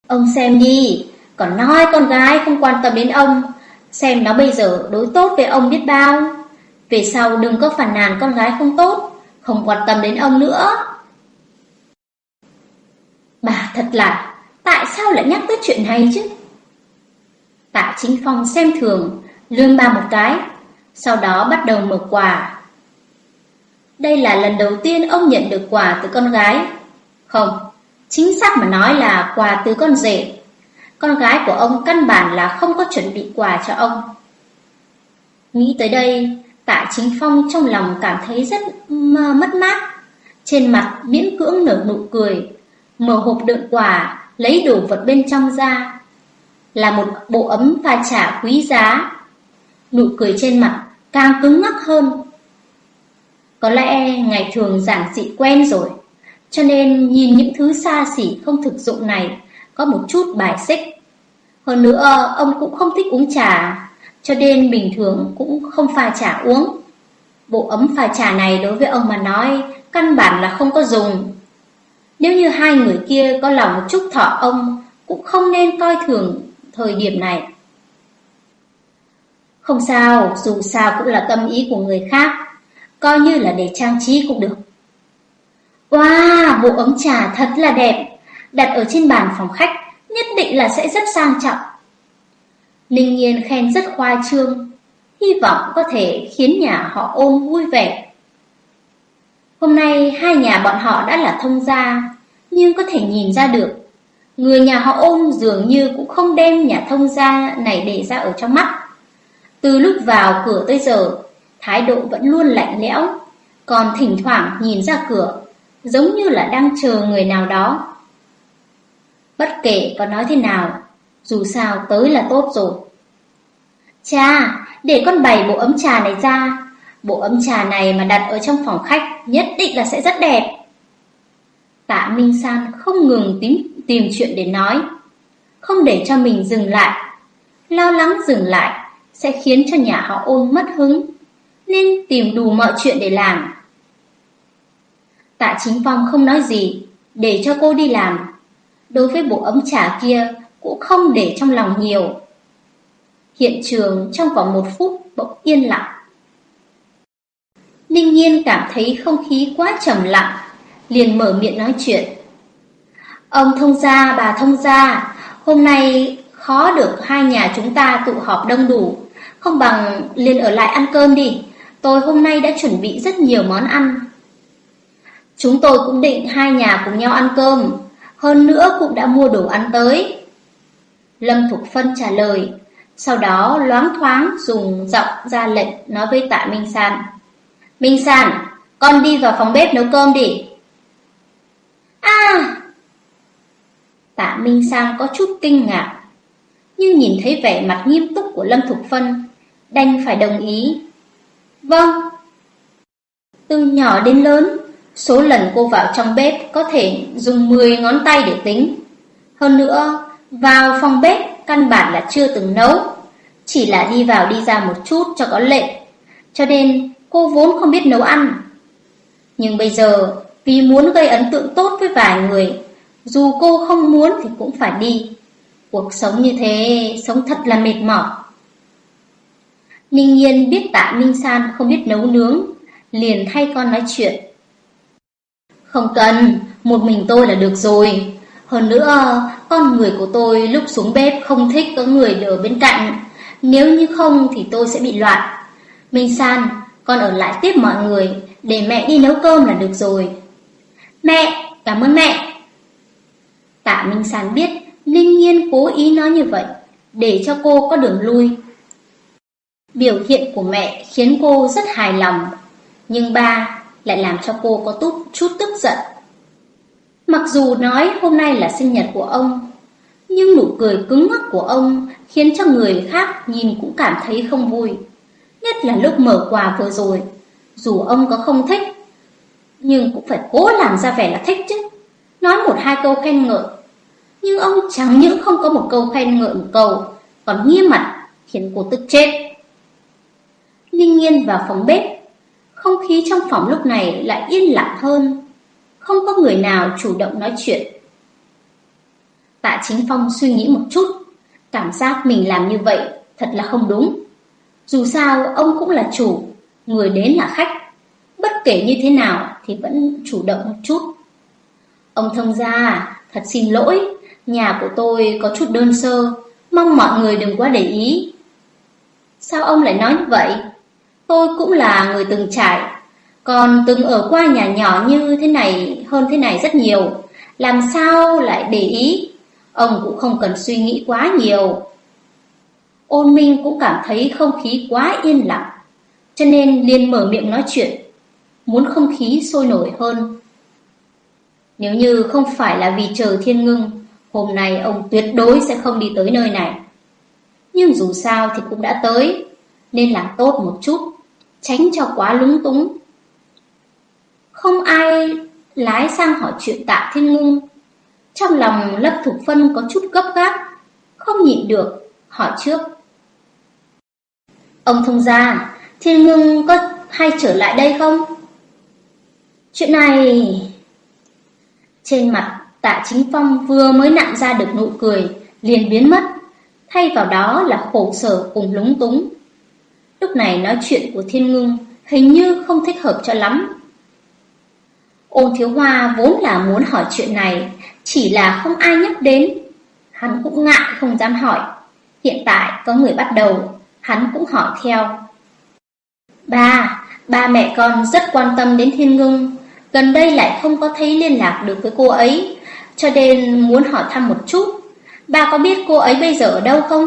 Ông xem đi, còn nói con gái không quan tâm đến ông, xem nó bây giờ đối tốt với ông biết bao. Về sau đừng có phản nàn con gái không tốt, không quan tâm đến ông nữa. Bà thật là, tại sao lại nhắc tới chuyện này chứ? Tạ chính phong xem thường, lương ba một cái, sau đó bắt đầu mở quà. Đây là lần đầu tiên ông nhận được quà từ con gái. Không, chính xác mà nói là quà từ con rể. Con gái của ông căn bản là không có chuẩn bị quà cho ông. Nghĩ tới đây, tạ chính phong trong lòng cảm thấy rất mất mát. Trên mặt miễn cưỡng nở nụ cười, mở hộp đựng quà, lấy đồ vật bên trong ra. Là một bộ ấm pha trà quý giá. Nụ cười trên mặt càng cứng ngắc hơn. Có lẽ ngày thường giản dị quen rồi, cho nên nhìn những thứ xa xỉ không thực dụng này có một chút bài xích. Hơn nữa, ông cũng không thích uống trà, cho nên bình thường cũng không pha trà uống. Bộ ấm pha trà này đối với ông mà nói, căn bản là không có dùng. Nếu như hai người kia có lòng một chút thọ ông, cũng không nên coi thường thời điểm này. Không sao, dù sao cũng là tâm ý của người khác, coi như là để trang trí cũng được. Wow, bộ ấm trà thật là đẹp, đặt ở trên bàn phòng khách, nhất định là sẽ rất sang trọng. Ninh Nhiên khen rất khoa trương, hy vọng có thể khiến nhà họ ôm vui vẻ. Hôm nay hai nhà bọn họ đã là thông gia, nhưng có thể nhìn ra được, người nhà họ ôm dường như cũng không đem nhà thông gia này để ra ở trong mắt. Từ lúc vào cửa tới giờ, thái độ vẫn luôn lạnh lẽo, còn thỉnh thoảng nhìn ra cửa, giống như là đang chờ người nào đó. Bất kể có nói thế nào, dù sao tới là tốt rồi. Cha, để con bày bộ ấm trà này ra, bộ ấm trà này mà đặt ở trong phòng khách nhất định là sẽ rất đẹp. Tạ Minh San không ngừng tìm, tìm chuyện để nói, không để cho mình dừng lại, lo lắng dừng lại sẽ khiến cho nhà họ ôn mất hứng, nên tìm đủ mọi chuyện để làm. Tạ Chính Phong không nói gì, để cho cô đi làm. Đối với bộ ấm trà kia, cũng không để trong lòng nhiều. Hiện trường trong vòng một phút bỗng yên lặng. Ninh Nhiên cảm thấy không khí quá trầm lặng, liền mở miệng nói chuyện. Ông thông gia, bà thông gia, hôm nay khó được hai nhà chúng ta tụ họp đông đủ, không bằng liền ở lại ăn cơm đi. tôi hôm nay đã chuẩn bị rất nhiều món ăn. Chúng tôi cũng định hai nhà cùng nhau ăn cơm, hơn nữa cũng đã mua đồ ăn tới. Lâm Thục Phân trả lời, sau đó loáng thoáng dùng giọng ra lệnh nói với Tạ Minh sản Minh sản con đi vào phòng bếp nấu cơm đi. À! Tạ Minh Sang có chút kinh ngạc, nhưng nhìn thấy vẻ mặt nghiêm túc của Lâm Thục Phân, đành phải đồng ý. Vâng. Từ nhỏ đến lớn, số lần cô vào trong bếp có thể dùng 10 ngón tay để tính. Hơn nữa, vào phòng bếp căn bản là chưa từng nấu, chỉ là đi vào đi ra một chút cho có lệ. Cho nên cô vốn không biết nấu ăn. Nhưng bây giờ, vì muốn gây ấn tượng tốt với vài người, dù cô không muốn thì cũng phải đi. Cuộc sống như thế, sống thật là mệt mỏi. Ninh Nhiên biết tạ Minh San không biết nấu nướng, liền thay con nói chuyện. Không cần, một mình tôi là được rồi. Hơn nữa, con người của tôi lúc xuống bếp không thích có người ở bên cạnh. Nếu như không thì tôi sẽ bị loạn. Minh San, con ở lại tiếp mọi người, để mẹ đi nấu cơm là được rồi. Mẹ, cảm ơn mẹ. Tạ Minh San biết Ninh Nhiên cố ý nói như vậy, để cho cô có đường lui. Biểu hiện của mẹ khiến cô rất hài lòng, nhưng ba lại làm cho cô có tút chút tức giận. Mặc dù nói hôm nay là sinh nhật của ông, nhưng nụ cười cứng ngắc của ông khiến cho người khác nhìn cũng cảm thấy không vui. Nhất là lúc mở quà vừa rồi, dù ông có không thích, nhưng cũng phải cố làm ra vẻ là thích chứ. Nói một hai câu khen ngợi, nhưng ông chẳng những không có một câu khen ngợi một câu, còn nghiêm mặt khiến cô tức chết. Linh Nhiên vào phòng bếp, không khí trong phòng lúc này lại yên lặng hơn, không có người nào chủ động nói chuyện. Tạ Chính Phong suy nghĩ một chút, cảm giác mình làm như vậy thật là không đúng. Dù sao ông cũng là chủ, người đến là khách, bất kể như thế nào thì vẫn chủ động một chút. Ông thông gia, thật xin lỗi, nhà của tôi có chút đơn sơ, mong mọi người đừng quá để ý. Sao ông lại nói như vậy? Tôi cũng là người từng trải, còn từng ở qua nhà nhỏ như thế này hơn thế này rất nhiều, làm sao lại để ý? Ông cũng không cần suy nghĩ quá nhiều. Ôn Minh cũng cảm thấy không khí quá yên lặng, cho nên liền mở miệng nói chuyện, muốn không khí sôi nổi hơn. Nếu như không phải là vì chờ thiên ngưng, hôm nay ông tuyệt đối sẽ không đi tới nơi này. Nhưng dù sao thì cũng đã tới, nên làm tốt một chút, tránh cho quá lúng túng. Không ai lái sang hỏi chuyện tạ thiên ngưng. Trong lòng Lâm Thục Phân có chút gấp gáp, không nhịn được, hỏi trước. Ông thông gia, thiên ngưng có hay trở lại đây không? Chuyện này... Trên mặt tạ chính phong vừa mới nặn ra được nụ cười, liền biến mất, thay vào đó là khổ sở cùng lúng túng. Lúc này nói chuyện của thiên ngưng hình như không thích hợp cho lắm. Ôn thiếu hoa vốn là muốn hỏi chuyện này, chỉ là không ai nhắc đến. Hắn cũng ngại không dám hỏi. Hiện tại có người bắt đầu, hắn cũng hỏi theo. Ba, ba mẹ con rất quan tâm đến thiên ngưng, gần đây lại không có thấy liên lạc được với cô ấy, cho nên muốn hỏi thăm một chút. Ba có biết cô ấy bây giờ ở đâu không?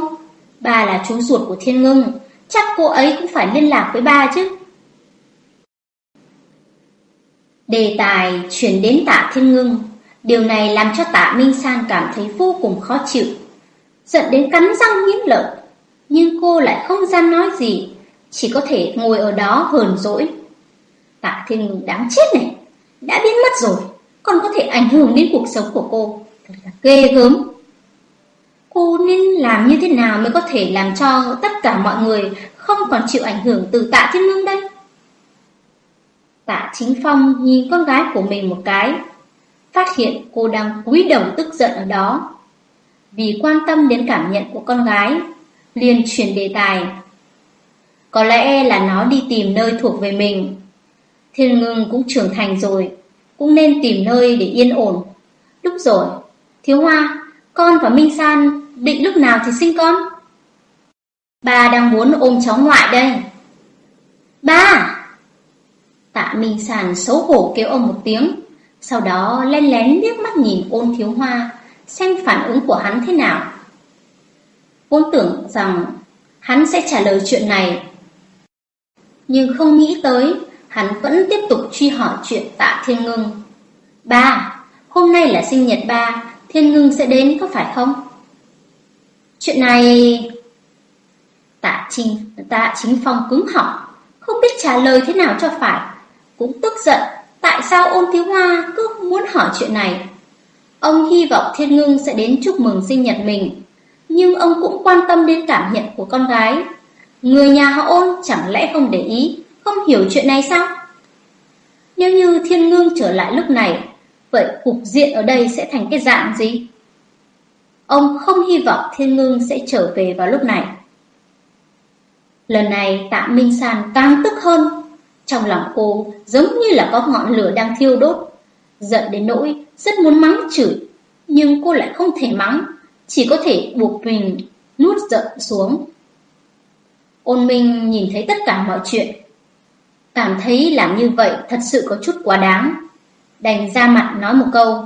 Ba là chú ruột của thiên ngưng, chắc cô ấy cũng phải liên lạc với ba chứ. Đề tài chuyển đến tạ thiên ngưng, điều này làm cho tạ Minh San cảm thấy vô cùng khó chịu, giận đến cắn răng nghiến lợi, nhưng cô lại không dám nói gì, chỉ có thể ngồi ở đó hờn dỗi. Tạ thiên ngưng đáng chết này, đã biến mất rồi, còn có thể ảnh hưởng đến cuộc sống của cô, thật là ghê gớm. Cô nên làm như thế nào mới có thể làm cho tất cả mọi người không còn chịu ảnh hưởng từ tạ thiên lương đây? Tạ Chính Phong nhìn con gái của mình một cái, phát hiện cô đang cúi đầu tức giận ở đó. Vì quan tâm đến cảm nhận của con gái, liền chuyển đề tài. Có lẽ là nó đi tìm nơi thuộc về mình. Thiên ngưng cũng trưởng thành rồi, cũng nên tìm nơi để yên ổn. Đúng rồi, Thiếu Hoa, con và Minh San định lúc nào thì sinh con? ba đang muốn ôm cháu ngoại đây. Ba! Tạ Minh Sàn xấu hổ kêu ông một tiếng, sau đó len lén liếc mắt nhìn ôn thiếu hoa, xem phản ứng của hắn thế nào. Vốn tưởng rằng hắn sẽ trả lời chuyện này, nhưng không nghĩ tới hắn vẫn tiếp tục truy hỏi chuyện tạ thiên ngưng. Ba, hôm nay là sinh nhật ba, thiên ngưng sẽ đến có phải không? Chuyện này... Tạ Trinh, tạ chính phong cứng họng, không biết trả lời thế nào cho phải. Cũng tức giận, tại sao ôn thiếu hoa cứ muốn hỏi chuyện này. Ông hy vọng thiên ngưng sẽ đến chúc mừng sinh nhật mình, nhưng ông cũng quan tâm đến cảm nhận của con gái. Người nhà họ ôn chẳng lẽ không để ý, không hiểu chuyện này sao? Nếu như thiên ngưng trở lại lúc này, vậy cục diện ở đây sẽ thành cái dạng gì? Ông không hy vọng thiên ngưng sẽ trở về vào lúc này. Lần này tạ Minh San càng tức hơn. Trong lòng cô giống như là có ngọn lửa đang thiêu đốt. Giận đến nỗi rất muốn mắng chửi, nhưng cô lại không thể mắng, chỉ có thể buộc mình nuốt giận xuống. Ôn Minh nhìn thấy tất cả mọi chuyện, cảm thấy làm như vậy thật sự có chút quá đáng. Đành ra mặt nói một câu,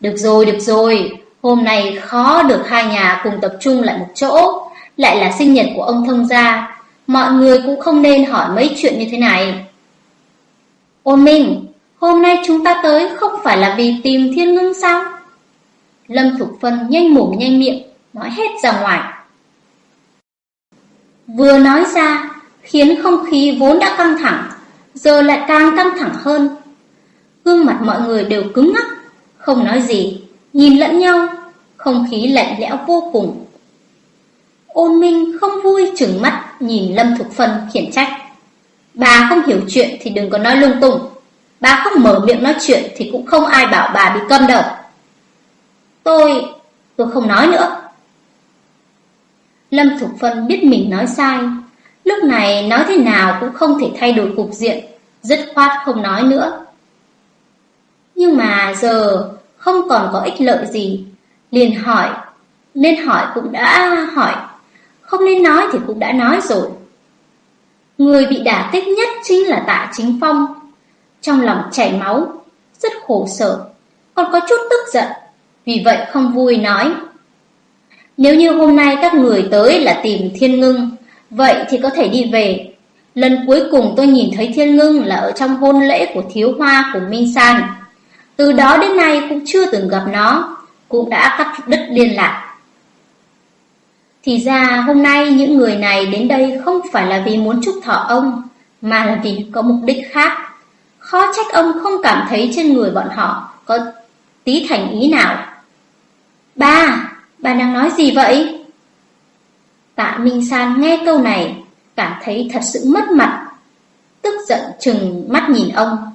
được rồi, được rồi, hôm nay khó được hai nhà cùng tập trung lại một chỗ, lại là sinh nhật của ông thông gia, mọi người cũng không nên hỏi mấy chuyện như thế này. Ôn Minh, hôm nay chúng ta tới không phải là vì tìm thiên ngưng sao? Lâm Thục Phân nhanh mồm nhanh miệng, nói hết ra ngoài. Vừa nói ra, khiến không khí vốn đã căng thẳng, giờ lại càng căng thẳng hơn. Gương mặt mọi người đều cứng ngắc, không nói gì, nhìn lẫn nhau, không khí lạnh lẽo vô cùng. Ôn Minh không vui chừng mắt nhìn Lâm Thục Phân khiển trách. Bà không hiểu chuyện thì đừng có nói lung tung. Bà không mở miệng nói chuyện thì cũng không ai bảo bà bị câm đâu. Tôi... tôi không nói nữa. Lâm Thục Phân biết mình nói sai. Lúc này nói thế nào cũng không thể thay đổi cục diện, dứt khoát không nói nữa. Nhưng mà giờ không còn có ích lợi gì, liền hỏi, nên hỏi cũng đã hỏi, không nên nói thì cũng đã nói rồi. Người bị đả kích nhất chính là tạ chính phong. Trong lòng chảy máu, rất khổ sở, còn có chút tức giận, vì vậy không vui nói. Nếu như hôm nay các người tới là tìm thiên ngưng, vậy thì có thể đi về. Lần cuối cùng tôi nhìn thấy thiên ngưng là ở trong hôn lễ của thiếu hoa của Minh San. Từ đó đến nay cũng chưa từng gặp nó, cũng đã cắt đứt liên lạc. Thì ra hôm nay những người này đến đây không phải là vì muốn chúc thọ ông, mà là vì có mục đích khác. Khó trách ông không cảm thấy trên người bọn họ có tí thành ý nào. Ba, bà đang nói gì vậy? Tạ Minh San nghe câu này, cảm thấy thật sự mất mặt, tức giận chừng mắt nhìn ông.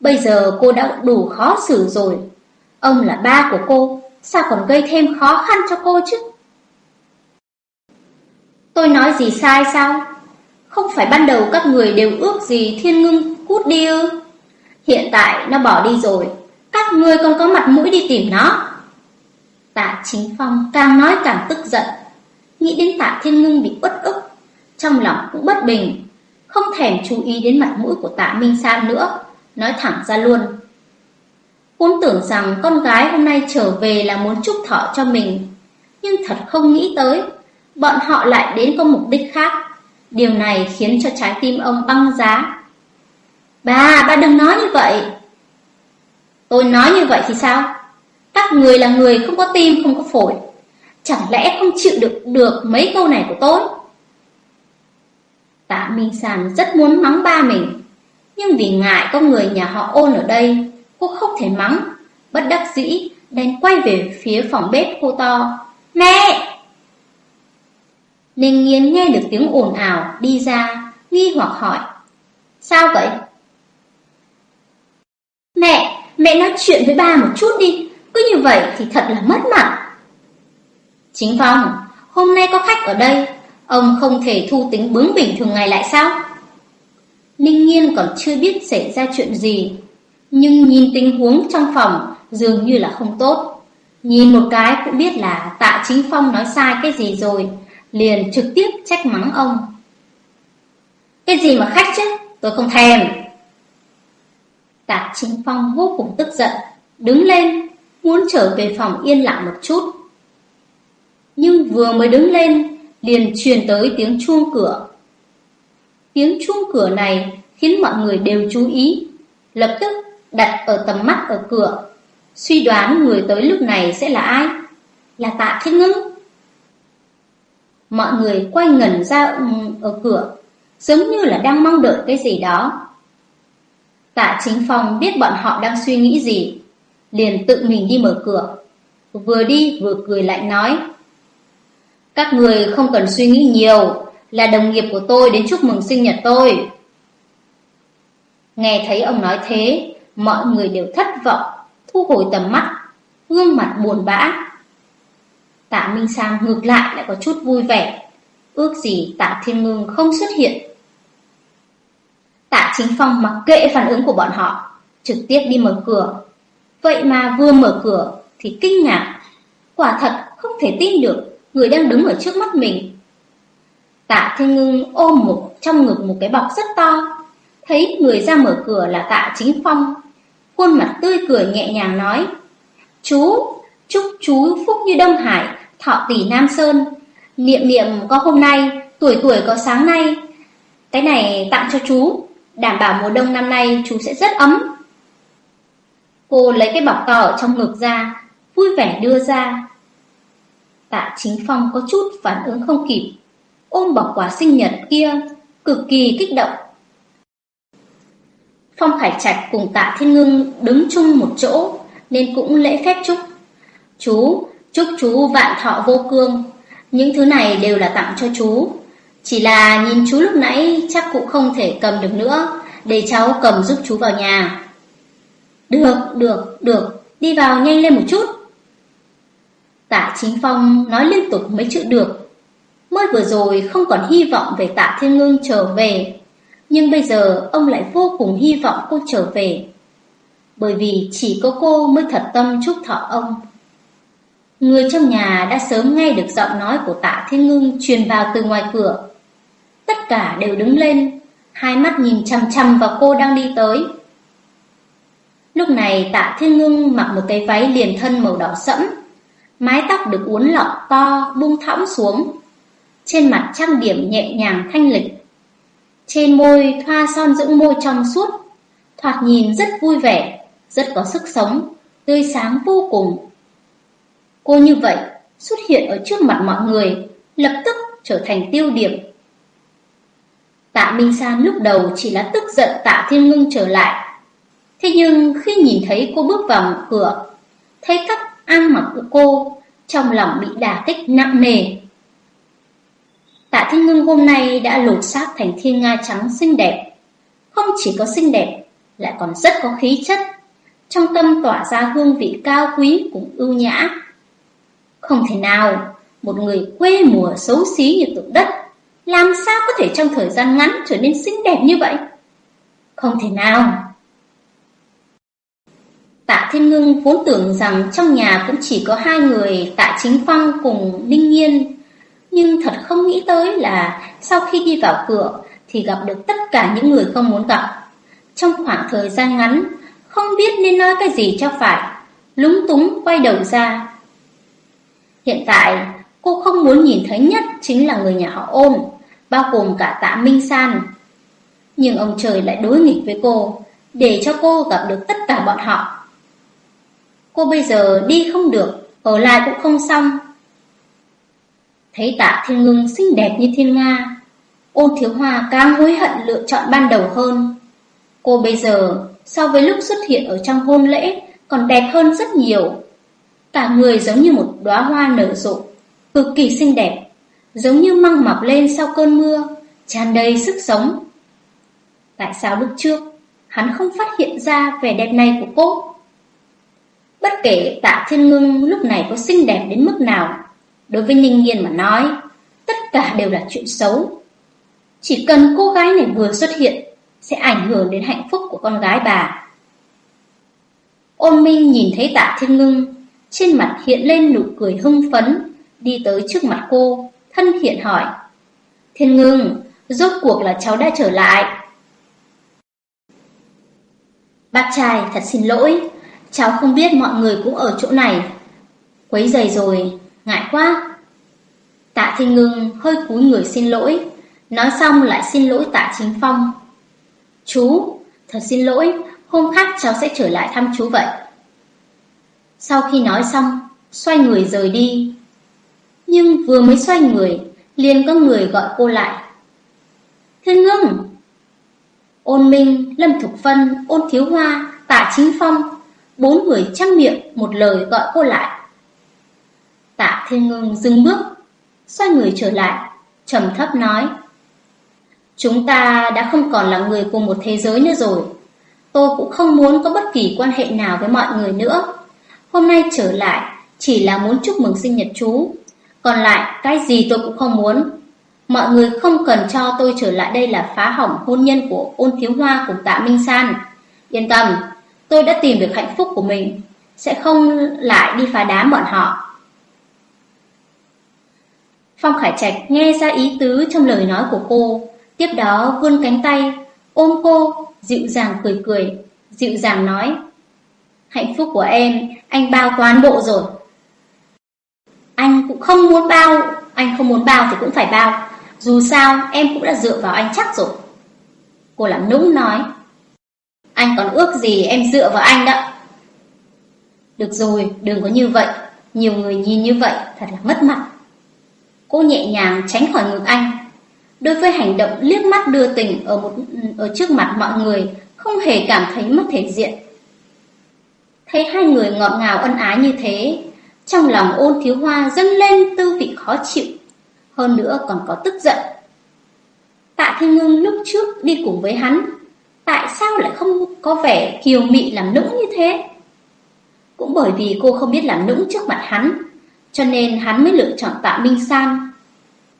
Bây giờ cô đã đủ khó xử rồi, ông là ba của cô, sao còn gây thêm khó khăn cho cô chứ? Tôi nói gì sai sao? Không phải ban đầu các người đều ước gì thiên ngưng cút đi ư? Hiện tại nó bỏ đi rồi, các người còn có mặt mũi đi tìm nó. Tạ chính phong càng nói càng tức giận, nghĩ đến tạ thiên ngưng bị uất ức, trong lòng cũng bất bình, không thèm chú ý đến mặt mũi của tạ Minh San nữa, nói thẳng ra luôn. Vốn tưởng rằng con gái hôm nay trở về là muốn chúc thọ cho mình, nhưng thật không nghĩ tới bọn họ lại đến có mục đích khác. Điều này khiến cho trái tim ông băng giá. Bà, bà đừng nói như vậy. Tôi nói như vậy thì sao? Các người là người không có tim, không có phổi. Chẳng lẽ không chịu được được mấy câu này của tôi? Tạ Minh Sàn rất muốn mắng ba mình, nhưng vì ngại có người nhà họ ôn ở đây, cô không thể mắng. Bất đắc dĩ, đành quay về phía phòng bếp hô to. Mẹ! Ninh Nghiên nghe được tiếng ồn ào đi ra, nghi hoặc hỏi. Sao vậy? Mẹ, mẹ nói chuyện với ba một chút đi, cứ như vậy thì thật là mất mặt. Chính Phong, hôm nay có khách ở đây, ông không thể thu tính bướng bỉnh thường ngày lại sao? Ninh Nghiên còn chưa biết xảy ra chuyện gì, nhưng nhìn tình huống trong phòng dường như là không tốt. Nhìn một cái cũng biết là tạ chính Phong nói sai cái gì rồi, liền trực tiếp trách mắng ông. Cái gì mà khách chứ, tôi không thèm. Tạ Chính Phong vô cùng tức giận, đứng lên, muốn trở về phòng yên lặng một chút. Nhưng vừa mới đứng lên, liền truyền tới tiếng chuông cửa. Tiếng chuông cửa này khiến mọi người đều chú ý, lập tức đặt ở tầm mắt ở cửa. Suy đoán người tới lúc này sẽ là ai? Là tạ thiên ngưng. Mọi người quay ngẩn ra ừ, ở cửa, giống như là đang mong đợi cái gì đó. Tạ chính phong biết bọn họ đang suy nghĩ gì, liền tự mình đi mở cửa. Vừa đi vừa cười lại nói. Các người không cần suy nghĩ nhiều, là đồng nghiệp của tôi đến chúc mừng sinh nhật tôi. Nghe thấy ông nói thế, mọi người đều thất vọng, thu hồi tầm mắt, gương mặt buồn bã. Tạ Minh Sang ngược lại lại có chút vui vẻ, ước gì Tạ Thiên Ngưng không xuất hiện. Tạ Chính Phong mặc kệ phản ứng của bọn họ, trực tiếp đi mở cửa. Vậy mà vừa mở cửa thì kinh ngạc, quả thật không thể tin được người đang đứng ở trước mắt mình. Tạ Thiên Ngưng ôm một trong ngực một cái bọc rất to, thấy người ra mở cửa là Tạ Chính Phong, khuôn mặt tươi cười nhẹ nhàng nói: "Chú, chúc chú phúc như Đông Hải, thọ tỷ Nam Sơn, niệm niệm có hôm nay, tuổi tuổi có sáng nay. Cái này tặng cho chú, đảm bảo mùa đông năm nay chú sẽ rất ấm." Cô lấy cái bọc to ở trong ngực ra, vui vẻ đưa ra. Tạ Chính Phong có chút phản ứng không kịp, ôm bọc quà sinh nhật kia, cực kỳ kích động. Phong Khải Trạch cùng Tạ Thiên Ngưng đứng chung một chỗ, nên cũng lễ phép chúc. Chú, chúc chú vạn thọ vô cương. Những thứ này đều là tặng cho chú. Chỉ là nhìn chú lúc nãy chắc cũng không thể cầm được nữa, để cháu cầm giúp chú vào nhà. Được, được, được, đi vào nhanh lên một chút. Tạ Chính Phong nói liên tục mấy chữ được. Mới vừa rồi không còn hy vọng về Tạ Thiên Ngưng trở về, nhưng bây giờ ông lại vô cùng hy vọng cô trở về. Bởi vì chỉ có cô mới thật tâm chúc thọ ông. Người trong nhà đã sớm nghe được giọng nói của Tạ Thiên Ngưng truyền vào từ ngoài cửa. Tất cả đều đứng lên, hai mắt nhìn chăm chăm vào cô đang đi tới. Lúc này Tạ Thiên Ngưng mặc một cái váy liền thân màu đỏ sẫm, mái tóc được uốn lọn to buông thõng xuống, trên mặt trang điểm nhẹ nhàng thanh lịch. Trên môi thoa son dưỡng môi trong suốt, thoạt nhìn rất vui vẻ, rất có sức sống, tươi sáng vô cùng. Cô như vậy xuất hiện ở trước mặt mọi người, lập tức trở thành tiêu điểm. Tạ Minh San lúc đầu chỉ là tức giận Tạ Thiên Ngưng trở lại. Thế nhưng khi nhìn thấy cô bước vào cửa, thấy cách ăn mặc của cô, trong lòng bị đả kích nặng nề. Tạ Thiên Ngưng hôm nay đã lột xác thành thiên nga trắng xinh đẹp. Không chỉ có xinh đẹp, lại còn rất có khí chất. Trong tâm tỏa ra hương vị cao quý cũng ưu nhã. Không thể nào, một người quê mùa xấu xí như tượng đất, làm sao có thể trong thời gian ngắn trở nên xinh đẹp như vậy? Không thể nào. Tạ Thiên Ngưng vốn tưởng rằng trong nhà cũng chỉ có hai người Tạ Chính Phong cùng Ninh Nhiên, nhưng thật không nghĩ tới là sau khi đi vào cửa thì gặp được tất cả những người không muốn gặp. Trong khoảng thời gian ngắn, không biết nên nói cái gì cho phải, lúng túng quay đầu ra. Hiện tại, cô không muốn nhìn thấy nhất chính là người nhà họ ôm bao gồm cả tạ Minh San. Nhưng ông trời lại đối nghịch với cô, để cho cô gặp được tất cả bọn họ. Cô bây giờ đi không được, ở lại cũng không xong. Thấy tạ thiên ngưng xinh đẹp như thiên nga, ôn thiếu hoa càng hối hận lựa chọn ban đầu hơn. Cô bây giờ, so với lúc xuất hiện ở trong hôn lễ, còn đẹp hơn rất nhiều. Cả người giống như một đóa hoa nở rộ, cực kỳ xinh đẹp, giống như măng mọc lên sau cơn mưa, tràn đầy sức sống. Tại sao lúc trước, hắn không phát hiện ra vẻ đẹp này của cô? Bất kể tạ thiên ngưng lúc này có xinh đẹp đến mức nào, đối với Ninh Nghiên mà nói, tất cả đều là chuyện xấu. Chỉ cần cô gái này vừa xuất hiện, sẽ ảnh hưởng đến hạnh phúc của con gái bà. Ôn Minh nhìn thấy tạ thiên ngưng, trên mặt hiện lên nụ cười hưng phấn, đi tới trước mặt cô, thân thiện hỏi. Thiên ngưng, Rốt cuộc là cháu đã trở lại. Bác trai thật xin lỗi, cháu không biết mọi người cũng ở chỗ này. Quấy giày rồi, ngại quá. Tạ Thiên Ngưng hơi cúi người xin lỗi, nói xong lại xin lỗi Tạ Chính Phong. Chú, thật xin lỗi, hôm khác cháu sẽ trở lại thăm chú vậy. Sau khi nói xong, xoay người rời đi. Nhưng vừa mới xoay người, liền có người gọi cô lại. Thiên Ngưng! Ôn Minh, Lâm Thục Phân, Ôn Thiếu Hoa, Tạ Chính Phong, bốn người chăm miệng một lời gọi cô lại. Tạ Thiên Ngưng dừng bước, xoay người trở lại, trầm thấp nói. Chúng ta đã không còn là người cùng một thế giới nữa rồi. Tôi cũng không muốn có bất kỳ quan hệ nào với mọi người nữa. Hôm nay trở lại chỉ là muốn chúc mừng sinh nhật chú. Còn lại cái gì tôi cũng không muốn. Mọi người không cần cho tôi trở lại đây là phá hỏng hôn nhân của ôn thiếu hoa cùng tạ Minh San. Yên tâm, tôi đã tìm được hạnh phúc của mình, sẽ không lại đi phá đám bọn họ. Phong Khải Trạch nghe ra ý tứ trong lời nói của cô, tiếp đó vươn cánh tay, ôm cô, dịu dàng cười cười, dịu dàng nói. Hạnh phúc của em, anh bao toàn bộ rồi. Anh cũng không muốn bao, anh không muốn bao thì cũng phải bao. Dù sao, em cũng đã dựa vào anh chắc rồi. Cô làm nũng nói. Anh còn ước gì em dựa vào anh đó. Được rồi, đừng có như vậy. Nhiều người nhìn như vậy thật là mất mặt. Cô nhẹ nhàng tránh khỏi ngực anh. Đối với hành động liếc mắt đưa tình ở một ở trước mặt mọi người, không hề cảm thấy mất thể diện. Thấy hai người ngọt ngào ân ái như thế, trong lòng ôn thiếu hoa dâng lên tư vị khó chịu, hơn nữa còn có tức giận. Tạ Thiên Ngưng lúc trước đi cùng với hắn, tại sao lại không có vẻ kiều mị làm nũng như thế? Cũng bởi vì cô không biết làm nũng trước mặt hắn, cho nên hắn mới lựa chọn Tạ Minh San.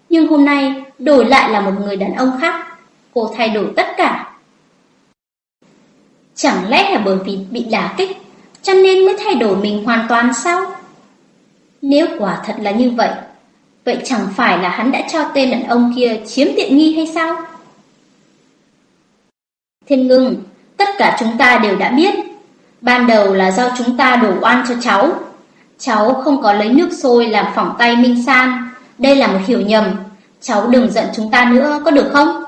Nhưng hôm nay đổi lại là một người đàn ông khác, cô thay đổi tất cả. Chẳng lẽ là bởi vì bị đả kích, cho nên mới thay đổi mình hoàn toàn sao? Nếu quả thật là như vậy, vậy chẳng phải là hắn đã cho tên đàn ông kia chiếm tiện nghi hay sao? Thiên ngưng, tất cả chúng ta đều đã biết. Ban đầu là do chúng ta đổ oan cho cháu. Cháu không có lấy nước sôi làm phỏng tay Minh San. Đây là một hiểu nhầm. Cháu đừng giận chúng ta nữa, có được không?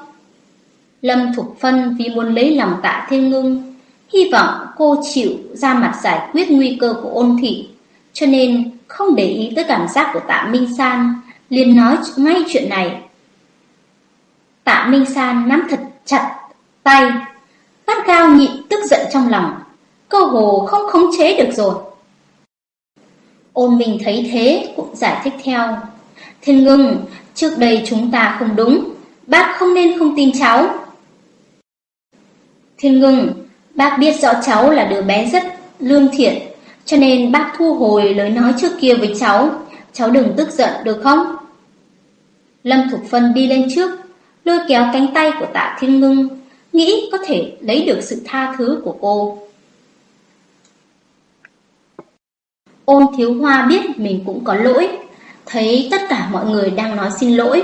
Lâm Thục Phân vì muốn lấy lòng tạ thiên ngưng, hy vọng cô chịu ra mặt giải quyết nguy cơ của ôn thị, cho nên không để ý tới cảm giác của tạ Minh San, liền nói ngay chuyện này. Tạ Minh San nắm thật chặt tay, gắt gao nhịn tức giận trong lòng, cơ hồ không khống chế được rồi. Ôn mình thấy thế cũng giải thích theo. Thiên ngưng, trước đây chúng ta không đúng, bác không nên không tin cháu. Thiên ngưng, bác biết rõ cháu là đứa bé rất lương thiện, cho nên bác thu hồi lời nói trước kia với cháu, cháu đừng tức giận được không? Lâm Thục Phân đi lên trước, lôi kéo cánh tay của tạ thiên ngưng, nghĩ có thể lấy được sự tha thứ của cô. Ôn thiếu hoa biết mình cũng có lỗi, thấy tất cả mọi người đang nói xin lỗi,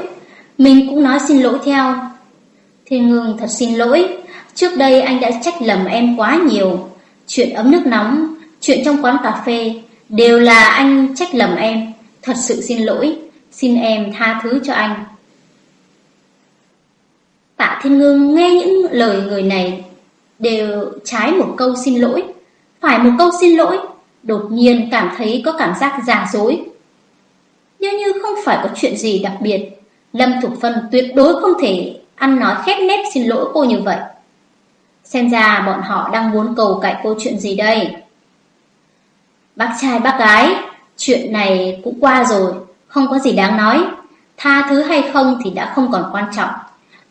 mình cũng nói xin lỗi theo. Thiên ngưng thật xin lỗi, trước đây anh đã trách lầm em quá nhiều, chuyện ấm nước nóng, chuyện trong quán cà phê, đều là anh trách lầm em, thật sự xin lỗi, xin em tha thứ cho anh. Tạ Thiên Ngưng nghe những lời người này đều trái một câu xin lỗi, phải một câu xin lỗi, đột nhiên cảm thấy có cảm giác giả dối. Nếu như không phải có chuyện gì đặc biệt, Lâm Thục Phân tuyệt đối không thể ăn nói khép nép xin lỗi cô như vậy. Xem ra bọn họ đang muốn cầu cạnh cô chuyện gì đây? Bác trai bác gái, chuyện này cũng qua rồi, không có gì đáng nói. Tha thứ hay không thì đã không còn quan trọng.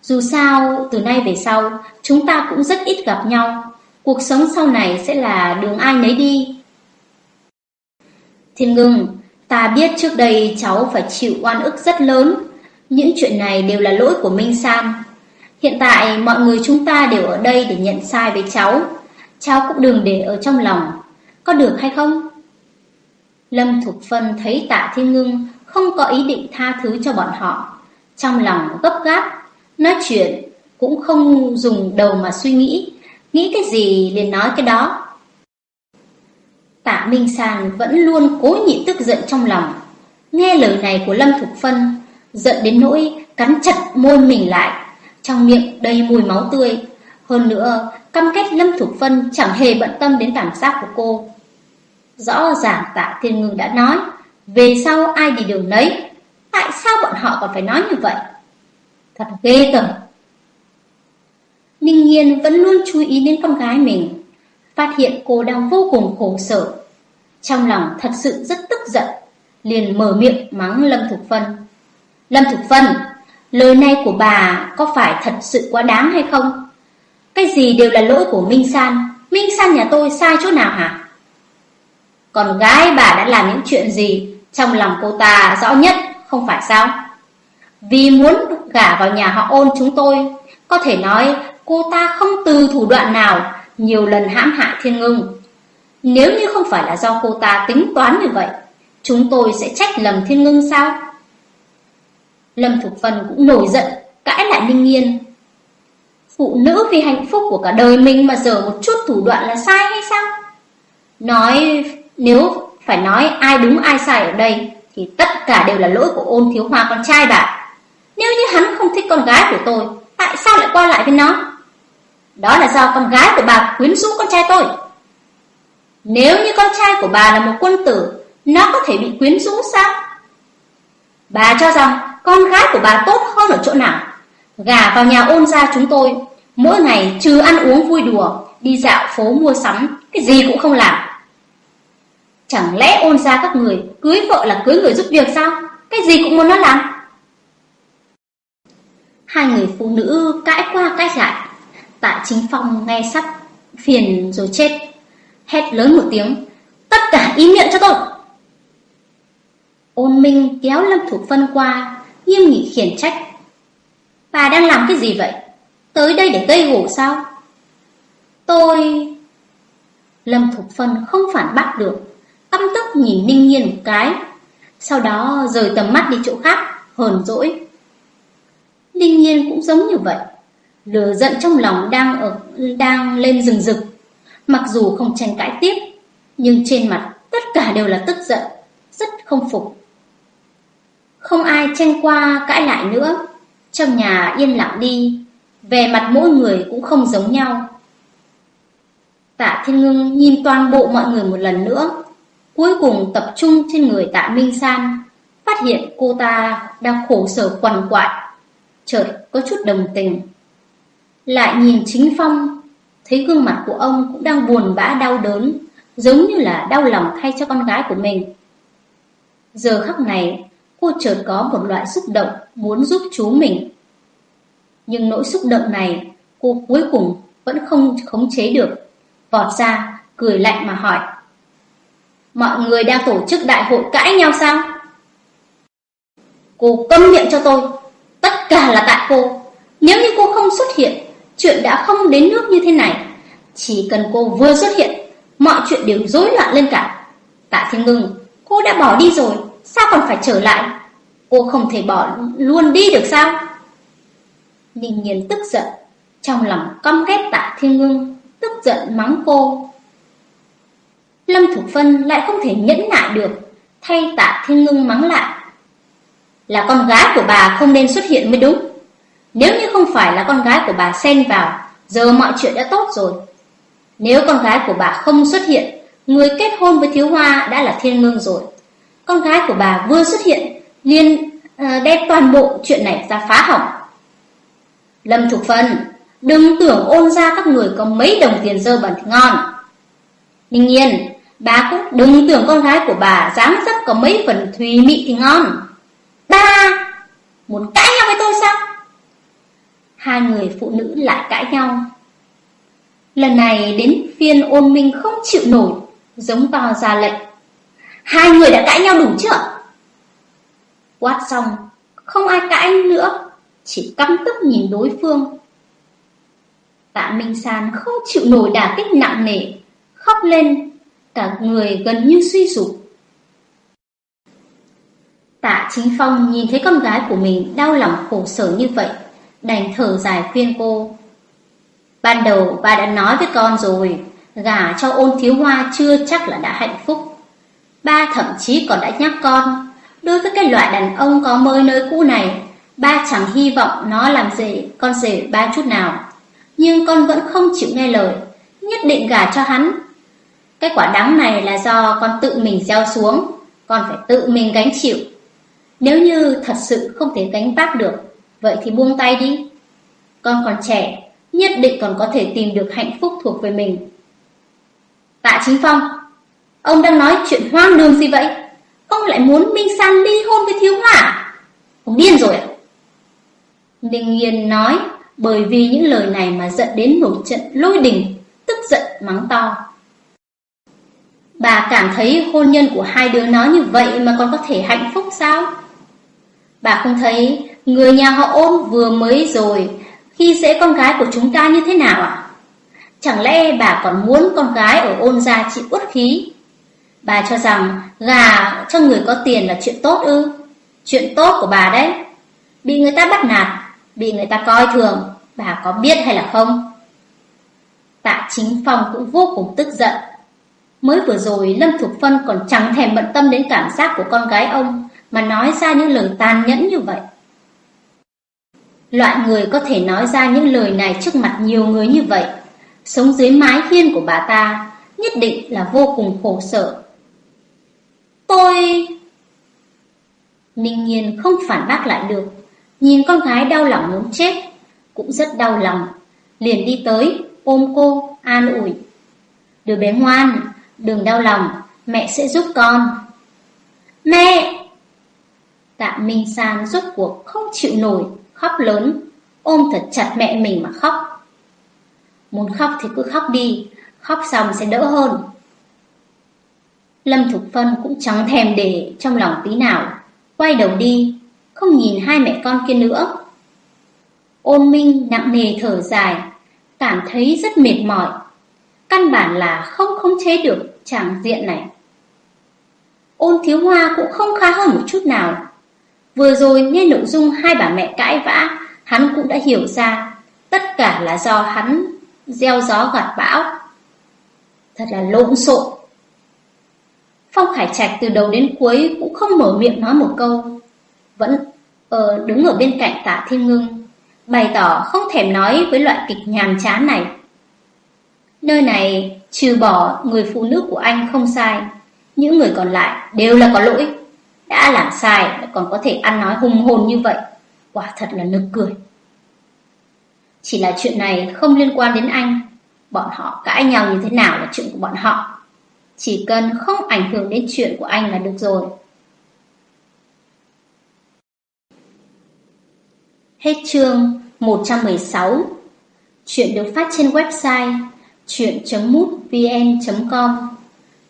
Dù sao, từ nay về sau, chúng ta cũng rất ít gặp nhau. Cuộc sống sau này sẽ là đường ai nấy đi. Thiên ngưng, ta biết trước đây cháu phải chịu oan ức rất lớn. Những chuyện này đều là lỗi của Minh San. Hiện tại mọi người chúng ta đều ở đây để nhận sai với cháu. Cháu cũng đừng để ở trong lòng. Có được hay không? Lâm Thục Phân thấy tạ Thiên Ngưng không có ý định tha thứ cho bọn họ. Trong lòng gấp gáp, Nói chuyện cũng không dùng đầu mà suy nghĩ, nghĩ cái gì liền nói cái đó. Tạ Minh Sàn vẫn luôn cố nhịn tức giận trong lòng. Nghe lời này của Lâm Thục Phân, giận đến nỗi cắn chặt môi mình lại, trong miệng đầy mùi máu tươi. Hơn nữa, căm kết Lâm Thục Phân chẳng hề bận tâm đến cảm giác của cô. Rõ ràng Tạ Thiên Ngưng đã nói, về sau ai đi đường nấy, tại sao bọn họ còn phải nói như vậy? Thật ghê tởm. Ninh Nhiên vẫn luôn chú ý đến con gái mình, phát hiện cô đang vô cùng khổ sở. Trong lòng thật sự rất tức giận, liền mở miệng mắng Lâm Thục Phân. Lâm Thục Phân, lời này của bà có phải thật sự quá đáng hay không? Cái gì đều là lỗi của Minh San, Minh San nhà tôi sai chỗ nào hả? Còn gái bà đã làm những chuyện gì trong lòng cô ta rõ nhất, không phải sao? Vì muốn gả vào nhà họ ôn chúng tôi, có thể nói cô ta không từ thủ đoạn nào nhiều lần hãm hại thiên ngưng. Nếu như không phải là do cô ta tính toán như vậy, chúng tôi sẽ trách lầm thiên ngưng sao? Lâm Thục Vân cũng nổi giận, cãi lại Ninh Nghiên. Phụ nữ vì hạnh phúc của cả đời mình mà dở một chút thủ đoạn là sai hay sao? Nói nếu phải nói ai đúng ai sai ở đây thì tất cả đều là lỗi của ôn thiếu hoa con trai bà. Nếu như hắn không thích con gái của tôi, tại sao lại qua lại với nó? Đó là do con gái của bà quyến rũ con trai tôi. Nếu như con trai của bà là một quân tử, nó có thể bị quyến rũ sao? Bà cho rằng con gái của bà tốt hơn ở chỗ nào? gà vào nhà ôn gia chúng tôi, mỗi ngày trừ ăn uống vui đùa, đi dạo phố mua sắm, cái gì cũng không làm. Chẳng lẽ ôn gia các người cưới vợ là cưới người giúp việc sao? Cái gì cũng muốn nó làm. Hai người phụ nữ cãi qua cãi lại. Tạ Chính Phong nghe sắp phiền rồi chết. Hét lớn một tiếng. Tất cả im miệng cho tôi. Ôn Minh kéo Lâm Thục Phân qua, nghiêm nghị khiển trách. Bà đang làm cái gì vậy? Tới đây để gây gổ sao? Tôi... Lâm Thục Phân không phản bác được, tâm tức nhìn Ninh Nhiên một cái, sau đó rời tầm mắt đi chỗ khác, hờn dỗi. Ninh Nhiên cũng giống như vậy, lửa giận trong lòng đang ở đang lên rừng rực, mặc dù không tranh cãi tiếp, nhưng trên mặt tất cả đều là tức giận, rất không phục. Không ai tranh qua cãi lại nữa, trong nhà yên lặng đi, về mặt mỗi người cũng không giống nhau. Tạ Thiên Ngưng nhìn toàn bộ mọi người một lần nữa, cuối cùng tập trung trên người Tạ Minh San, phát hiện cô ta đang khổ sở quằn quại, chợt có chút đồng tình. Lại nhìn Chính Phong, thấy gương mặt của ông cũng đang buồn bã đau đớn, giống như là đau lòng thay cho con gái của mình. Giờ khắc này, cô chợt có một loại xúc động muốn giúp chú mình. Nhưng nỗi xúc động này, cô cuối cùng vẫn không khống chế được, vọt ra, cười lạnh mà hỏi. Mọi người đang tổ chức đại hội cãi nhau sao? Cô câm miệng cho tôi, tất cả là tại cô. Nếu như cô không xuất hiện, chuyện đã không đến nước như thế này. Chỉ cần cô vừa xuất hiện, mọi chuyện đều rối loạn lên cả. Tạ Thiên Ngưng, cô đã bỏ đi rồi, sao còn phải trở lại? Cô không thể bỏ luôn đi được sao? Ninh Nhiên tức giận, trong lòng căm ghét Tạ Thiên Ngưng, tức giận mắng cô. Lâm Thục Phân lại không thể nhẫn nại được, thay Tạ Thiên Ngưng mắng lại. Là con gái của bà không nên xuất hiện mới đúng. Nếu như không phải là con gái của bà xen vào, giờ mọi chuyện đã tốt rồi. Nếu con gái của bà không xuất hiện, người kết hôn với Thiếu Hoa đã là Thiên mương rồi. Con gái của bà vừa xuất hiện, liền ờ, đem toàn bộ chuyện này ra phá hỏng. Lâm Trục Phân, đừng tưởng ôn ra các người có mấy đồng tiền dơ bẩn thì ngon. Ninh nhiên, bà cũng đừng tưởng con gái của bà dáng dấp có mấy phần thùy mị thì ngon. Ba, muốn cãi nhau với tôi sao? Hai người phụ nữ lại cãi nhau. Lần này đến phiên ôn minh không chịu nổi, giống to ra lệnh. Hai người đã cãi nhau đủ chưa? Quát xong, không ai cãi nữa, chỉ căm tức nhìn đối phương. Tạ Minh San không chịu nổi đả kích nặng nề, khóc lên, cả người gần như suy sụp. Tạ Chính Phong nhìn thấy con gái của mình đau lòng khổ sở như vậy, Đành thở dài khuyên cô. Ban đầu ba đã nói với con rồi, gả cho ôn thiếu hoa chưa chắc là đã hạnh phúc. Ba thậm chí còn đã nhắc con, đối với cái loại đàn ông có mới nơi cũ này, ba chẳng hy vọng nó làm rể con rể ba chút nào. Nhưng con vẫn không chịu nghe lời, nhất định gả cho hắn. Cái quả đắng này là do con tự mình gieo xuống, con phải tự mình gánh chịu. Nếu như thật sự không thể gánh vác được, vậy thì buông tay đi. Con còn trẻ, nhất định còn có thể tìm được hạnh phúc thuộc về mình. Tạ Chính Phong, ông đang nói chuyện hoang đường gì vậy? Ông lại muốn Minh San ly hôn với Thiếu Hỏa? Ông điên rồi à? Đinh Nghiên nói bởi vì những lời này mà giận đến nổi trận lôi đình, tức giận mắng to. Bà cảm thấy hôn nhân của hai đứa nó như vậy mà còn có thể hạnh phúc sao? Bà không thấy người nhà họ ôn vừa mới rồi khi dễ con gái của chúng ta như thế nào à? Chẳng lẽ bà còn muốn con gái ở ôn gia chịu uất khí? Bà cho rằng gà cho người có tiền là chuyện tốt ư? Chuyện tốt của bà đấy. Bị người ta bắt nạt, bị người ta coi thường, bà có biết hay là không? Tạ Chính Phong cũng vô cùng tức giận. Mới vừa rồi Lâm Thục Phân còn chẳng thèm bận tâm đến cảm giác của con gái ông mà nói ra những lời tàn nhẫn như vậy. Loại người có thể nói ra những lời này trước mặt nhiều người như vậy, sống dưới mái hiên của bà ta, nhất định là vô cùng khổ sở. Tôi... Ninh Nhiên không phản bác lại được, nhìn con gái đau lòng muốn chết, cũng rất đau lòng, liền đi tới, ôm cô, an ủi. Đứa bé ngoan, đừng đau lòng, mẹ sẽ giúp con. Mẹ! Tạ Minh San rốt cuộc không chịu nổi, khóc lớn, ôm thật chặt mẹ mình mà khóc. Muốn khóc thì cứ khóc đi, khóc xong sẽ đỡ hơn. Lâm Thục Phân cũng chẳng thèm để trong lòng tí nào, quay đầu đi, không nhìn hai mẹ con kia nữa. Ôn Minh nặng nề thở dài, cảm thấy rất mệt mỏi. Căn bản là không khống chế được tràng diện này. Ôn Thiếu Hoa cũng không khá hơn một chút nào. Vừa rồi nghe nội dung hai bà mẹ cãi vã, hắn cũng đã hiểu ra, tất cả là do hắn gieo gió gặt bão. Thật là lộn xộn. Phong Khải Trạch từ đầu đến cuối cũng không mở miệng nói một câu, vẫn ờ, đứng ở bên cạnh Tạ Thiên Ngưng, bày tỏ không thèm nói với loại kịch nhàm chán này. Nơi này, trừ bỏ người phụ nữ của anh không sai, những người còn lại đều là có lỗi. Đã làm sai lại còn có thể ăn nói hùng hồn như vậy, quả thật là nực cười. Chỉ là chuyện này không liên quan đến anh, bọn họ cãi nhau như thế nào là chuyện của bọn họ. Chỉ cần không ảnh hưởng đến chuyện của anh là được rồi. Hết chương 116 Chuyện được phát trên website chuyện.mútvn.com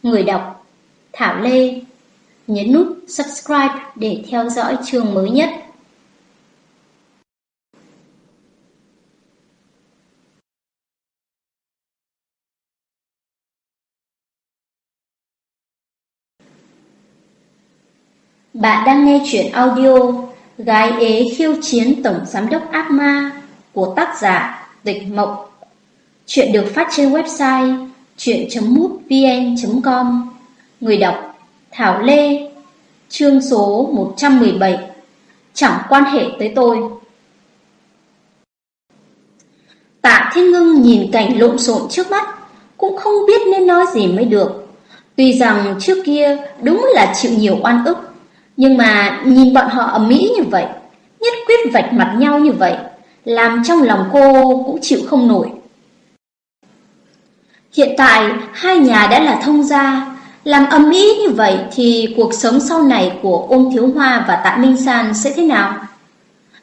Người đọc Thảo Lê Nhấn nút subscribe để theo dõi chương mới nhất. Bạn đang nghe chuyện audio Gái ế khiêu chiến tổng giám đốc ác ma của tác giả Tịch Mộng. Chuyện được phát trên website chuyện.mútvn.com Người đọc Thảo Lê Chương số 117 Chẳng quan hệ tới tôi. Tạ Thiên Ngưng nhìn cảnh lộn xộn trước mắt Cũng không biết nên nói gì mới được. Tuy rằng trước kia đúng là chịu nhiều oan ức nhưng mà nhìn bọn họ ầm ĩ như vậy, nhất quyết vạch mặt nhau như vậy, làm trong lòng cô cũng chịu không nổi. Hiện tại hai nhà đã là thông gia, làm âm ĩ như vậy thì cuộc sống sau này của Ôn Thiếu Hoa và Tạ Minh San sẽ thế nào?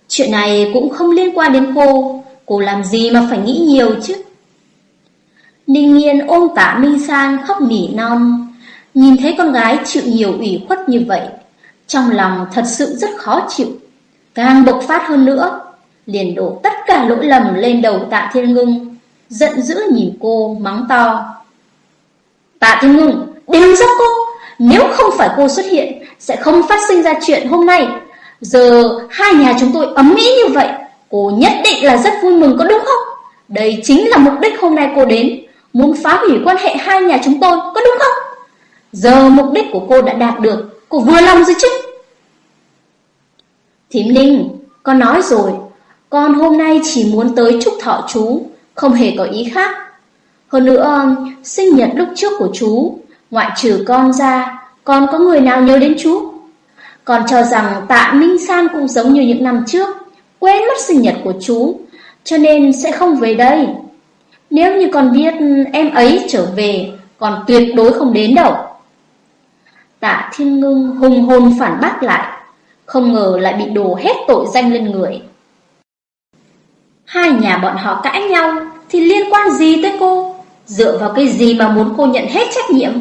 Chuyện này cũng không liên quan đến cô, cô làm gì mà phải nghĩ nhiều chứ? Ninh Nhiên ôm Tạ Minh San khóc nỉ non, nhìn thấy con gái chịu nhiều ủy khuất như vậy, trong lòng thật sự rất khó chịu, càng bộc phát hơn nữa, liền đổ tất cả lỗi lầm lên đầu tạ thiên ngưng, giận dữ nhìn cô, mắng to. Tạ thiên ngưng, đừng giúp cô, nếu không phải cô xuất hiện, sẽ không phát sinh ra chuyện hôm nay. Giờ hai nhà chúng tôi ấm mỹ như vậy, Cô nhất định là rất vui mừng có đúng không? Đây chính là mục đích hôm nay cô đến, muốn phá hủy quan hệ hai nhà chúng tôi, có đúng không? Giờ mục đích của cô đã đạt được, cô vừa lòng rồi chứ? Thím Ninh, con nói rồi, con hôm nay chỉ muốn tới chúc thọ chú, không hề có ý khác. Hơn nữa, sinh nhật lúc trước của chú, ngoại trừ con ra, còn có người nào nhớ đến chú? Con cho rằng tạ Minh San cũng giống như những năm trước, quên mất sinh nhật của chú, cho nên sẽ không về đây. Nếu như con biết em ấy trở về, còn tuyệt đối không đến đâu. Tạ Thiên Ngưng hùng hồn phản bác lại, không ngờ lại bị đổ hết tội danh lên người. Hai nhà bọn họ cãi nhau thì liên quan gì tới cô? Dựa vào cái gì mà muốn cô nhận hết trách nhiệm?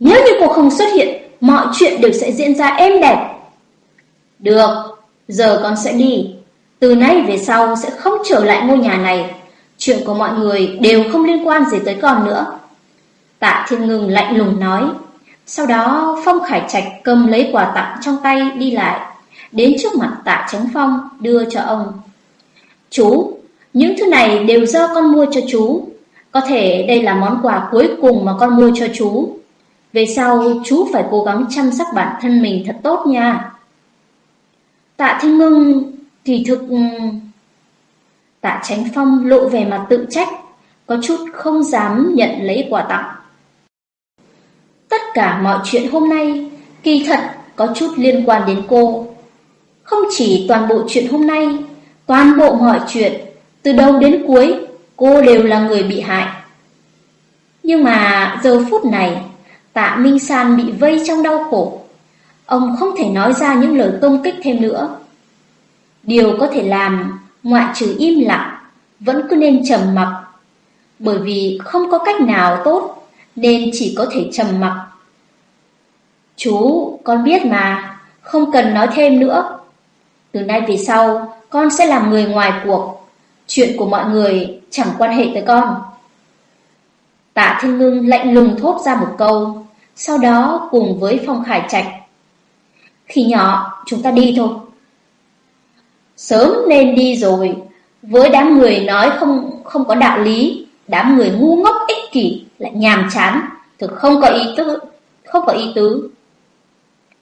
Nếu như cô không xuất hiện, mọi chuyện đều sẽ diễn ra êm đẹp. Được, giờ con sẽ đi. Từ nay về sau sẽ không trở lại ngôi nhà này. Chuyện của mọi người đều không liên quan gì tới con nữa. Tạ Thiên Ngưng lạnh lùng nói. Sau đó Phong Khải Trạch cầm lấy quà tặng trong tay đi lại, đến trước mặt Tạ Tránh Phong đưa cho ông. Chú, những thứ này đều do con mua cho chú. Có thể đây là món quà cuối cùng mà con mua cho chú. Về sau chú phải cố gắng chăm sóc bản thân mình thật tốt nha. Tạ Thiên Ngưng thì thực... Ừ, Tạ Tránh Phong lộ về mặt tự trách, có chút không dám nhận lấy quà tặng. Tất cả mọi chuyện hôm nay kỳ thật có chút liên quan đến cô. Không chỉ toàn bộ chuyện hôm nay, toàn bộ mọi chuyện, từ đầu đến cuối, cô đều là người bị hại. Nhưng mà giờ phút này, tạ Minh San bị vây trong đau khổ. Ông không thể nói ra những lời công kích thêm nữa. Điều có thể làm, ngoại trừ im lặng, vẫn cứ nên trầm mặc. Bởi vì không có cách nào tốt, nên chỉ có thể trầm mặc. Chú, con biết mà, không cần nói thêm nữa. Từ nay về sau, con sẽ làm người ngoài cuộc. Chuyện của mọi người chẳng quan hệ tới con. Tạ Thiên Ngưng lạnh lùng thốt ra một câu, sau đó cùng với Phong Khải Trạch. Khi nhỏ, chúng ta đi thôi. Sớm nên đi rồi, với đám người nói không không có đạo lý, đám người ngu ngốc ích kỷ lại nhàm chán, thực không có ý tứ, không có ý tứ.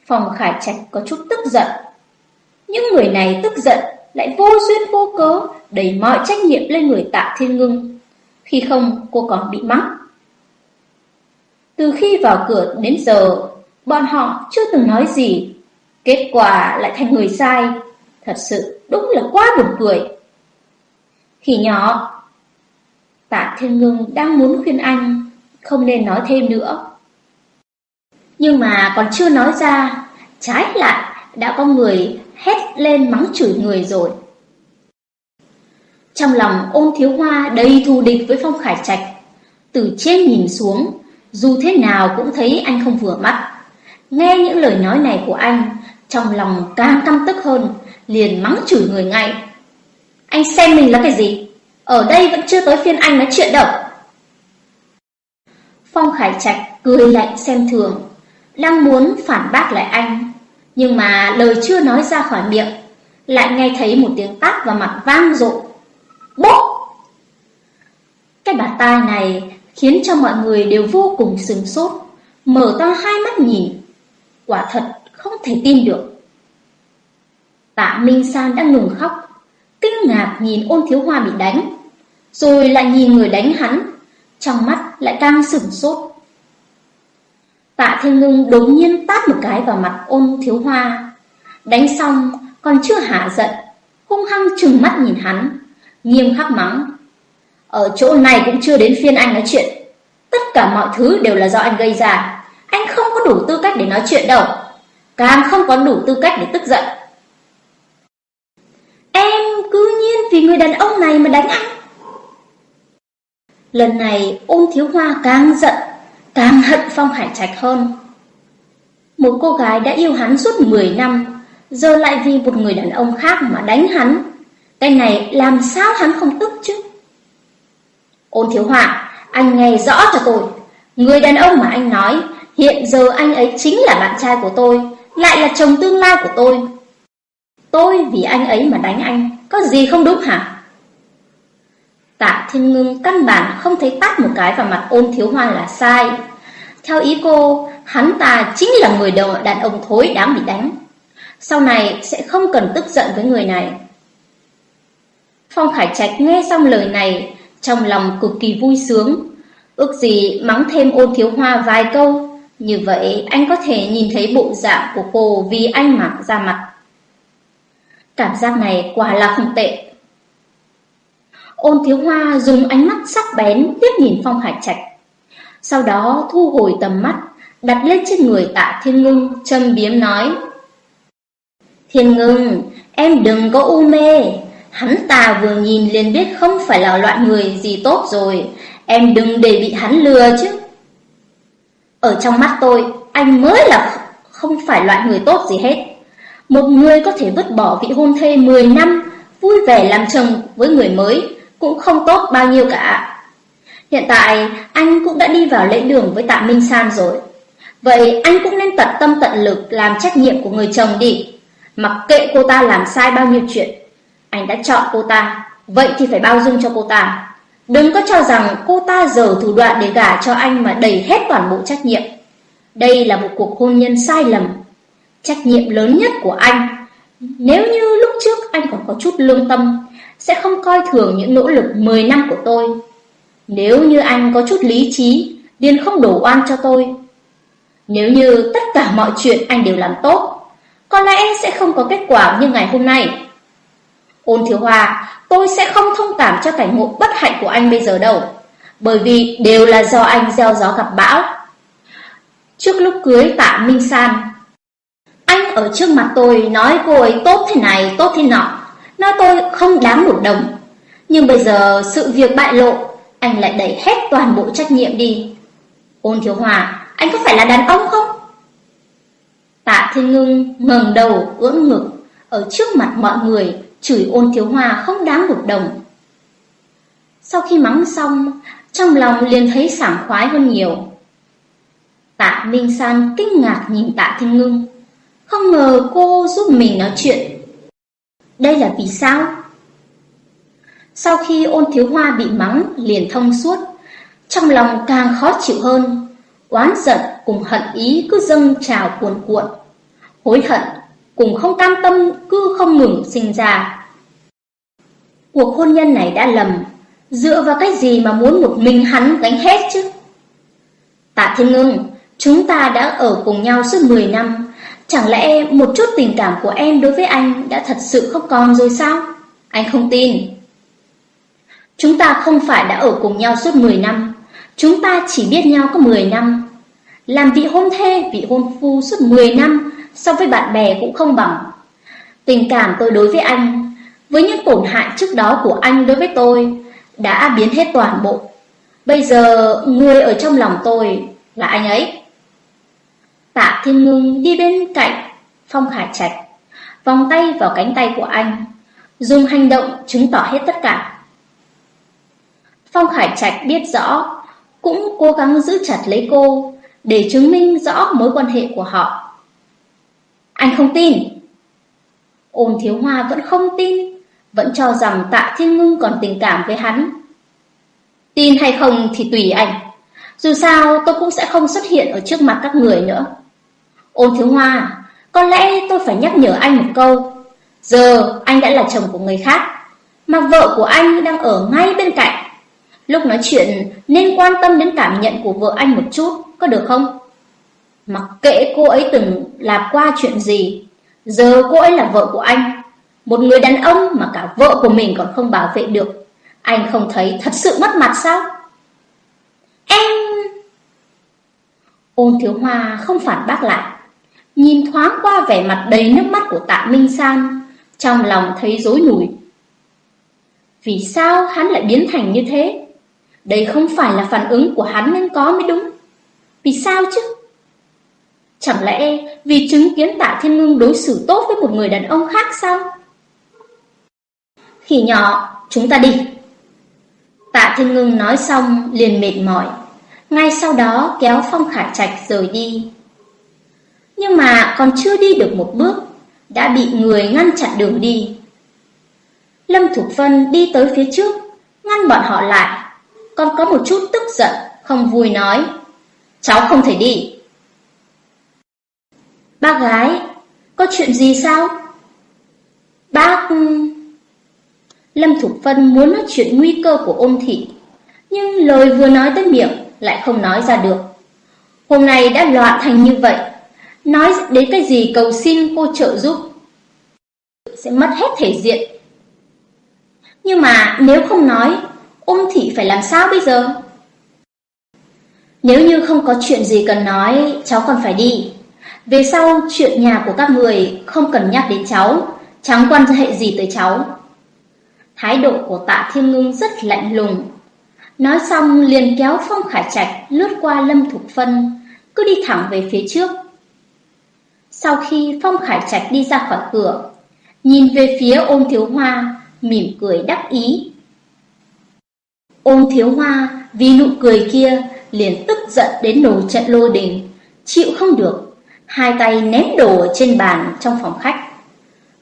Phòng Khải Trạch có chút tức giận. Những người này tức giận lại vô duyên vô cớ đẩy mọi trách nhiệm lên người Tạ Thiên Ngưng. Khi không, cô còn bị mắng. Từ khi vào cửa đến giờ, bọn họ chưa từng nói gì. Kết quả lại thành người sai. Thật sự đúng là quá buồn cười. Khi nhỏ, Tạ Thiên Ngưng đang muốn khuyên anh không nên nói thêm nữa. Nhưng mà còn chưa nói ra, trái lại đã có người hét lên mắng chửi người rồi. Trong lòng ôn thiếu hoa đầy thù địch với Phong Khải Trạch, từ trên nhìn xuống, dù thế nào cũng thấy anh không vừa mắt. Nghe những lời nói này của anh, trong lòng càng căm tức hơn, liền mắng chửi người ngay. Anh xem mình là cái gì? Ở đây vẫn chưa tới phiên anh nói chuyện đâu. Phong Khải Trạch cười lạnh xem thường, đang muốn phản bác lại anh, nhưng mà lời chưa nói ra khỏi miệng, lại nghe thấy một tiếng tát vào mặt vang rộ. Bốp! Cái bà tai này khiến cho mọi người đều vô cùng sừng sốt, mở to hai mắt nhìn. Quả thật không thể tin được. Tạ Minh San đã ngừng khóc, kinh ngạc nhìn ôn thiếu hoa bị đánh, rồi lại nhìn người đánh hắn, trong mắt lại càng sừng sốt. Tạ Thiên Ngưng đột nhiên tát một cái vào mặt ôn thiếu hoa. Đánh xong, còn chưa hạ giận, hung hăng trừng mắt nhìn hắn, nghiêm khắc mắng. Ở chỗ này cũng chưa đến phiên anh nói chuyện. Tất cả mọi thứ đều là do anh gây ra. Anh không có đủ tư cách để nói chuyện đâu. Càng không có đủ tư cách để tức giận. Em cứ nhiên vì người đàn ông này mà đánh anh. Lần này ôn thiếu hoa càng giận càng hận Phong Hải Trạch hơn. Một cô gái đã yêu hắn suốt 10 năm, giờ lại vì một người đàn ông khác mà đánh hắn. Cái này làm sao hắn không tức chứ? Ôn thiếu họa, anh nghe rõ cho tôi. Người đàn ông mà anh nói, hiện giờ anh ấy chính là bạn trai của tôi, lại là chồng tương lai của tôi. Tôi vì anh ấy mà đánh anh, có gì không đúng hả? Tạ Thiên Ngưng căn bản không thấy tát một cái vào mặt ôn thiếu hoa là sai. Theo ý cô, hắn ta chính là người đầu đàn ông thối đáng bị đánh. Sau này sẽ không cần tức giận với người này. Phong Khải Trạch nghe xong lời này, trong lòng cực kỳ vui sướng. Ước gì mắng thêm ôn thiếu hoa vài câu, như vậy anh có thể nhìn thấy bộ dạng của cô vì anh mặc ra mặt. Cảm giác này quả là không tệ. Ôn thiếu hoa dùng ánh mắt sắc bén tiếp nhìn Phong Hải Trạch. Sau đó thu hồi tầm mắt, đặt lên trên người tạ thiên ngưng, châm biếm nói. Thiên ngưng, em đừng có u mê. Hắn ta vừa nhìn liền biết không phải là loại người gì tốt rồi. Em đừng để bị hắn lừa chứ. Ở trong mắt tôi, anh mới là không phải loại người tốt gì hết. Một người có thể vứt bỏ vị hôn thê 10 năm, vui vẻ làm chồng với người mới, cũng không tốt bao nhiêu cả. Hiện tại, anh cũng đã đi vào lễ đường với tạ Minh San rồi. Vậy anh cũng nên tận tâm tận lực làm trách nhiệm của người chồng đi. Mặc kệ cô ta làm sai bao nhiêu chuyện. Anh đã chọn cô ta, vậy thì phải bao dung cho cô ta. Đừng có cho rằng cô ta giở thủ đoạn để gả cho anh mà đẩy hết toàn bộ trách nhiệm. Đây là một cuộc hôn nhân sai lầm. Trách nhiệm lớn nhất của anh. Nếu như lúc trước anh còn có chút lương tâm, sẽ không coi thường những nỗ lực 10 năm của tôi. Nếu như anh có chút lý trí, liền không đổ oan cho tôi. Nếu như tất cả mọi chuyện anh đều làm tốt, có lẽ sẽ không có kết quả như ngày hôm nay. Ôn thiếu hòa, tôi sẽ không thông cảm cho cảnh ngộ bất hạnh của anh bây giờ đâu. Bởi vì đều là do anh gieo gió gặp bão. Trước lúc cưới tạ Minh San, anh ở trước mặt tôi nói cô ấy tốt thế này, tốt thế nọ. Nói tôi không đáng một đồng. Nhưng bây giờ sự việc bại lộ, anh lại đẩy hết toàn bộ trách nhiệm đi. Ôn thiếu hòa, anh có phải là đàn ông không? Tạ Thiên Ngưng ngẩng đầu ưỡn ngực ở trước mặt mọi người chửi ôn thiếu hòa không đáng một đồng. Sau khi mắng xong, trong lòng liền thấy sảng khoái hơn nhiều. Tạ Minh San kinh ngạc nhìn Tạ Thiên Ngưng, không ngờ cô giúp mình nói chuyện. Đây là vì sao? Sau khi ôn thiếu hoa bị mắng liền thông suốt, trong lòng càng khó chịu hơn, oán giận cùng hận ý cứ dâng trào cuồn cuộn, hối hận cùng không cam tâm cứ không ngừng sinh ra. Cuộc hôn nhân này đã lầm, dựa vào cái gì mà muốn một mình hắn gánh hết chứ? Tạ Thiên Ngưng, chúng ta đã ở cùng nhau suốt 10 năm, chẳng lẽ một chút tình cảm của em đối với anh đã thật sự không còn rồi sao? Anh không tin. Chúng ta không phải đã ở cùng nhau suốt 10 năm, chúng ta chỉ biết nhau có 10 năm. Làm vị hôn thê, vị hôn phu suốt 10 năm, so với bạn bè cũng không bằng. Tình cảm tôi đối với anh, với những tổn hại trước đó của anh đối với tôi, đã biến hết toàn bộ. Bây giờ, người ở trong lòng tôi là anh ấy. Tạ Thiên Ngưng đi bên cạnh Phong Khải Trạch, vòng tay vào cánh tay của anh, dùng hành động chứng tỏ hết tất cả. Phong Khải Trạch biết rõ, cũng cố gắng giữ chặt lấy cô để chứng minh rõ mối quan hệ của họ. Anh không tin. Ôn Thiếu Hoa vẫn không tin, vẫn cho rằng Tạ Thiên Ngưng còn tình cảm với hắn. Tin hay không thì tùy anh. Dù sao tôi cũng sẽ không xuất hiện ở trước mặt các người nữa. Ôn Thiếu Hoa, có lẽ tôi phải nhắc nhở anh một câu. Giờ anh đã là chồng của người khác, mà vợ của anh đang ở ngay bên cạnh. Lúc nói chuyện nên quan tâm đến cảm nhận của vợ anh một chút, có được không? Mặc kệ cô ấy từng làm qua chuyện gì, giờ cô ấy là vợ của anh. Một người đàn ông mà cả vợ của mình còn không bảo vệ được. Anh không thấy thật sự mất mặt sao? Em... Ôn thiếu hoa không phản bác lại. Nhìn thoáng qua vẻ mặt đầy nước mắt của tạ Minh San, trong lòng thấy rối nùi Vì sao hắn lại biến thành như thế? Đây không phải là phản ứng của hắn nên có mới đúng. Vì sao chứ? Chẳng lẽ vì chứng kiến tạ thiên ngưng đối xử tốt với một người đàn ông khác sao? Khi nhỏ, chúng ta đi. Tạ thiên ngưng nói xong liền mệt mỏi. Ngay sau đó kéo Phong Khải Trạch rời đi. Nhưng mà còn chưa đi được một bước, đã bị người ngăn chặn đường đi. Lâm Thục Vân đi tới phía trước, ngăn bọn họ lại, còn có một chút tức giận, không vui nói, cháu không thể đi. Bác gái, có chuyện gì sao? Bác... Lâm Thục Vân muốn nói chuyện nguy cơ của ôn thị, nhưng lời vừa nói tới miệng lại không nói ra được. Hôm nay đã loạn thành như vậy, nói đến cái gì cầu xin cô trợ giúp. Sẽ mất hết thể diện. Nhưng mà nếu không nói, ôn thị phải làm sao bây giờ? Nếu như không có chuyện gì cần nói, cháu còn phải đi. Về sau, chuyện nhà của các người không cần nhắc đến cháu, chẳng quan hệ gì tới cháu. Thái độ của tạ thiên ngưng rất lạnh lùng. Nói xong liền kéo Phong Khải Trạch lướt qua Lâm Thục Phân, cứ đi thẳng về phía trước. Sau khi Phong Khải Trạch đi ra khỏi cửa, nhìn về phía ôn thiếu hoa, mỉm cười đắc ý. Ôn thiếu hoa vì nụ cười kia liền tức giận đến nổi trận lôi đình, chịu không được, hai tay ném đồ trên bàn trong phòng khách.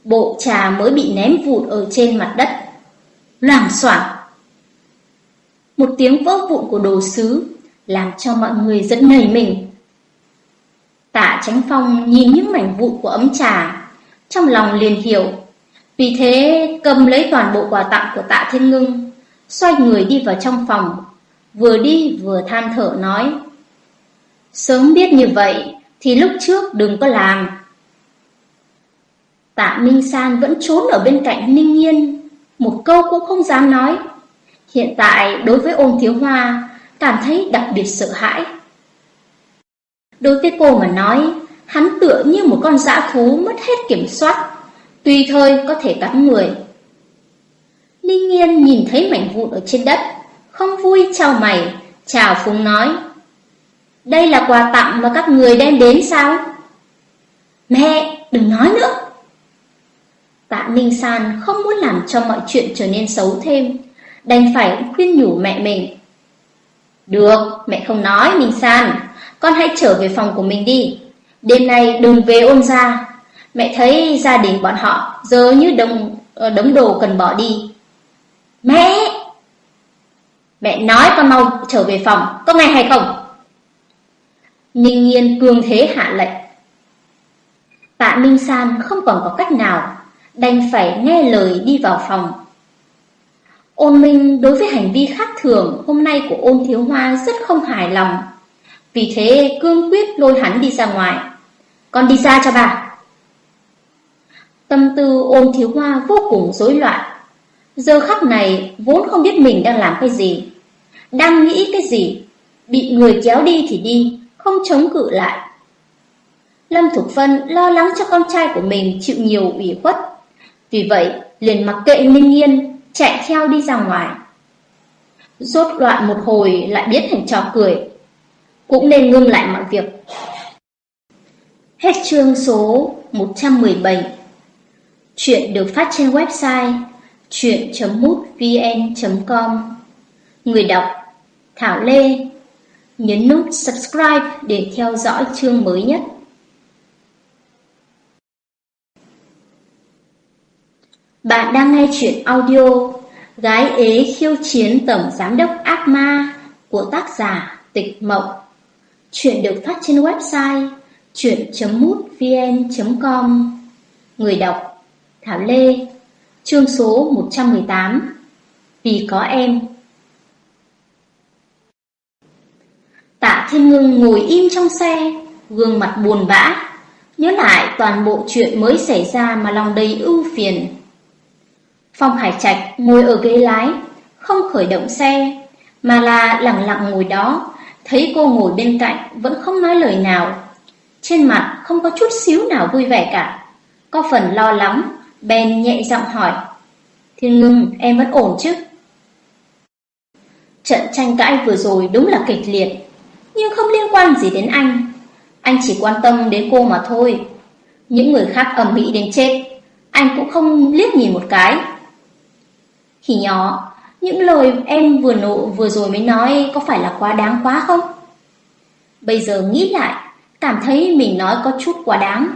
Bộ trà mới bị ném vụt ở trên mặt đất. Làm soảng. Một tiếng vỡ vụn của đồ sứ làm cho mọi người giật nảy mình. Tạ Tránh Phong nhìn những mảnh vụn của ấm trà, trong lòng liền hiểu. Vì thế cầm lấy toàn bộ quà tặng của Tạ Thiên Ngưng, xoay người đi vào trong phòng, vừa đi vừa than thở nói. Sớm biết như vậy thì lúc trước đừng có làm. Tạ Minh San vẫn trốn ở bên cạnh Ninh Nhiên, một câu cũng không dám nói. Hiện tại đối với ôn thiếu hoa, cảm thấy đặc biệt sợ hãi. Đối với cô mà nói, hắn tựa như một con dã thú mất hết kiểm soát, tùy thời có thể cắn người. Ninh Nhiên nhìn thấy mảnh vụn ở trên đất, không vui chào mày, chào phúng nói. Đây là quà tặng mà các người đem đến sao? Mẹ, đừng nói nữa. Tạ Ninh San không muốn làm cho mọi chuyện trở nên xấu thêm, đành phải khuyên nhủ mẹ mình. Được, mẹ không nói, Ninh San, con hãy trở về phòng của mình đi. Đêm nay đừng về ôn ra. Mẹ thấy gia đình bọn họ giờ như đống, ờ, đống đồ cần bỏ đi. Mẹ! Mẹ nói con mau trở về phòng, có nghe hay không? Ninh Nhiên cường thế hạ lệnh. Tạ Minh San không còn có cách nào, đành phải nghe lời đi vào phòng. Ôn Minh đối với hành vi khác thường hôm nay của ôn thiếu hoa rất không hài lòng. Vì thế cương quyết lôi hắn đi ra ngoài. Con đi ra cho bà. Tâm tư ôn thiếu hoa vô cùng rối loạn. Giờ khắc này vốn không biết mình đang làm cái gì. Đang nghĩ cái gì. Bị người kéo đi thì đi, không chống cự lại. Lâm Thục Phân lo lắng cho con trai của mình chịu nhiều ủy khuất. Vì vậy, liền mặc kệ Ninh Nghiên, chạy theo đi ra ngoài. Rốt loạn một hồi lại biến thành trò cười. Cũng nên ngưng lại mọi việc. Hết chương số 117 Chuyện được phát trên website chuyện.mútvn.com Người đọc Thảo Lê Nhấn nút subscribe để theo dõi chương mới nhất. Bạn đang nghe chuyện audio Gái ế khiêu chiến tổng giám đốc ác ma của tác giả Tịch Mộng. Chuyện được phát trên website chuyện.mútvn.com Người đọc Thảo Lê, Chương số 118 Vì có em Tạ Thiên Ngưng ngồi im trong xe, gương mặt buồn bã, nhớ lại toàn bộ chuyện mới xảy ra mà lòng đầy ưu phiền. Phong Hải Trạch ngồi ở ghế lái, không khởi động xe, mà là lặng lặng ngồi đó, thấy cô ngồi bên cạnh vẫn không nói lời nào. Trên mặt không có chút xíu nào vui vẻ cả, có phần lo lắng, bèn nhẹ giọng hỏi. Thiên ngưng, em vẫn ổn chứ? Trận tranh cãi vừa rồi đúng là kịch liệt, nhưng không liên quan gì đến anh. Anh chỉ quan tâm đến cô mà thôi. Những người khác ầm ĩ đến chết, anh cũng không liếc nhìn một cái. Khỉ nhỏ, những lời em vừa nộ vừa rồi mới nói có phải là quá đáng quá không? Bây giờ nghĩ lại, cảm thấy mình nói có chút quá đáng.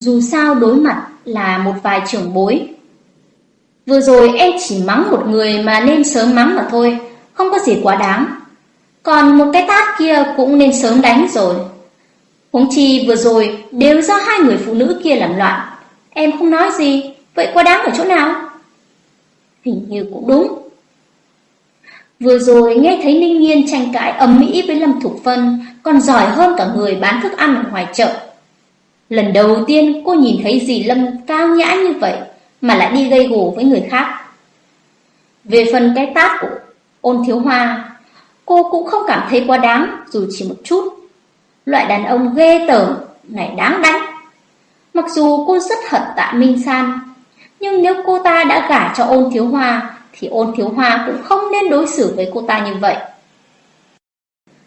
Dù sao đối mặt là một vài trưởng bối. Vừa rồi em chỉ mắng một người mà nên sớm mắng mà thôi, không có gì quá đáng. Còn một cái tát kia cũng nên sớm đánh rồi. Huống chi vừa rồi đều do hai người phụ nữ kia làm loạn. Em không nói gì, vậy quá đáng ở chỗ nào? Hình như cũng đúng. Vừa rồi nghe thấy Ninh nhiên tranh cãi ầm mỹ với Lâm Thục Phân, còn giỏi hơn cả người bán thức ăn ở ngoài chợ. Lần đầu tiên cô nhìn thấy dì Lâm cao nhã như vậy mà lại đi gây gổ với người khác. Về phần cái tát của ôn thiếu hoa, cô cũng không cảm thấy quá đáng dù chỉ một chút. Loại đàn ông ghê tởm này đáng đánh. Mặc dù cô rất hận tạ Minh San, nhưng nếu cô ta đã gả cho ôn thiếu hoa thì ôn thiếu hoa cũng không nên đối xử với cô ta như vậy.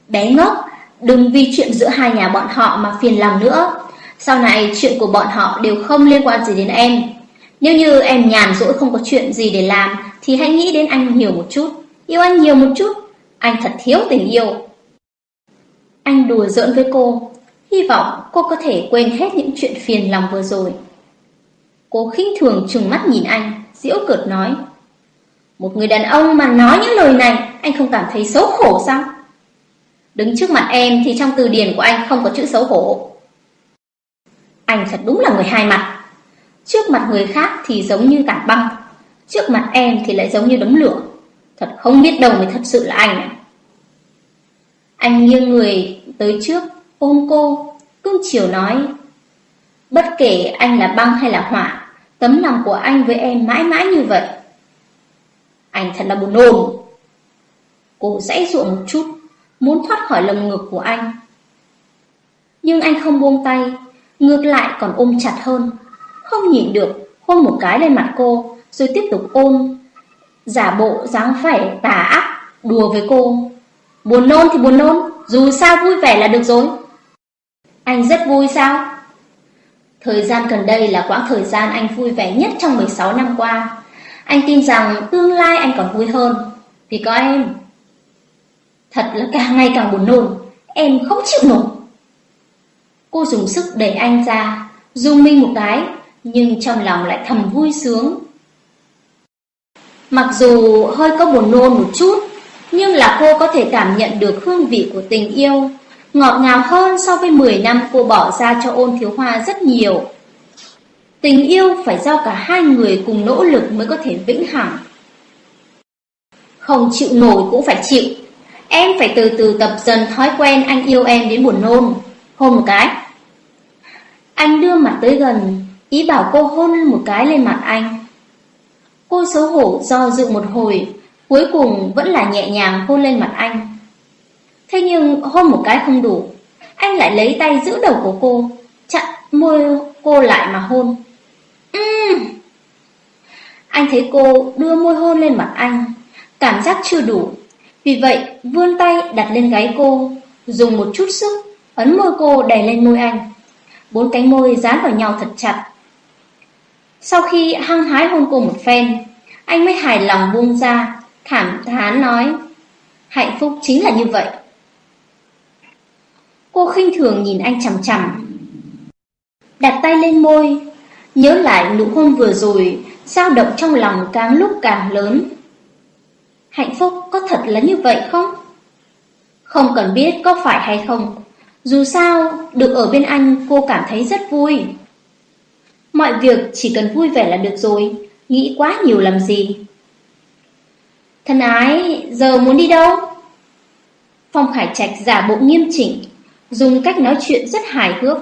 Bé ngốc, đừng vì chuyện giữa hai nhà bọn họ mà phiền lòng nữa. Sau này chuyện của bọn họ đều không liên quan gì đến em. Nếu như em nhàn rỗi không có chuyện gì để làm thì hãy nghĩ đến anh nhiều một chút, yêu anh nhiều một chút. Anh thật thiếu tình yêu. Anh đùa giỡn với cô, hy vọng cô có thể quên hết những chuyện phiền lòng vừa rồi. Cô khinh thường trừng mắt nhìn anh, diễu cợt nói. Một người đàn ông mà nói những lời này, anh không cảm thấy xấu hổ sao? Đứng trước mặt em thì trong từ điển của anh không có chữ xấu hổ. Anh thật đúng là người hai mặt. Trước mặt người khác thì giống như tảng băng, trước mặt em thì lại giống như đống lửa. Thật không biết đâu mới thật sự là anh. Anh nghiêng người tới trước, ôm cô, cưng chiều nói. Bất kể anh là băng hay là hỏa, tấm lòng của anh với em mãi mãi như vậy. Anh thật là buồn nôn. Cô dãy ruộng một chút, muốn thoát khỏi lồng ngực của anh. Nhưng anh không buông tay, ngược lại còn ôm chặt hơn. Không nhịn được, hôn một cái lên mặt cô, rồi tiếp tục ôm. Giả bộ dáng vẻ tà ác, đùa với cô. Buồn nôn thì buồn nôn, dù sao vui vẻ là được rồi. Anh rất vui sao? Thời gian gần đây là quãng thời gian anh vui vẻ nhất trong 16 năm qua. Anh tin rằng tương lai anh còn vui hơn Vì có em Thật là càng ngày càng buồn nôn Em không chịu nổi Cô dùng sức đẩy anh ra Dung minh một cái Nhưng trong lòng lại thầm vui sướng Mặc dù hơi có buồn nôn một chút Nhưng là cô có thể cảm nhận được hương vị của tình yêu Ngọt ngào hơn so với 10 năm cô bỏ ra cho ôn thiếu hoa rất nhiều Tình yêu phải do cả hai người cùng nỗ lực mới có thể vĩnh hằng. Không chịu nổi cũng phải chịu. Em phải từ từ tập dần thói quen anh yêu em đến buồn nôn. Hôn một cái. Anh đưa mặt tới gần, ý bảo cô hôn một cái lên mặt anh. Cô xấu hổ do dự một hồi, cuối cùng vẫn là nhẹ nhàng hôn lên mặt anh. Thế nhưng hôn một cái không đủ, anh lại lấy tay giữ đầu của cô, chặn môi cô lại mà hôn. Uhm. Anh thấy cô đưa môi hôn lên mặt anh, cảm giác chưa đủ. Vì vậy, vươn tay đặt lên gáy cô, dùng một chút sức, ấn môi cô đè lên môi anh. Bốn cánh môi dán vào nhau thật chặt. Sau khi hăng hái hôn cô một phen, anh mới hài lòng buông ra, thảm thán nói, hạnh phúc chính là như vậy. Cô khinh thường nhìn anh chằm chằm, đặt tay lên môi, Nhớ lại nụ hôn vừa rồi, dao động trong lòng càng lúc càng lớn. Hạnh phúc có thật là như vậy không? Không cần biết có phải hay không. Dù sao, được ở bên anh cô cảm thấy rất vui. Mọi việc chỉ cần vui vẻ là được rồi, nghĩ quá nhiều làm gì. Thân ái, giờ muốn đi đâu? Phong Khải Trạch giả bộ nghiêm chỉnh, dùng cách nói chuyện rất hài hước.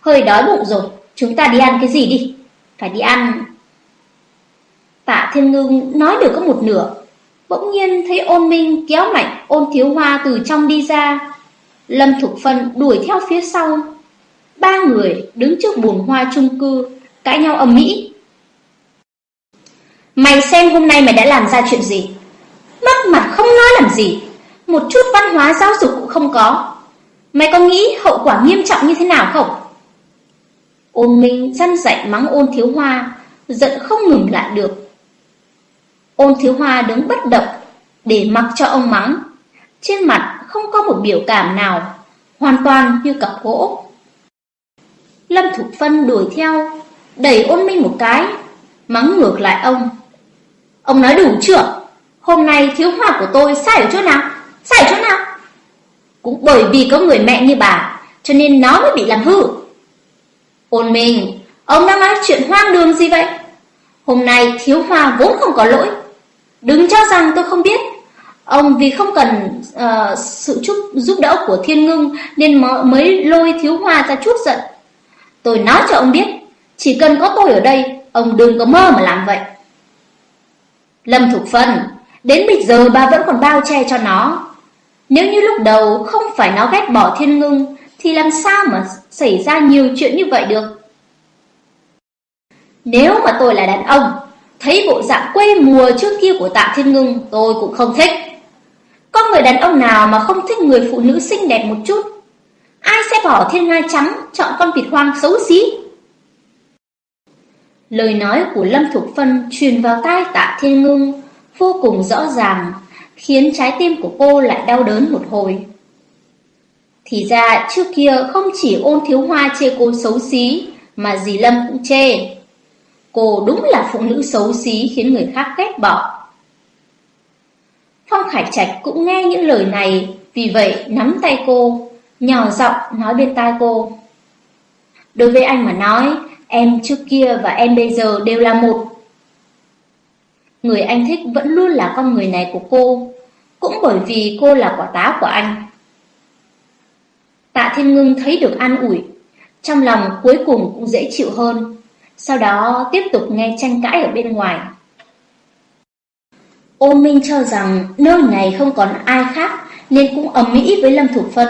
Hơi đói bụng rồi, Chúng ta đi ăn cái gì đi? Phải đi ăn. Tạ Thiên Ngưng nói được có một nửa. Bỗng nhiên thấy ôn minh kéo mạnh ôn thiếu hoa từ trong đi ra. Lâm Thục Phân đuổi theo phía sau. Ba người đứng trước buồng hoa chung cư, cãi nhau ầm ĩ. Mày xem hôm nay mày đã làm ra chuyện gì? Mất mặt không nói làm gì, một chút văn hóa giáo dục cũng không có. Mày có nghĩ hậu quả nghiêm trọng như thế nào không? Ôn Minh răn dạy mắng ôn thiếu hoa, giận không ngừng lại được. Ôn thiếu hoa đứng bất động, để mặc cho ông mắng. Trên mặt không có một biểu cảm nào, hoàn toàn như cặp gỗ. Lâm Thục Phân đuổi theo, đẩy ôn minh một cái, mắng ngược lại ông. Ông nói đủ chưa? Hôm nay thiếu hoa của tôi sai ở chỗ nào? Sai ở chỗ nào? Cũng bởi vì có người mẹ như bà, cho nên nó mới bị làm hư. Ôn minh, ông đang nói chuyện hoang đường gì vậy? Hôm nay thiếu hoa vốn không có lỗi. Đừng cho rằng tôi không biết. Ông vì không cần uh, sự giúp, giúp đỡ của thiên ngưng nên mới lôi thiếu hoa ra chút giận. Tôi nói cho ông biết, chỉ cần có tôi ở đây, ông đừng có mơ mà làm vậy. Lâm Thục Phân, đến bây giờ bà vẫn còn bao che cho nó. Nếu như lúc đầu không phải nó ghét bỏ thiên ngưng, thì làm sao mà xảy ra nhiều chuyện như vậy được? Nếu mà tôi là đàn ông, thấy bộ dạng quê mùa trước kia của tạ thiên ngưng, tôi cũng không thích. Có người đàn ông nào mà không thích người phụ nữ xinh đẹp một chút? Ai sẽ bỏ thiên nga trắng, chọn con vịt hoang xấu xí? Lời nói của Lâm Thục Phân truyền vào tai tạ thiên ngưng, vô cùng rõ ràng, khiến trái tim của cô lại đau đớn một hồi. Thì ra trước kia không chỉ ôn thiếu hoa chê cô xấu xí, mà dì Lâm cũng chê. Cô đúng là phụ nữ xấu xí khiến người khác ghét bỏ. Phong Khải Trạch cũng nghe những lời này, vì vậy nắm tay cô, nhỏ giọng nói bên tai cô. Đối với anh mà nói, em trước kia và em bây giờ đều là một. Người anh thích vẫn luôn là con người này của cô, cũng bởi vì cô là quả táo của anh. Tạ Thiên Ngưng thấy được an ủi, trong lòng cuối cùng cũng dễ chịu hơn, sau đó tiếp tục nghe tranh cãi ở bên ngoài. Ô Minh cho rằng nơi này không còn ai khác nên cũng ầm ĩ với Lâm Thục Phân.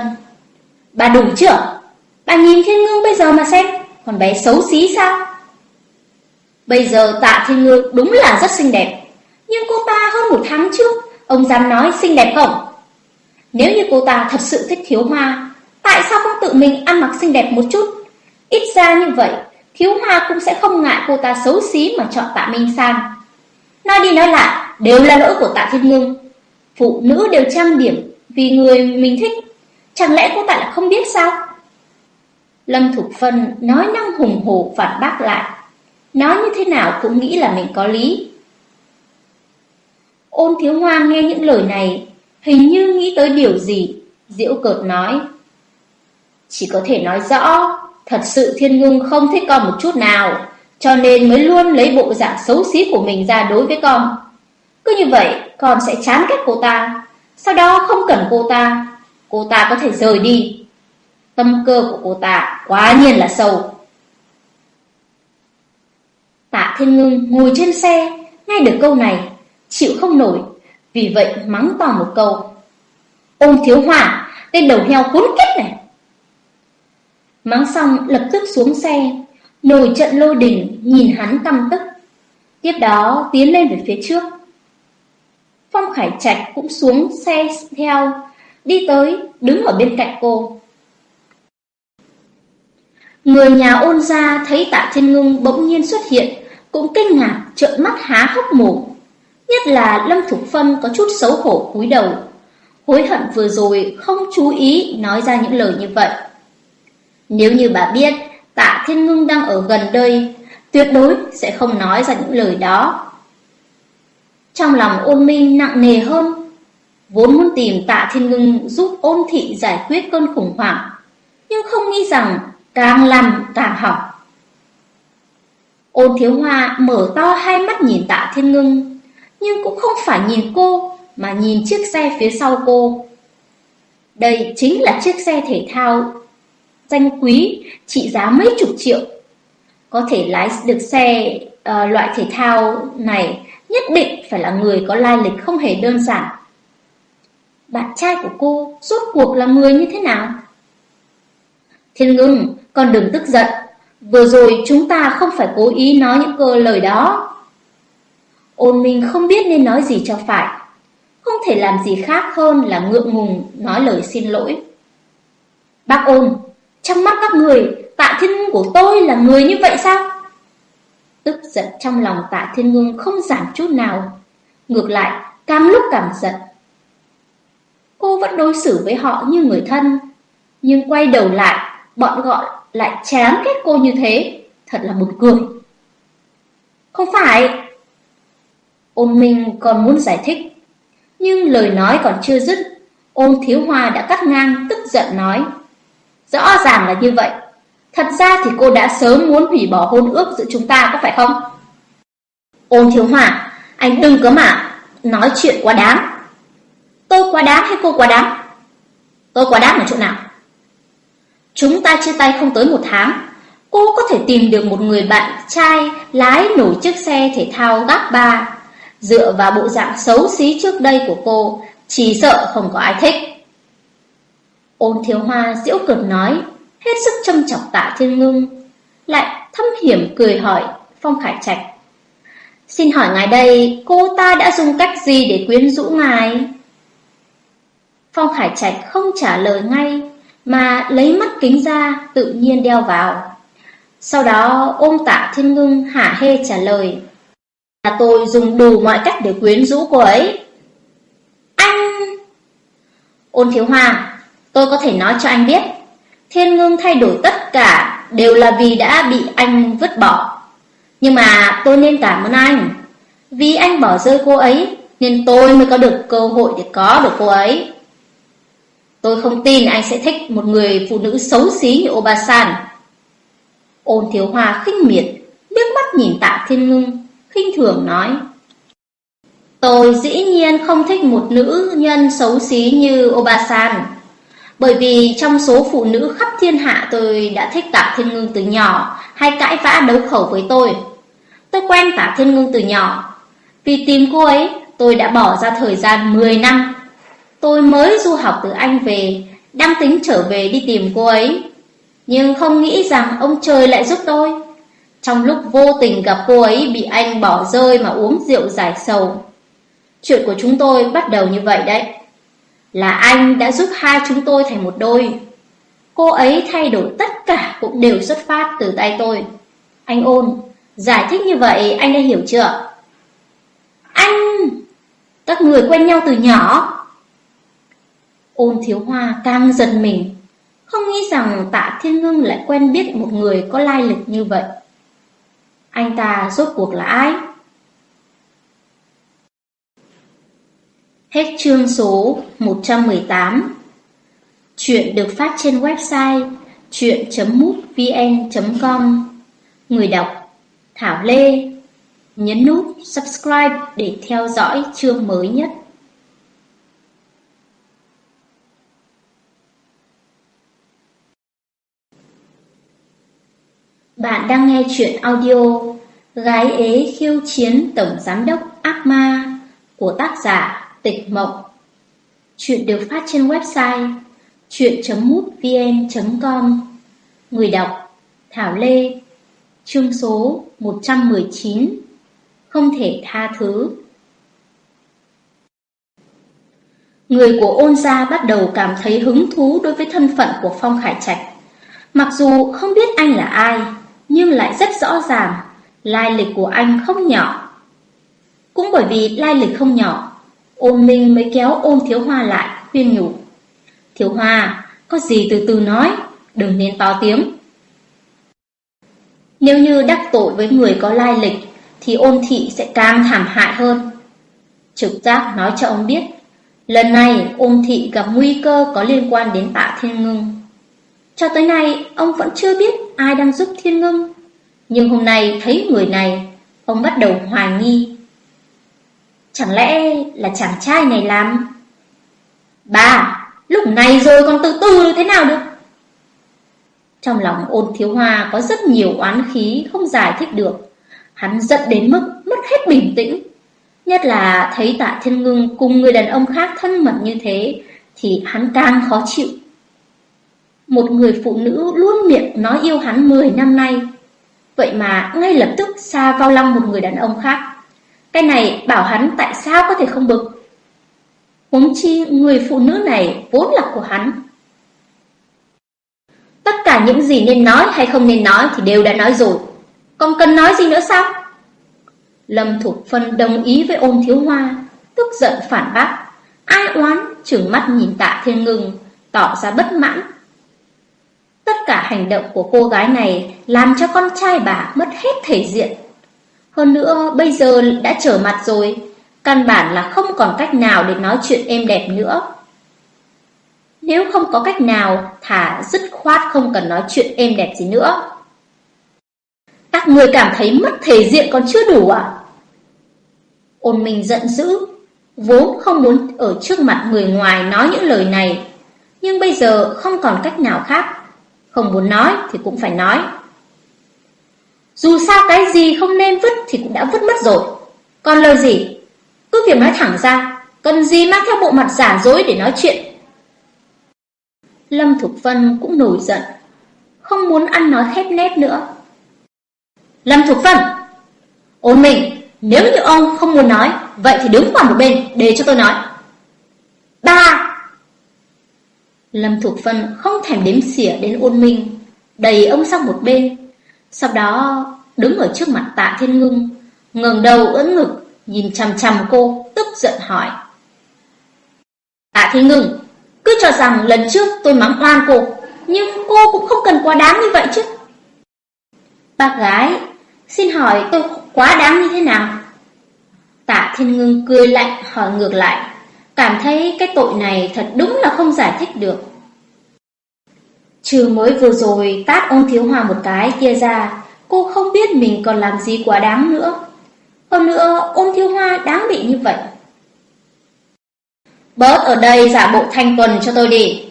Bà đủ chưa? Bà nhìn Thiên Ngưng bây giờ mà xem, còn bé xấu xí sao? Bây giờ Tạ Thiên Ngưng đúng là rất xinh đẹp, nhưng cô ta hơn một tháng trước, ông dám nói xinh đẹp không? Nếu như cô ta thật sự thích thiếu hoa, tại sao không tự mình ăn mặc xinh đẹp một chút? Ít ra như vậy, thiếu hoa cũng sẽ không ngại cô ta xấu xí mà chọn Tạ Minh sang. Nói đi nói lại, đều là lỗi của Tạ Thiên Ngưng. Phụ nữ đều trang điểm vì người mình thích, chẳng lẽ cô ta lại không biết sao? Lâm Thục Phân nói năng hùng hổ phản bác lại, nói như thế nào cũng nghĩ là mình có lý. Ôn Thiếu Hoa nghe những lời này, hình như nghĩ tới điều gì, diễu cợt nói. Chỉ có thể nói rõ, thật sự Thiên Ngưng không thích con một chút nào, cho nên mới luôn lấy bộ dạng xấu xí của mình ra đối với con. Cứ như vậy, con sẽ chán ghét cô ta. Sau đó không cần cô ta, cô ta có thể rời đi. Tâm cơ của cô ta quá nhiên là sâu. Tạ Thiên Ngưng ngồi trên xe, nghe được câu này, chịu không nổi, vì vậy mắng to một câu. ôm thiếu hòa, tên đầu heo cuốn kết này. Mắng xong lập tức xuống xe, nổi trận lôi đỉnh nhìn hắn căm tức. Tiếp đó tiến lên về phía trước. Phong Khải Trạch cũng xuống xe theo, đi tới, đứng ở bên cạnh cô. Người nhà ôn gia thấy tạ thiên ngưng bỗng nhiên xuất hiện, cũng kinh ngạc, trợn mắt há hốc mồm. Nhất là Lâm Thục Phân có chút xấu hổ cúi đầu, hối hận vừa rồi không chú ý nói ra những lời như vậy. Nếu như bà biết tạ thiên ngưng đang ở gần đây, tuyệt đối sẽ không nói ra những lời đó. Trong lòng ôn minh nặng nề hơn, vốn muốn tìm tạ thiên ngưng giúp ôn thị giải quyết cơn khủng hoảng, nhưng không nghĩ rằng càng làm càng hỏng. Ôn thiếu hoa mở to hai mắt nhìn tạ thiên ngưng, nhưng cũng không phải nhìn cô, mà nhìn chiếc xe phía sau cô. Đây chính là chiếc xe thể thao danh quý, trị giá mấy chục triệu. Có thể lái được xe uh, loại thể thao này nhất định phải là người có lai lịch không hề đơn giản. Bạn trai của cô rốt cuộc là người như thế nào? Thiên ngưng, con đừng tức giận. Vừa rồi chúng ta không phải cố ý nói những cơ lời đó. Ôn Minh không biết nên nói gì cho phải. Không thể làm gì khác hơn là ngượng ngùng nói lời xin lỗi. Bác ôn, trong mắt các người, tạ thiên ngưng của tôi là người như vậy sao? Tức giận trong lòng tạ thiên ngưng không giảm chút nào. Ngược lại, càng lúc càng giận. Cô vẫn đối xử với họ như người thân. Nhưng quay đầu lại, bọn gọi lại chán ghét cô như thế, thật là buồn cười. Không phải. Ôn Minh còn muốn giải thích, nhưng lời nói còn chưa dứt, ôn thiếu hoa đã cắt ngang tức giận nói. Rõ ràng là như vậy, thật ra thì cô đã sớm muốn hủy bỏ hôn ước giữa chúng ta có phải không? Ôn thiếu hoa, anh đừng có mà nói chuyện quá đáng. Tôi quá đáng hay cô quá đáng? Tôi quá đáng ở chỗ nào? Chúng ta chia tay không tới một tháng, cô có thể tìm được một người bạn trai lái nổi chiếc xe thể thao gác ba. Dựa vào bộ dạng xấu xí trước đây của cô, chỉ sợ không có ai thích. Ôn thiếu hoa diễu cực nói, hết sức châm chọc tạ thiên ngưng, lại thâm hiểm cười hỏi Phong Khải Trạch. Xin hỏi ngài đây, cô ta đã dùng cách gì để quyến rũ ngài? Phong Khải Trạch không trả lời ngay, mà lấy mắt kính ra tự nhiên đeo vào. Sau đó ôm tạ thiên ngưng hả hê trả lời. Là tôi dùng đủ mọi cách để quyến rũ cô ấy. Anh... Ôn thiếu hoa, tôi có thể nói cho anh biết. Thiên ngưng thay đổi tất cả đều là vì đã bị anh vứt bỏ. Nhưng mà tôi nên cảm ơn anh. Vì anh bỏ rơi cô ấy nên tôi mới có được cơ hội để có được cô ấy. Tôi không tin anh sẽ thích một người phụ nữ xấu xí như Obasan. Ôn thiếu hoa khinh miệt, liếc mắt nhìn tạ thiên ngưng, khinh thường nói. Tôi dĩ nhiên không thích một nữ nhân xấu xí như Obasan. Bởi vì trong số phụ nữ khắp thiên hạ tôi đã thích tạ thiên ngưng từ nhỏ, hay cãi vã đấu khẩu với tôi. Tôi quen tạ thiên ngưng từ nhỏ. Vì tìm cô ấy, tôi đã bỏ ra thời gian 10 năm Tôi mới du học từ Anh về, đang tính trở về đi tìm cô ấy. Nhưng không nghĩ rằng ông trời lại giúp tôi. Trong lúc vô tình gặp cô ấy bị anh bỏ rơi mà uống rượu giải sầu. Chuyện của chúng tôi bắt đầu như vậy đấy. Là anh đã giúp hai chúng tôi thành một đôi. Cô ấy thay đổi tất cả cũng đều xuất phát từ tay tôi. Anh ôn, giải thích như vậy anh đã hiểu chưa? Anh! Các người quen nhau từ nhỏ. Ôn thiếu hoa càng giật mình, không nghĩ rằng tạ thiên ngưng lại quen biết một người có lai lịch như vậy. Anh ta rốt cuộc là ai? Hết chương số 118 Chuyện được phát trên website chuyện.mútvn.com Người đọc Thảo Lê Nhấn nút subscribe để theo dõi chương mới nhất. Bạn đang nghe chuyện audio Gái ế khiêu chiến tổng giám đốc ác ma của tác giả Tịch Mộng. Chuyện được phát trên website chuyện.mútvn.com Người đọc Thảo Lê, Chương số 119 Không thể tha thứ. Người của ôn gia bắt đầu cảm thấy hứng thú đối với thân phận của Phong Khải Trạch. Mặc dù không biết anh là ai nhưng lại rất rõ ràng, lai lịch của anh không nhỏ. Cũng bởi vì lai lịch không nhỏ, ôn minh mới kéo ôn thiếu hoa lại, khuyên nhủ. Thiếu hoa, có gì từ từ nói, đừng nên to tiếng. Nếu như đắc tội với người có lai lịch, thì ôn thị sẽ càng thảm hại hơn. Trực giác nói cho ông biết, lần này ôn thị gặp nguy cơ có liên quan đến tạ thiên ngưng. Cho tới nay, ông vẫn chưa biết ai đang giúp thiên ngưng. Nhưng hôm nay thấy người này, ông bắt đầu hoài nghi. Chẳng lẽ là chàng trai này làm? Bà, lúc này rồi còn tự tư thế nào được? Trong lòng ôn thiếu hoa có rất nhiều oán khí không giải thích được. Hắn giận đến mức mất hết bình tĩnh. Nhất là thấy tạ thiên ngưng cùng người đàn ông khác thân mật như thế thì hắn càng khó chịu. Một người phụ nữ luôn miệng nói yêu hắn 10 năm nay. Vậy mà ngay lập tức xa vào lòng một người đàn ông khác. Cái này bảo hắn tại sao có thể không bực? Huống chi người phụ nữ này vốn là của hắn. Tất cả những gì nên nói hay không nên nói thì đều đã nói rồi. Còn cần nói gì nữa sao? Lâm Thục Phân đồng ý với ôn thiếu hoa, Tức giận phản bác. Ai oán, trừng mắt nhìn tạ thiên ngừng Tỏ ra bất mãn. Tất cả hành động của cô gái này làm cho con trai bà mất hết thể diện. Hơn nữa bây giờ đã trở mặt rồi, căn bản là không còn cách nào để nói chuyện êm đẹp nữa. Nếu không có cách nào, thả dứt khoát không cần nói chuyện êm đẹp gì nữa. Các người cảm thấy mất thể diện còn chưa đủ à? Ôn mình giận dữ, vốn không muốn ở trước mặt người ngoài nói những lời này, nhưng bây giờ không còn cách nào khác. Không muốn nói thì cũng phải nói. Dù sao cái gì không nên vứt thì cũng đã vứt mất rồi. Còn lời gì? Cứ việc nói thẳng ra, cần gì mang theo bộ mặt giả dối để nói chuyện. Lâm Thục Vân cũng nổi giận, không muốn ăn nói khép nép nữa. Lâm Thục Vân, ôn mình, nếu như ông không muốn nói, vậy thì đứng qua một bên để cho tôi nói. Ba! Lâm Thục Vân không thèm đếm xỉa đến ôn minh, đẩy ông sang một bên. Sau đó đứng ở trước mặt tạ thiên ngưng, ngẩng đầu ưỡn ngực, nhìn chằm chằm cô, tức giận hỏi. Tạ thiên ngưng, cứ cho rằng lần trước tôi mắng oan cô, nhưng cô cũng không cần quá đáng như vậy chứ. Bác gái, xin hỏi tôi quá đáng như thế nào? Tạ Thiên Ngưng cười lạnh hỏi ngược lại, cảm thấy cái tội này thật đúng là không giải thích được. Trừ mới vừa rồi tát ôn thiếu hòa một cái kia ra, cô không biết mình còn làm gì quá đáng nữa. Hơn nữa, ôn thiếu hoa đáng bị như vậy. Bớt ở đây giả bộ thanh tuần cho tôi đi.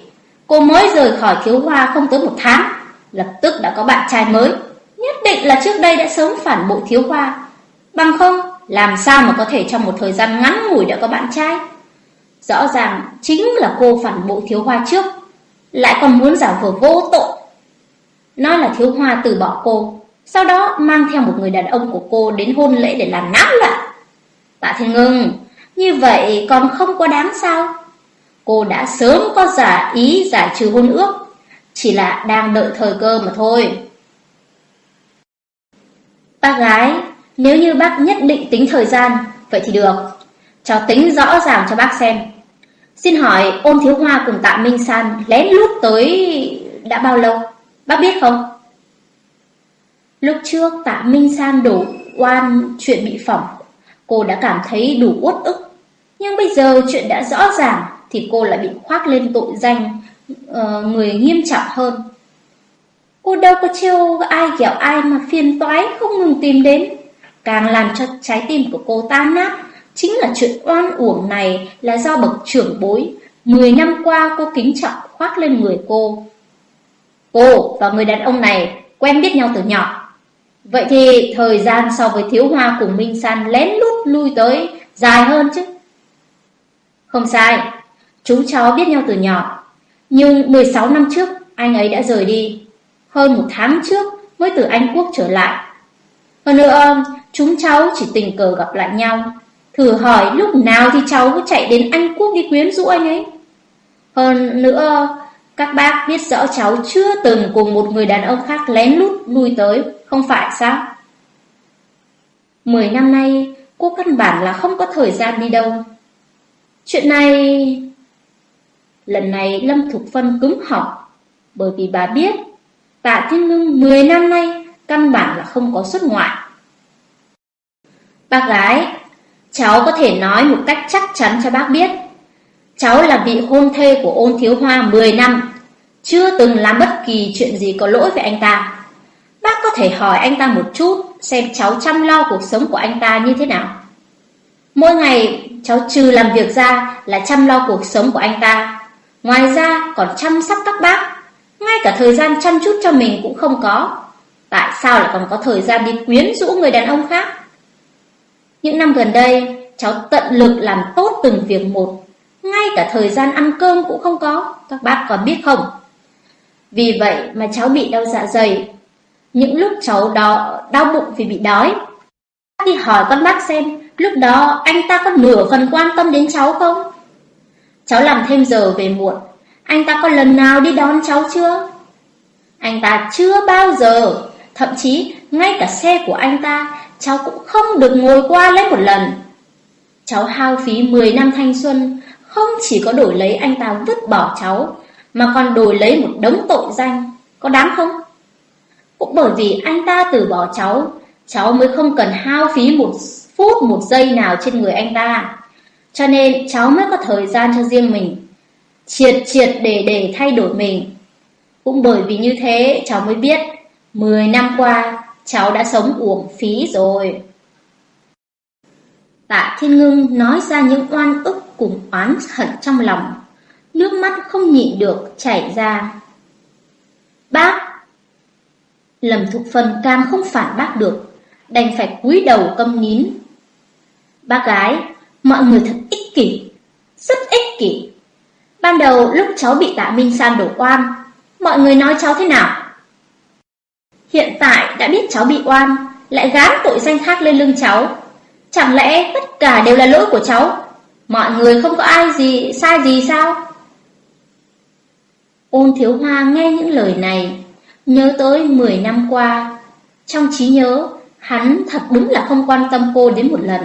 Cô mới rời khỏi thiếu hoa không tới một tháng, lập tức đã có bạn trai mới. Nhất định là trước đây đã sớm phản bội thiếu hoa. Bằng không, làm sao mà có thể trong một thời gian ngắn ngủi đã có bạn trai? Rõ ràng chính là cô phản bội thiếu hoa trước, lại còn muốn giả vờ vô tội. Nói là thiếu hoa từ bỏ cô, sau đó mang theo một người đàn ông của cô đến hôn lễ để làm náo loạn. Tạ Thiên Ngưng, như vậy còn không có đáng sao? Cô đã sớm có giả ý giải trừ hôn ước, chỉ là đang đợi thời cơ mà thôi. Bác gái, nếu như bác nhất định tính thời gian, vậy thì được. Cháu tính rõ ràng cho bác xem. Xin hỏi ôn thiếu hoa cùng tạ Minh San lén lút tới đã bao lâu? Bác biết không? Lúc trước tạ Minh San đổ oan chuyện bị phỏng, cô đã cảm thấy đủ uất ức. Nhưng bây giờ chuyện đã rõ ràng thì cô lại bị khoác lên tội danh uh, người nghiêm trọng hơn. Cô đâu có trêu ai ghẹo ai mà phiền toái không ngừng tìm đến. Càng làm cho trái tim của cô tan nát Chính là chuyện oan uổng này là do bậc trưởng bối. Mười năm qua cô kính trọng khoác lên người cô. Cô và người đàn ông này quen biết nhau từ nhỏ. Vậy thì thời gian so với Thiếu Hoa cùng Minh San lén lút lui tới dài hơn chứ? Không sai, chúng cháu biết nhau từ nhỏ. Nhưng 16 năm trước anh ấy đã rời đi. Hơn một tháng trước mới từ Anh Quốc trở lại. Hơn nữa, chúng cháu chỉ tình cờ gặp lại nhau. Thử hỏi lúc nào thì cháu cứ chạy đến Anh Quốc đi quyến rũ anh ấy? Hơn nữa, Các bác biết rõ cháu chưa từng cùng một người đàn ông khác lén lút lui tới, Không phải sao? Mười năm nay, Cô căn bản là không có thời gian đi đâu. Chuyện này Lần này Lâm Thục Phân cứng họng, Bởi vì bà biết, Tạ Thiên Ngưng 10 năm nay Căn bản là không có xuất ngoại. Bác gái Cháu có thể nói một cách chắc chắn cho bác biết. Cháu là vị hôn thê của ôn thiếu hoa 10 năm, chưa từng làm bất kỳ chuyện gì có lỗi với anh ta. Bác có thể hỏi anh ta một chút xem cháu chăm lo cuộc sống của anh ta như thế nào. Mỗi ngày cháu trừ làm việc ra là chăm lo cuộc sống của anh ta. Ngoài ra còn chăm sóc các bác, ngay cả thời gian chăm chút cho mình cũng không có. Tại sao lại còn có thời gian đi quyến rũ người đàn ông khác? Những năm gần đây, cháu tận lực làm tốt từng việc một, ngay cả thời gian ăn cơm cũng không có, các bác còn biết không? Vì vậy mà cháu bị đau dạ dày. Những lúc cháu đó đau bụng vì bị đói. Đi hỏi con bác xem, lúc đó anh ta có nửa phần quan tâm đến cháu không? Cháu làm thêm giờ về muộn, anh ta có lần nào đi đón cháu chưa? Anh ta chưa bao giờ, thậm chí ngay cả xe của anh ta cháu cũng không được ngồi qua lấy một lần. Cháu hao phí 10 năm thanh xuân, không chỉ có đổi lấy anh ta vứt bỏ cháu, mà còn đổi lấy một đống tội danh, có đáng không? Cũng bởi vì anh ta từ bỏ cháu, cháu mới không cần hao phí một phút một giây nào trên người anh ta. Cho nên cháu mới có thời gian cho riêng mình, triệt triệt để để thay đổi mình. Cũng bởi vì như thế cháu mới biết, 10 năm qua cháu đã sống uổng phí rồi. Tạ Thiên Ngưng nói ra những oan ức cùng oán hận trong lòng, nước mắt không nhịn được chảy ra. Bác! lầm Thục Phân càng không phản bác được, đành phải cúi đầu câm nín. Bác gái, mọi người thật ích kỷ, rất ích kỷ. Ban đầu lúc cháu bị tạ Minh San đổ oan, mọi người nói cháu thế nào? Hiện tại đã biết cháu bị oan, lại gán tội danh khác lên lưng cháu. Chẳng lẽ tất cả đều là lỗi của cháu? Mọi người không có ai gì sai gì sao? Ôn thiếu hoa nghe những lời này, nhớ tới 10 năm qua. Trong trí nhớ, hắn thật đúng là không quan tâm cô đến một lần.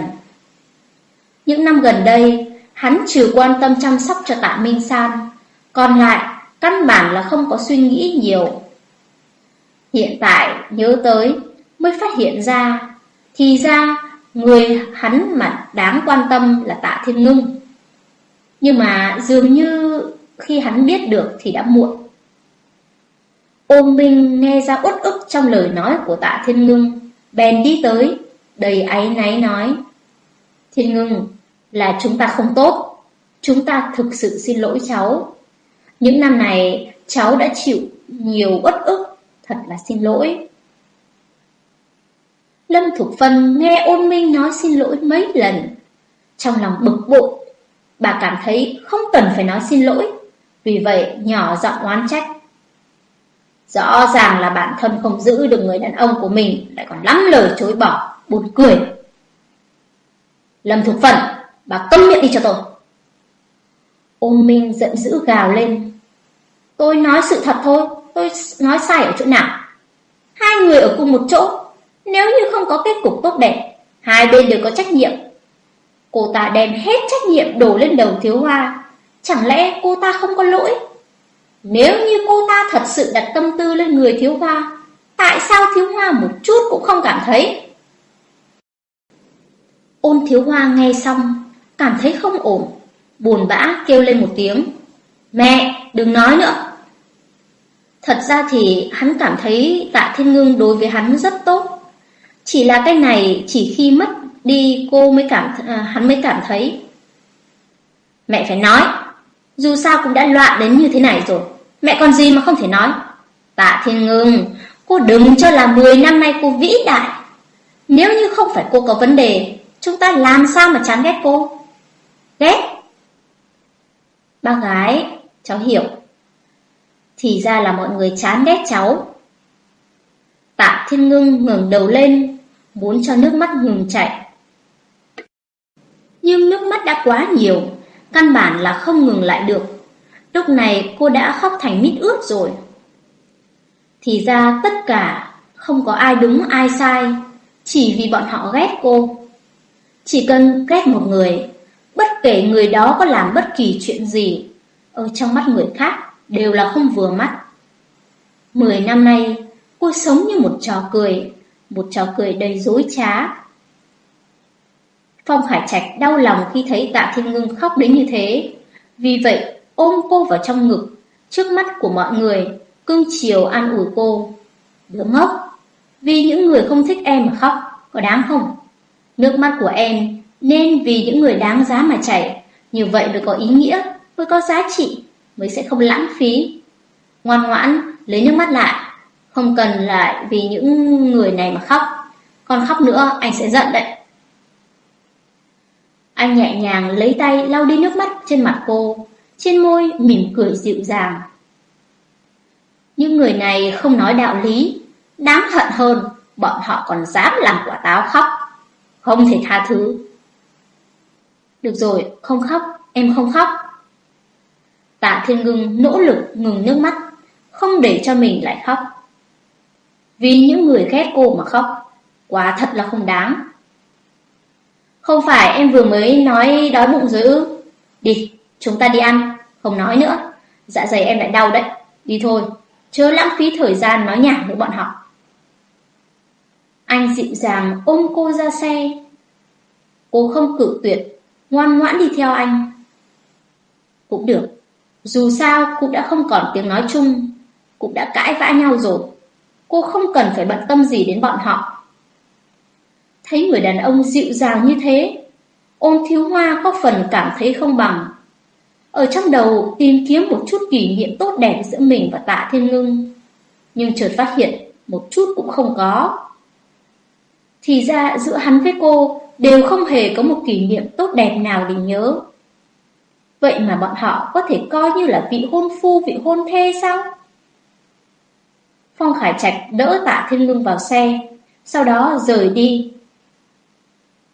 Những năm gần đây, hắn trừ quan tâm chăm sóc cho tạ Minh San, còn lại căn bản là không có suy nghĩ nhiều. Hiện tại nhớ tới mới phát hiện ra, thì ra người hắn mà đáng quan tâm là tạ thiên ngưng. Nhưng mà dường như khi hắn biết được thì đã muộn. Ôm Minh nghe ra uất ức trong lời nói của tạ thiên ngưng, bèn đi tới, đầy áy náy nói. Thiên ngưng, là chúng ta không tốt, chúng ta thực sự xin lỗi cháu. Những năm này cháu đã chịu nhiều uất ức, thật là xin lỗi. Lâm Thục Phân nghe ôn minh nói xin lỗi mấy lần. Trong lòng bực bội, bà cảm thấy không cần phải nói xin lỗi, vì vậy nhỏ giọng oán trách. Rõ ràng là bản thân không giữ được người đàn ông của mình, lại còn lắm lời chối bỏ, buồn cười. Lâm Thục Phân, bà câm miệng đi cho tôi. Ôn Minh giận dữ gào lên. Tôi nói sự thật thôi, tôi nói sai ở chỗ nào? Hai người ở cùng một chỗ, nếu như không có kết cục tốt đẹp, hai bên đều có trách nhiệm. Cô ta đem hết trách nhiệm đổ lên đầu thiếu hoa, chẳng lẽ cô ta không có lỗi? Nếu như cô ta thật sự đặt tâm tư lên người thiếu hoa, tại sao thiếu hoa một chút cũng không cảm thấy? Ôn thiếu hoa nghe xong, cảm thấy không ổn, buồn bã kêu lên một tiếng. Mẹ, đừng nói nữa. Thật ra thì hắn cảm thấy tạ thiên ngưng đối với hắn rất tốt. Chỉ là cái này chỉ khi mất đi cô mới cảm à, hắn mới cảm thấy. Mẹ phải nói, dù sao cũng đã loạn đến như thế này rồi, mẹ còn gì mà không thể nói. Tạ thiên ngưng, cô đừng cho là 10 năm nay cô vĩ đại. Nếu như không phải cô có vấn đề, chúng ta làm sao mà chán ghét cô? Ghét? Ba gái, cháu hiểu. Thì ra là mọi người chán ghét cháu. Tạ Thiên Ngưng ngẩng đầu lên, muốn cho nước mắt ngừng chảy. Nhưng nước mắt đã quá nhiều, căn bản là không ngừng lại được. Lúc này cô đã khóc thành mít ướt rồi. Thì ra tất cả không có ai đúng ai sai, chỉ vì bọn họ ghét cô. Chỉ cần ghét một người, bất kể người đó có làm bất kỳ chuyện gì, ở trong mắt người khác đều là không vừa mắt. Mười năm nay, cô sống như một trò cười, một trò cười đầy dối trá. Phong Hải Trạch đau lòng khi thấy Tạ Thiên Ngưng khóc đến như thế, vì vậy ôm cô vào trong ngực, trước mắt của mọi người, cưng chiều an ủi cô. Đứa ngốc, vì những người không thích em mà khóc, có đáng không? Nước mắt của em nên vì những người đáng giá mà chảy, như vậy mới có ý nghĩa, mới có giá trị mới sẽ không lãng phí. Ngoan ngoãn, lấy nước mắt lại, không cần lại vì những người này mà khóc. Còn khóc nữa, anh sẽ giận đấy. Anh nhẹ nhàng lấy tay lau đi nước mắt trên mặt cô, trên môi mỉm cười dịu dàng. Những người này không nói đạo lý, đáng hận hơn, bọn họ còn dám làm quả táo khóc. Không thể tha thứ. Được rồi, không khóc, em không khóc. Tạ Thiên Ngưng nỗ lực ngừng nước mắt, không để cho mình lại khóc. Vì những người ghét cô mà khóc, quá thật là không đáng. Không phải em vừa mới nói đói bụng rồi ư? Đi, chúng ta đi ăn, không nói nữa. Dạ dày em lại đau đấy, đi thôi. chớ lãng phí thời gian nói nhảm với bọn họ. Anh dịu dàng ôm cô ra xe. Cô không cự tuyệt, ngoan ngoãn đi theo anh. Cũng được, dù sao cũng đã không còn tiếng nói chung, cũng đã cãi vã nhau rồi. Cô không cần phải bận tâm gì đến bọn họ. Thấy người đàn ông dịu dàng như thế, ôn thiếu hoa có phần cảm thấy không bằng. Ở trong đầu tìm kiếm một chút kỷ niệm tốt đẹp giữa mình và tạ thiên ngưng. Nhưng chợt phát hiện một chút cũng không có. Thì ra giữa hắn với cô đều không hề có một kỷ niệm tốt đẹp nào để nhớ. Vậy mà bọn họ có thể coi như là vị hôn phu, vị hôn thê sao? Phong Khải Trạch đỡ tạ thiên Lương vào xe, sau đó rời đi.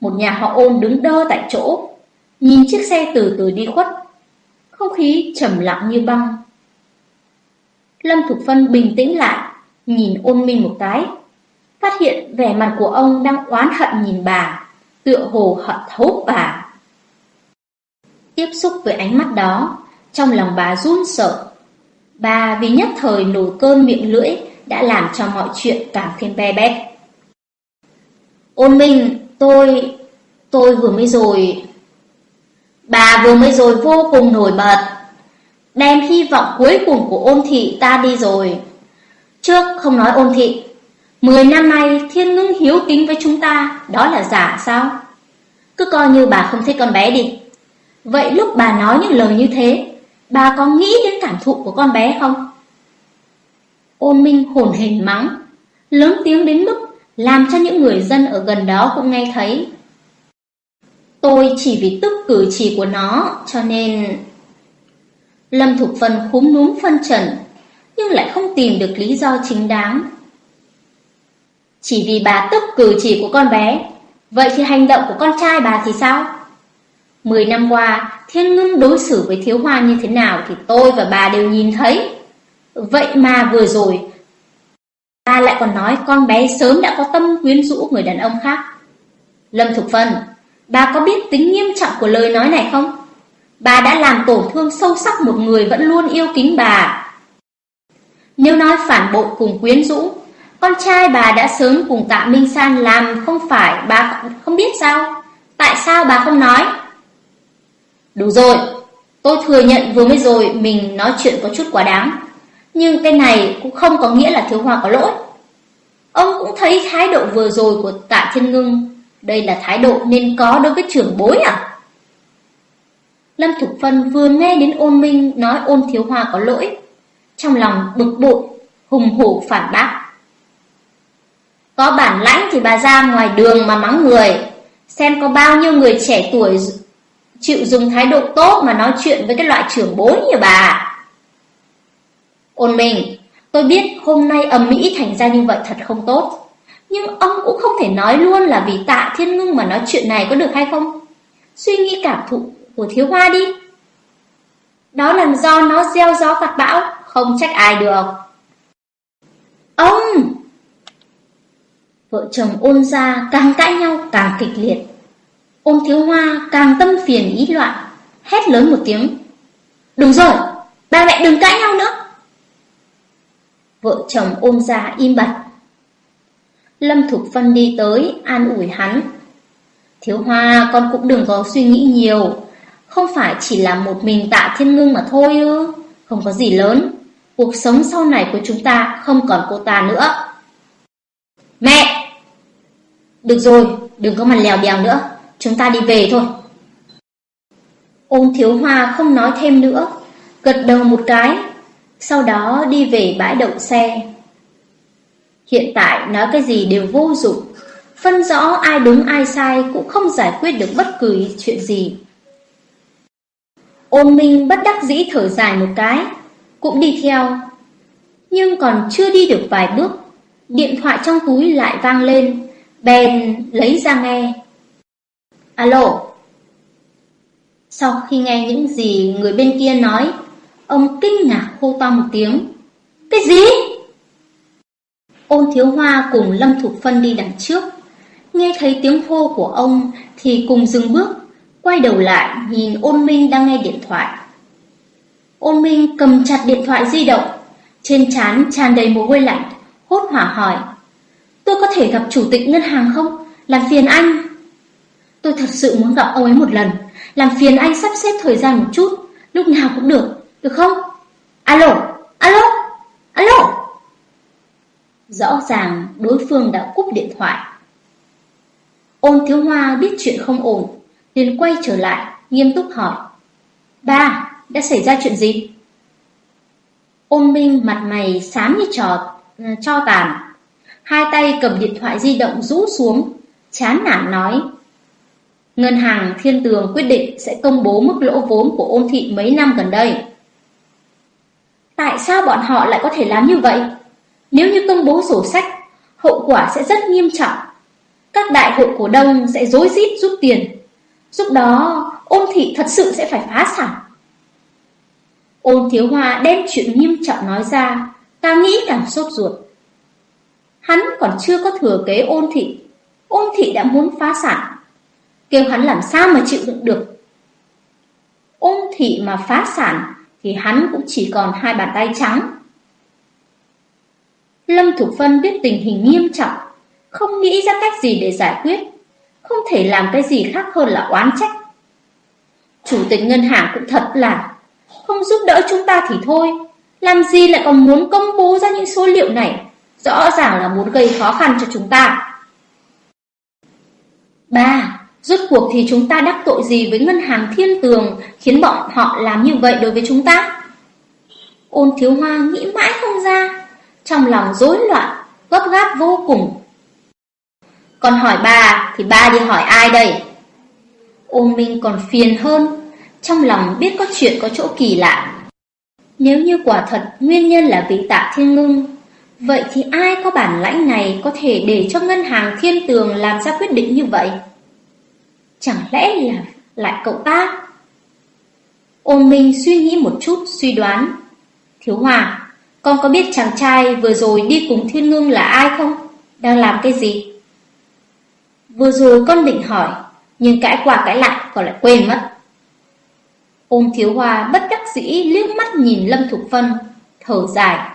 Một nhà họ ôn đứng đơ tại chỗ, nhìn chiếc xe từ từ đi khuất. Không khí trầm lặng như băng. Lâm Thục Phân bình tĩnh lại, nhìn ôn minh một cái. Phát hiện vẻ mặt của ông đang oán hận nhìn bà, tựa hồ hận thấu bà. Tiếp xúc với ánh mắt đó, trong lòng bà run sợ. Bà vì nhất thời nổi cơn miệng lưỡi đã làm cho mọi chuyện càng thêm be bét. Ôn Minh, tôi... tôi vừa mới rồi... Bà vừa mới rồi vô cùng nổi bật. Đem hy vọng cuối cùng của ôn thị ta đi rồi. Trước không nói ôn thị, mười năm nay thiên ngưng hiếu kính với chúng ta, đó là giả sao? Cứ coi như bà không thích con bé đi. Vậy lúc bà nói những lời như thế, bà có nghĩ đến cảm thụ của con bé không? Ôn Minh hồn hển mắng, lớn tiếng đến mức làm cho những người dân ở gần đó cũng nghe thấy. Tôi chỉ vì tức cử chỉ của nó, cho nên... Lâm Thục Phân khúm núm phân trần, nhưng lại không tìm được lý do chính đáng. Chỉ vì bà tức cử chỉ của con bé, vậy thì hành động của con trai bà thì sao? Mười năm qua, Thiên Ngưng đối xử với Thiếu Hoa như thế nào thì tôi và bà đều nhìn thấy. Vậy mà vừa rồi, bà lại còn nói con bé sớm đã có tâm quyến rũ người đàn ông khác. Lâm Thục Phân, bà có biết tính nghiêm trọng của lời nói này không? Bà đã làm tổn thương sâu sắc một người vẫn luôn yêu kính bà. Nếu nói phản bội cùng quyến rũ, con trai bà đã sớm cùng Tạ Minh San làm không phải bà không biết sao? Tại sao bà không nói? Đủ rồi, tôi thừa nhận vừa mới rồi mình nói chuyện có chút quá đáng. Nhưng cái này cũng không có nghĩa là thiếu hoa có lỗi. Ông cũng thấy thái độ vừa rồi của tạ thiên ngưng. Đây là thái độ nên có đối với trưởng bối à? Lâm Thục Phân vừa nghe đến ôn minh nói ôn thiếu hoa có lỗi. Trong lòng bực bội, hùng hổ phản bác. Có bản lãnh thì bà ra ngoài đường mà mắng người. Xem có bao nhiêu người trẻ tuổi chịu dùng thái độ tốt mà nói chuyện với cái loại trưởng bối như bà. Ôn mình, tôi biết hôm nay ầm mỹ thành ra như vậy thật không tốt. Nhưng ông cũng không thể nói luôn là vì tạ thiên ngưng mà nói chuyện này có được hay không? Suy nghĩ cảm thụ của thiếu hoa đi. Đó là do nó gieo gió phạt bão, không trách ai được. Ông! Vợ chồng ôn ra càng cãi nhau càng kịch liệt ôm thiếu hoa càng tâm phiền ý loạn, hét lớn một tiếng. Đúng rồi, ba mẹ đừng cãi nhau nữa. Vợ chồng ôm ra im bặt. Lâm Thục Phân đi tới, an ủi hắn. Thiếu Hoa, con cũng đừng có suy nghĩ nhiều. Không phải chỉ là một mình tạ thiên ngưng mà thôi ư. Không có gì lớn. Cuộc sống sau này của chúng ta không còn cô ta nữa. Mẹ! Được rồi, đừng có mà lèo bèo nữa. Chúng ta đi về thôi. Ôn thiếu hoa không nói thêm nữa. Gật đầu một cái, sau đó đi về bãi đậu xe. Hiện tại nói cái gì đều vô dụng, phân rõ ai đúng ai sai cũng không giải quyết được bất cứ chuyện gì. Ôn Minh bất đắc dĩ thở dài một cái, cũng đi theo. Nhưng còn chưa đi được vài bước, điện thoại trong túi lại vang lên, bèn lấy ra nghe. Alo. Sau khi nghe những gì người bên kia nói, Ông kinh ngạc hô to một tiếng. Cái gì? Ôn thiếu hoa cùng Lâm Thục Phân đi đằng trước. Nghe thấy tiếng hô của ông thì cùng dừng bước, quay đầu lại nhìn ôn minh đang nghe điện thoại. Ôn minh cầm chặt điện thoại di động, Trên trán tràn đầy mồ hôi lạnh, hốt hoảng hỏi. Tôi có thể gặp chủ tịch ngân hàng không? Làm phiền anh. Tôi thật sự muốn gặp ông ấy một lần. Làm phiền anh sắp xếp thời gian một chút. Lúc nào cũng được, được không? Alo, alo, alo. Rõ ràng đối phương đã cúp điện thoại. Ôn thiếu hoa biết chuyện không ổn, liền quay trở lại, nghiêm túc hỏi. Ba, đã xảy ra chuyện gì? Ôn minh mặt mày xám như trò, ờ, cho tàn. Hai tay cầm điện thoại di động rũ xuống, chán nản nói. Ngân hàng Thiên Tường quyết định sẽ công bố mức lỗ vốn của ôn thị mấy năm gần đây. Tại sao bọn họ lại có thể làm như vậy? Nếu như công bố sổ sách, hậu quả sẽ rất nghiêm trọng. Các đại hội cổ đông sẽ dối rít rút tiền. Lúc đó, ôn thị thật sự sẽ phải phá sản. Ôn thiếu hoa đem chuyện nghiêm trọng nói ra, càng nghĩ càng sốt ruột. Hắn còn chưa có thừa kế ôn thị, ôn thị đã muốn phá sản. Kêu hắn làm sao mà chịu đựng được. Ôn thị mà phá sản thì hắn cũng chỉ còn hai bàn tay trắng. Lâm Thục Phân biết tình hình nghiêm trọng, không nghĩ ra cách gì để giải quyết, không thể làm cái gì khác hơn là oán trách. Chủ tịch ngân hàng cũng thật là không giúp đỡ chúng ta thì thôi, làm gì lại còn muốn công bố ra những số liệu này, rõ ràng là muốn gây khó khăn cho chúng ta. Ba, rốt cuộc thì chúng ta đắc tội gì với ngân hàng thiên tường khiến bọn họ làm như vậy đối với chúng ta? Ôn thiếu hoa nghĩ mãi không ra, trong lòng rối loạn, gấp gáp vô cùng. Còn hỏi bà thì bà đi hỏi ai đây? Ôn Minh còn phiền hơn, trong lòng biết có chuyện có chỗ kỳ lạ. Nếu như quả thật nguyên nhân là vị tạ thiên ngưng, vậy thì ai có bản lãnh này có thể để cho ngân hàng thiên tường làm ra quyết định như vậy? Chẳng lẽ là lại cậu ta? Ôn Minh suy nghĩ một chút suy đoán. Thiếu Hòa, con có biết chàng trai vừa rồi đi cùng thiên ngưng là ai không? Đang làm cái gì? Vừa rồi con định hỏi, nhưng cãi qua cãi lại còn lại quên mất. Ôn thiếu hoa bất đắc dĩ liếc mắt nhìn Lâm Thục Phân, thở dài.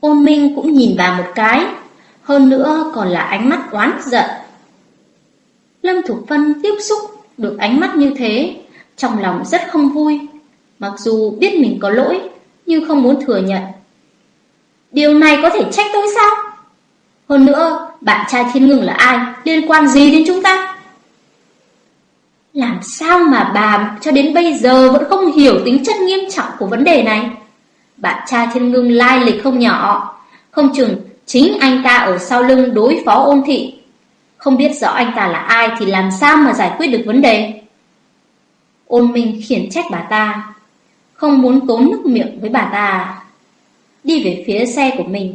Ôn Minh cũng nhìn bà một cái, hơn nữa còn là ánh mắt oán giận. Lâm Thục Phân tiếp xúc được ánh mắt như thế, trong lòng rất không vui, mặc dù biết mình có lỗi, nhưng không muốn thừa nhận. Điều này có thể trách tôi sao? Hơn nữa, bạn trai thiên ngừng là ai, liên quan gì đến chúng ta? Làm sao mà bà cho đến bây giờ vẫn không hiểu tính chất nghiêm trọng của vấn đề này? Bạn trai thiên ngưng lai lịch không nhỏ, không chừng chính anh ta ở sau lưng đối phó ôn thị. Không biết rõ anh ta là ai thì làm sao mà giải quyết được vấn đề? Ôn Minh khiển trách bà ta, không muốn tốn nước miệng với bà ta. Đi về phía xe của mình,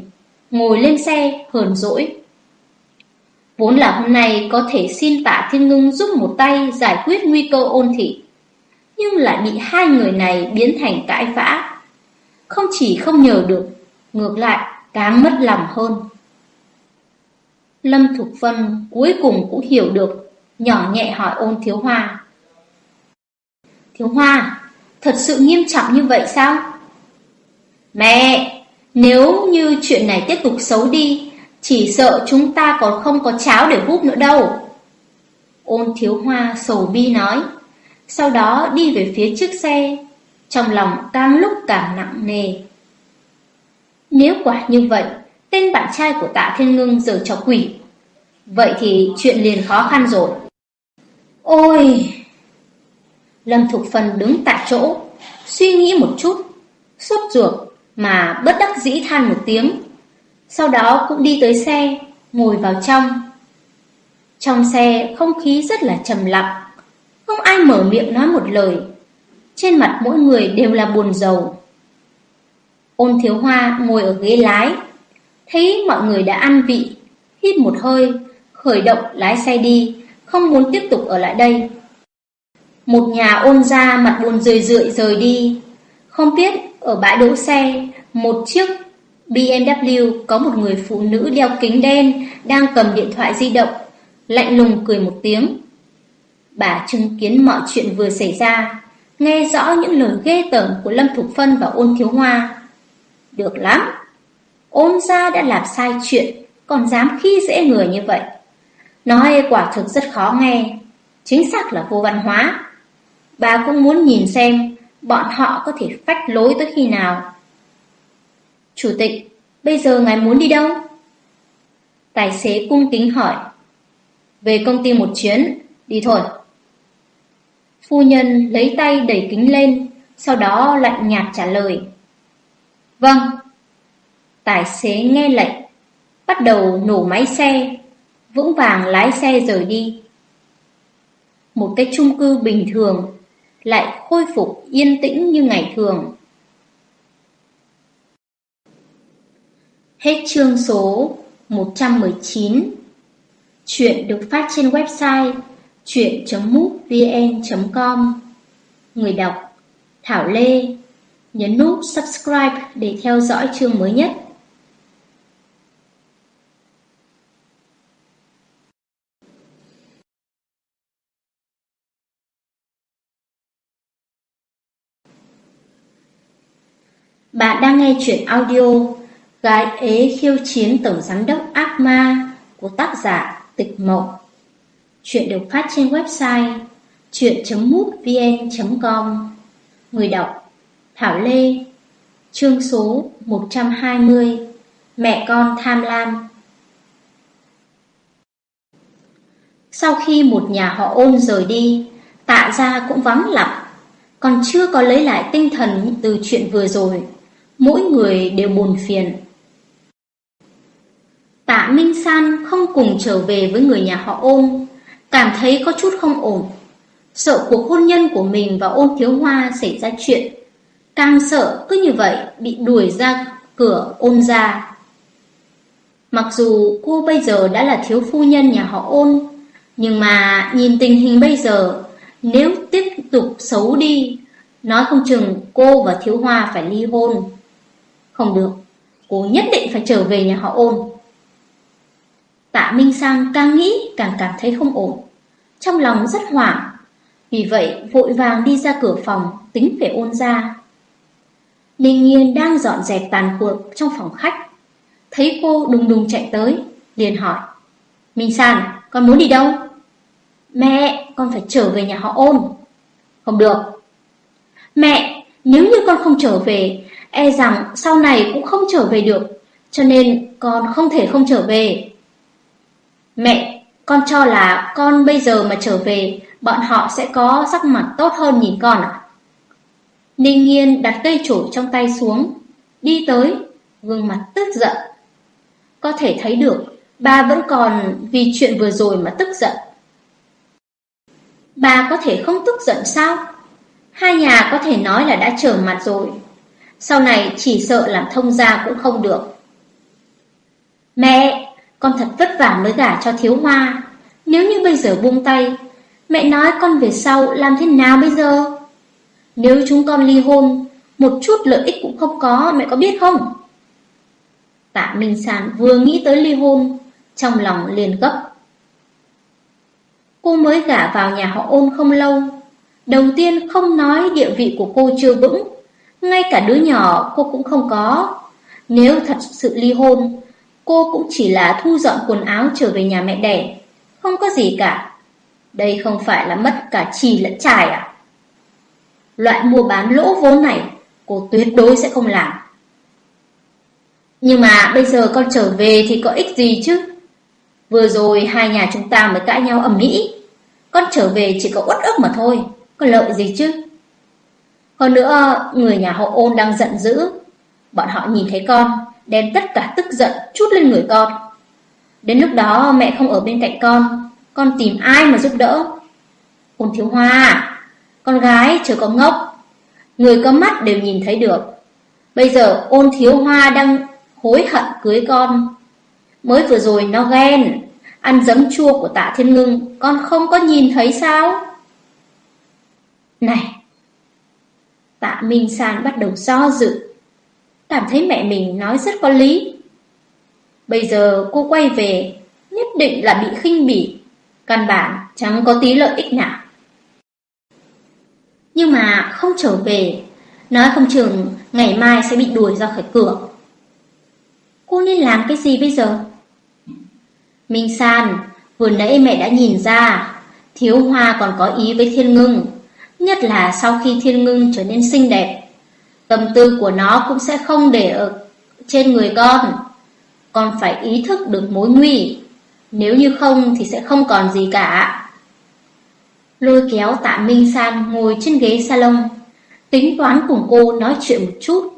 ngồi lên xe hờn dỗi. Vốn là hôm nay có thể xin tạ thiên ngưng giúp một tay giải quyết nguy cơ ôn thị, nhưng lại bị hai người này biến thành cãi vã. Không chỉ không nhờ được, ngược lại càng mất lòng hơn. Lâm Thục Vân cuối cùng cũng hiểu được, nhỏ nhẹ hỏi ôn thiếu hoa. Thiếu hoa, thật sự nghiêm trọng như vậy sao? Mẹ, nếu như chuyện này tiếp tục xấu đi, chỉ sợ chúng ta còn không có cháo để húp nữa đâu. Ôn thiếu hoa sầu bi nói, sau đó đi về phía trước xe, trong lòng càng lúc càng nặng nề. Nếu quả như vậy, tên bạn trai của tạ thiên ngưng giờ cho quỷ, vậy thì chuyện liền khó khăn rồi. Ôi! Lâm Thục Phần đứng tại chỗ, suy nghĩ một chút, sốt ruột mà bất đắc dĩ than một tiếng. Sau đó cũng đi tới xe, ngồi vào trong. Trong xe không khí rất là trầm lặng, không ai mở miệng nói một lời. Trên mặt mỗi người đều là buồn rầu. Ôn thiếu hoa ngồi ở ghế lái, thấy mọi người đã ăn vị, hít một hơi, khởi động lái xe đi, không muốn tiếp tục ở lại đây. Một nhà ôn ra mặt buồn rười rượi rời đi, không biết ở bãi đỗ xe, một chiếc BMW có một người phụ nữ đeo kính đen đang cầm điện thoại di động, lạnh lùng cười một tiếng. Bà chứng kiến mọi chuyện vừa xảy ra, nghe rõ những lời ghê tởm của Lâm Thục Phân và Ôn Thiếu Hoa, Được lắm. Ôn gia đã làm sai chuyện, còn dám khi dễ người như vậy. Nói quả thực rất khó nghe, chính xác là vô văn hóa. Bà cũng muốn nhìn xem bọn họ có thể phách lối tới khi nào. Chủ tịch, bây giờ ngài muốn đi đâu? Tài xế cung kính hỏi. Về công ty một chuyến, đi thôi. Phu nhân lấy tay đẩy kính lên, sau đó lạnh nhạt trả lời. Vâng. Tài xế nghe lệnh, bắt đầu nổ máy xe, vững vàng lái xe rời đi. Một cái chung cư bình thường lại khôi phục yên tĩnh như ngày thường. Hết chương số 119 Chuyện được phát trên website chuyện.mútvn.com Người đọc Thảo Lê Nhấn nút subscribe để theo dõi chương mới nhất. Bạn đang nghe chuyện audio Gái ế khiêu chiến tổng giám đốc ác ma của tác giả Tịch Mộng. Chuyện được phát trên website chuyện.mútvn.com Người đọc Thảo Lê Chương số 120 Mẹ con tham lam Sau khi một nhà họ ôn rời đi, tạ ra cũng vắng lặng, còn chưa có lấy lại tinh thần từ chuyện vừa rồi. Mỗi người đều buồn phiền. Tạ Minh San không cùng trở về với người nhà họ ôn, cảm thấy có chút không ổn. Sợ cuộc hôn nhân của mình và ôn thiếu hoa xảy ra chuyện. Càng sợ cứ như vậy bị đuổi ra cửa ôn ra. Mặc dù cô bây giờ đã là thiếu phu nhân nhà họ ôn, nhưng mà nhìn tình hình bây giờ, nếu tiếp tục xấu đi, nói không chừng cô và thiếu hoa phải ly hôn. Không được, cô nhất định phải trở về nhà họ ôn. Tạ Minh Sang càng nghĩ càng cảm thấy không ổn, trong lòng rất hoảng, vì vậy vội vàng đi ra cửa phòng tính về ôn ra. Ninh Nhiên đang dọn dẹp tàn cuộc trong phòng khách, thấy cô đùng đùng chạy tới, liền hỏi. Minh San, con muốn đi đâu? Mẹ, con phải trở về nhà họ ôn. Không được. Mẹ, nếu như con không trở về, e rằng sau này cũng không trở về được, cho nên con không thể không trở về. Mẹ, con cho là con bây giờ mà trở về, bọn họ sẽ có sắc mặt tốt hơn nhìn con à? Ninh Nghiên đặt cây chổi trong tay xuống, đi tới, gương mặt tức giận. Có thể thấy được, bà vẫn còn vì chuyện vừa rồi mà tức giận. Bà có thể không tức giận sao? Hai nhà có thể nói là đã trở mặt rồi. Sau này chỉ sợ làm thông gia cũng không được. Mẹ, con thật vất vả mới gả cho thiếu hoa. Nếu như bây giờ buông tay, mẹ nói con về sau làm thế nào bây giờ? Nếu chúng con ly hôn, một chút lợi ích cũng không có, mẹ có biết không? Tạ Minh Sàn vừa nghĩ tới ly hôn, trong lòng liền gấp. Cô mới gả vào nhà họ ôn không lâu. Đầu tiên không nói địa vị của cô chưa vững, ngay cả đứa nhỏ cô cũng không có. Nếu thật sự ly hôn, cô cũng chỉ là thu dọn quần áo trở về nhà mẹ đẻ, không có gì cả. Đây không phải là mất cả trì lẫn trải à? Loại mua bán lỗ vốn này, cô tuyệt đối sẽ không làm. Nhưng mà bây giờ con trở về thì có ích gì chứ? Vừa rồi hai nhà chúng ta mới cãi nhau ầm ĩ, con trở về chỉ có uất ức mà thôi, có lợi gì chứ? Hơn nữa, người nhà họ ôn đang giận dữ. Bọn họ nhìn thấy con, đem tất cả tức giận chút lên người con. Đến lúc đó mẹ không ở bên cạnh con, con tìm ai mà giúp đỡ? Ôn thiếu hoa, con gái chưa có ngốc, người có mắt đều nhìn thấy được. Bây giờ ôn thiếu hoa đang hối hận cưới con. Mới vừa rồi nó ghen, ăn giấm chua của tạ thiên ngưng, con không có nhìn thấy sao? Này, tạ Minh San bắt đầu do dự, cảm thấy mẹ mình nói rất có lý. Bây giờ cô quay về, nhất định là bị khinh bỉ, căn bản chẳng có tí lợi ích nào. Nhưng mà không trở về, Nói không chừng ngày mai sẽ bị đuổi ra khỏi cửa. Cô nên làm cái gì bây giờ? Minh San, vừa nãy mẹ đã nhìn ra, thiếu hoa còn có ý với thiên ngưng, nhất là sau khi thiên ngưng trở nên xinh đẹp. Tâm tư của nó cũng sẽ không để ở trên người con, con phải ý thức được mối nguy, nếu như không thì sẽ không còn gì cả. Lôi kéo tạ Minh San ngồi trên ghế salon, tính toán cùng cô nói chuyện một chút.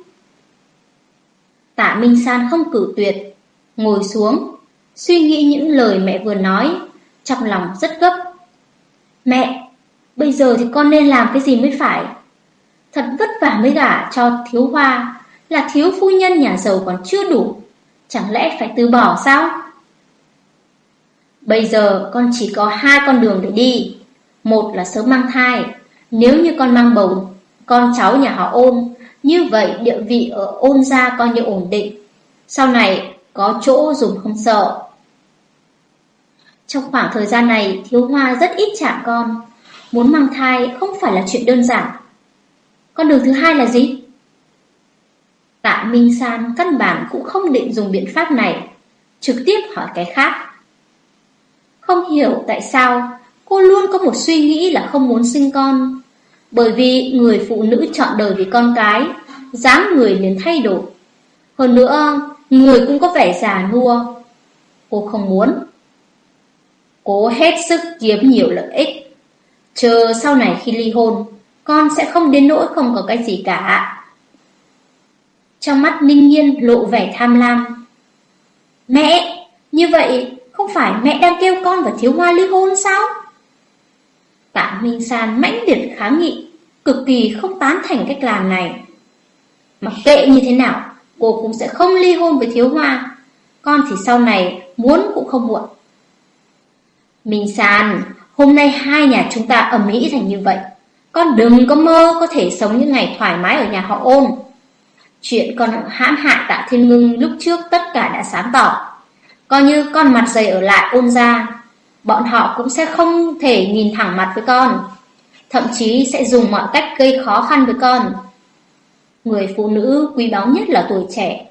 Tạ Minh San không cử tuyệt, ngồi xuống, suy nghĩ những lời mẹ vừa nói, trong lòng rất gấp. Mẹ, bây giờ thì con nên làm cái gì mới phải? Thật vất vả mới gả cho thiếu hoa, là thiếu phu nhân nhà giàu còn chưa đủ, chẳng lẽ phải từ bỏ sao? Bây giờ con chỉ có hai con đường để đi. Một là sớm mang thai, nếu như con mang bầu, con cháu nhà họ ôn, như vậy địa vị ở ôn gia coi như ổn định. Sau này có chỗ dùng không sợ. Trong khoảng thời gian này, thiếu hoa rất ít chạm con. Muốn mang thai không phải là chuyện đơn giản. Con đường thứ hai là gì? Tạ Minh San căn bản cũng không định dùng biện pháp này, trực tiếp hỏi cái khác. Không hiểu tại sao cô luôn có một suy nghĩ là không muốn sinh con. Bởi vì người phụ nữ chọn đời vì con cái, dáng người liền thay đổi. Hơn nữa, người cũng có vẻ già nua. Cô không muốn. Cố hết sức kiếm nhiều lợi ích. Chờ sau này khi ly hôn, con sẽ không đến nỗi không có cái gì cả. Trong mắt Ninh Nhiên lộ vẻ tham lam. Mẹ, như vậy không phải mẹ đang kêu con và thiếu hoa ly hôn sao? Tạ Minh San mãnh liệt kháng nghị, cực kỳ không tán thành cách làm này. Mặc kệ như thế nào, cô cũng sẽ không ly hôn với thiếu hoa. Con thì sau này muốn cũng không muộn. Minh San, hôm nay hai nhà chúng ta ở Mỹ thành như vậy. Con đừng có mơ có thể sống những ngày thoải mái ở nhà họ ôn. Chuyện con hãm hại tạ thiên ngưng lúc trước tất cả đã sáng tỏ. Coi như con mặt dày ở lại ôn ra, bọn họ cũng sẽ không thể nhìn thẳng mặt với con. Thậm chí sẽ dùng mọi cách gây khó khăn với con. Người phụ nữ quý báu nhất là tuổi trẻ.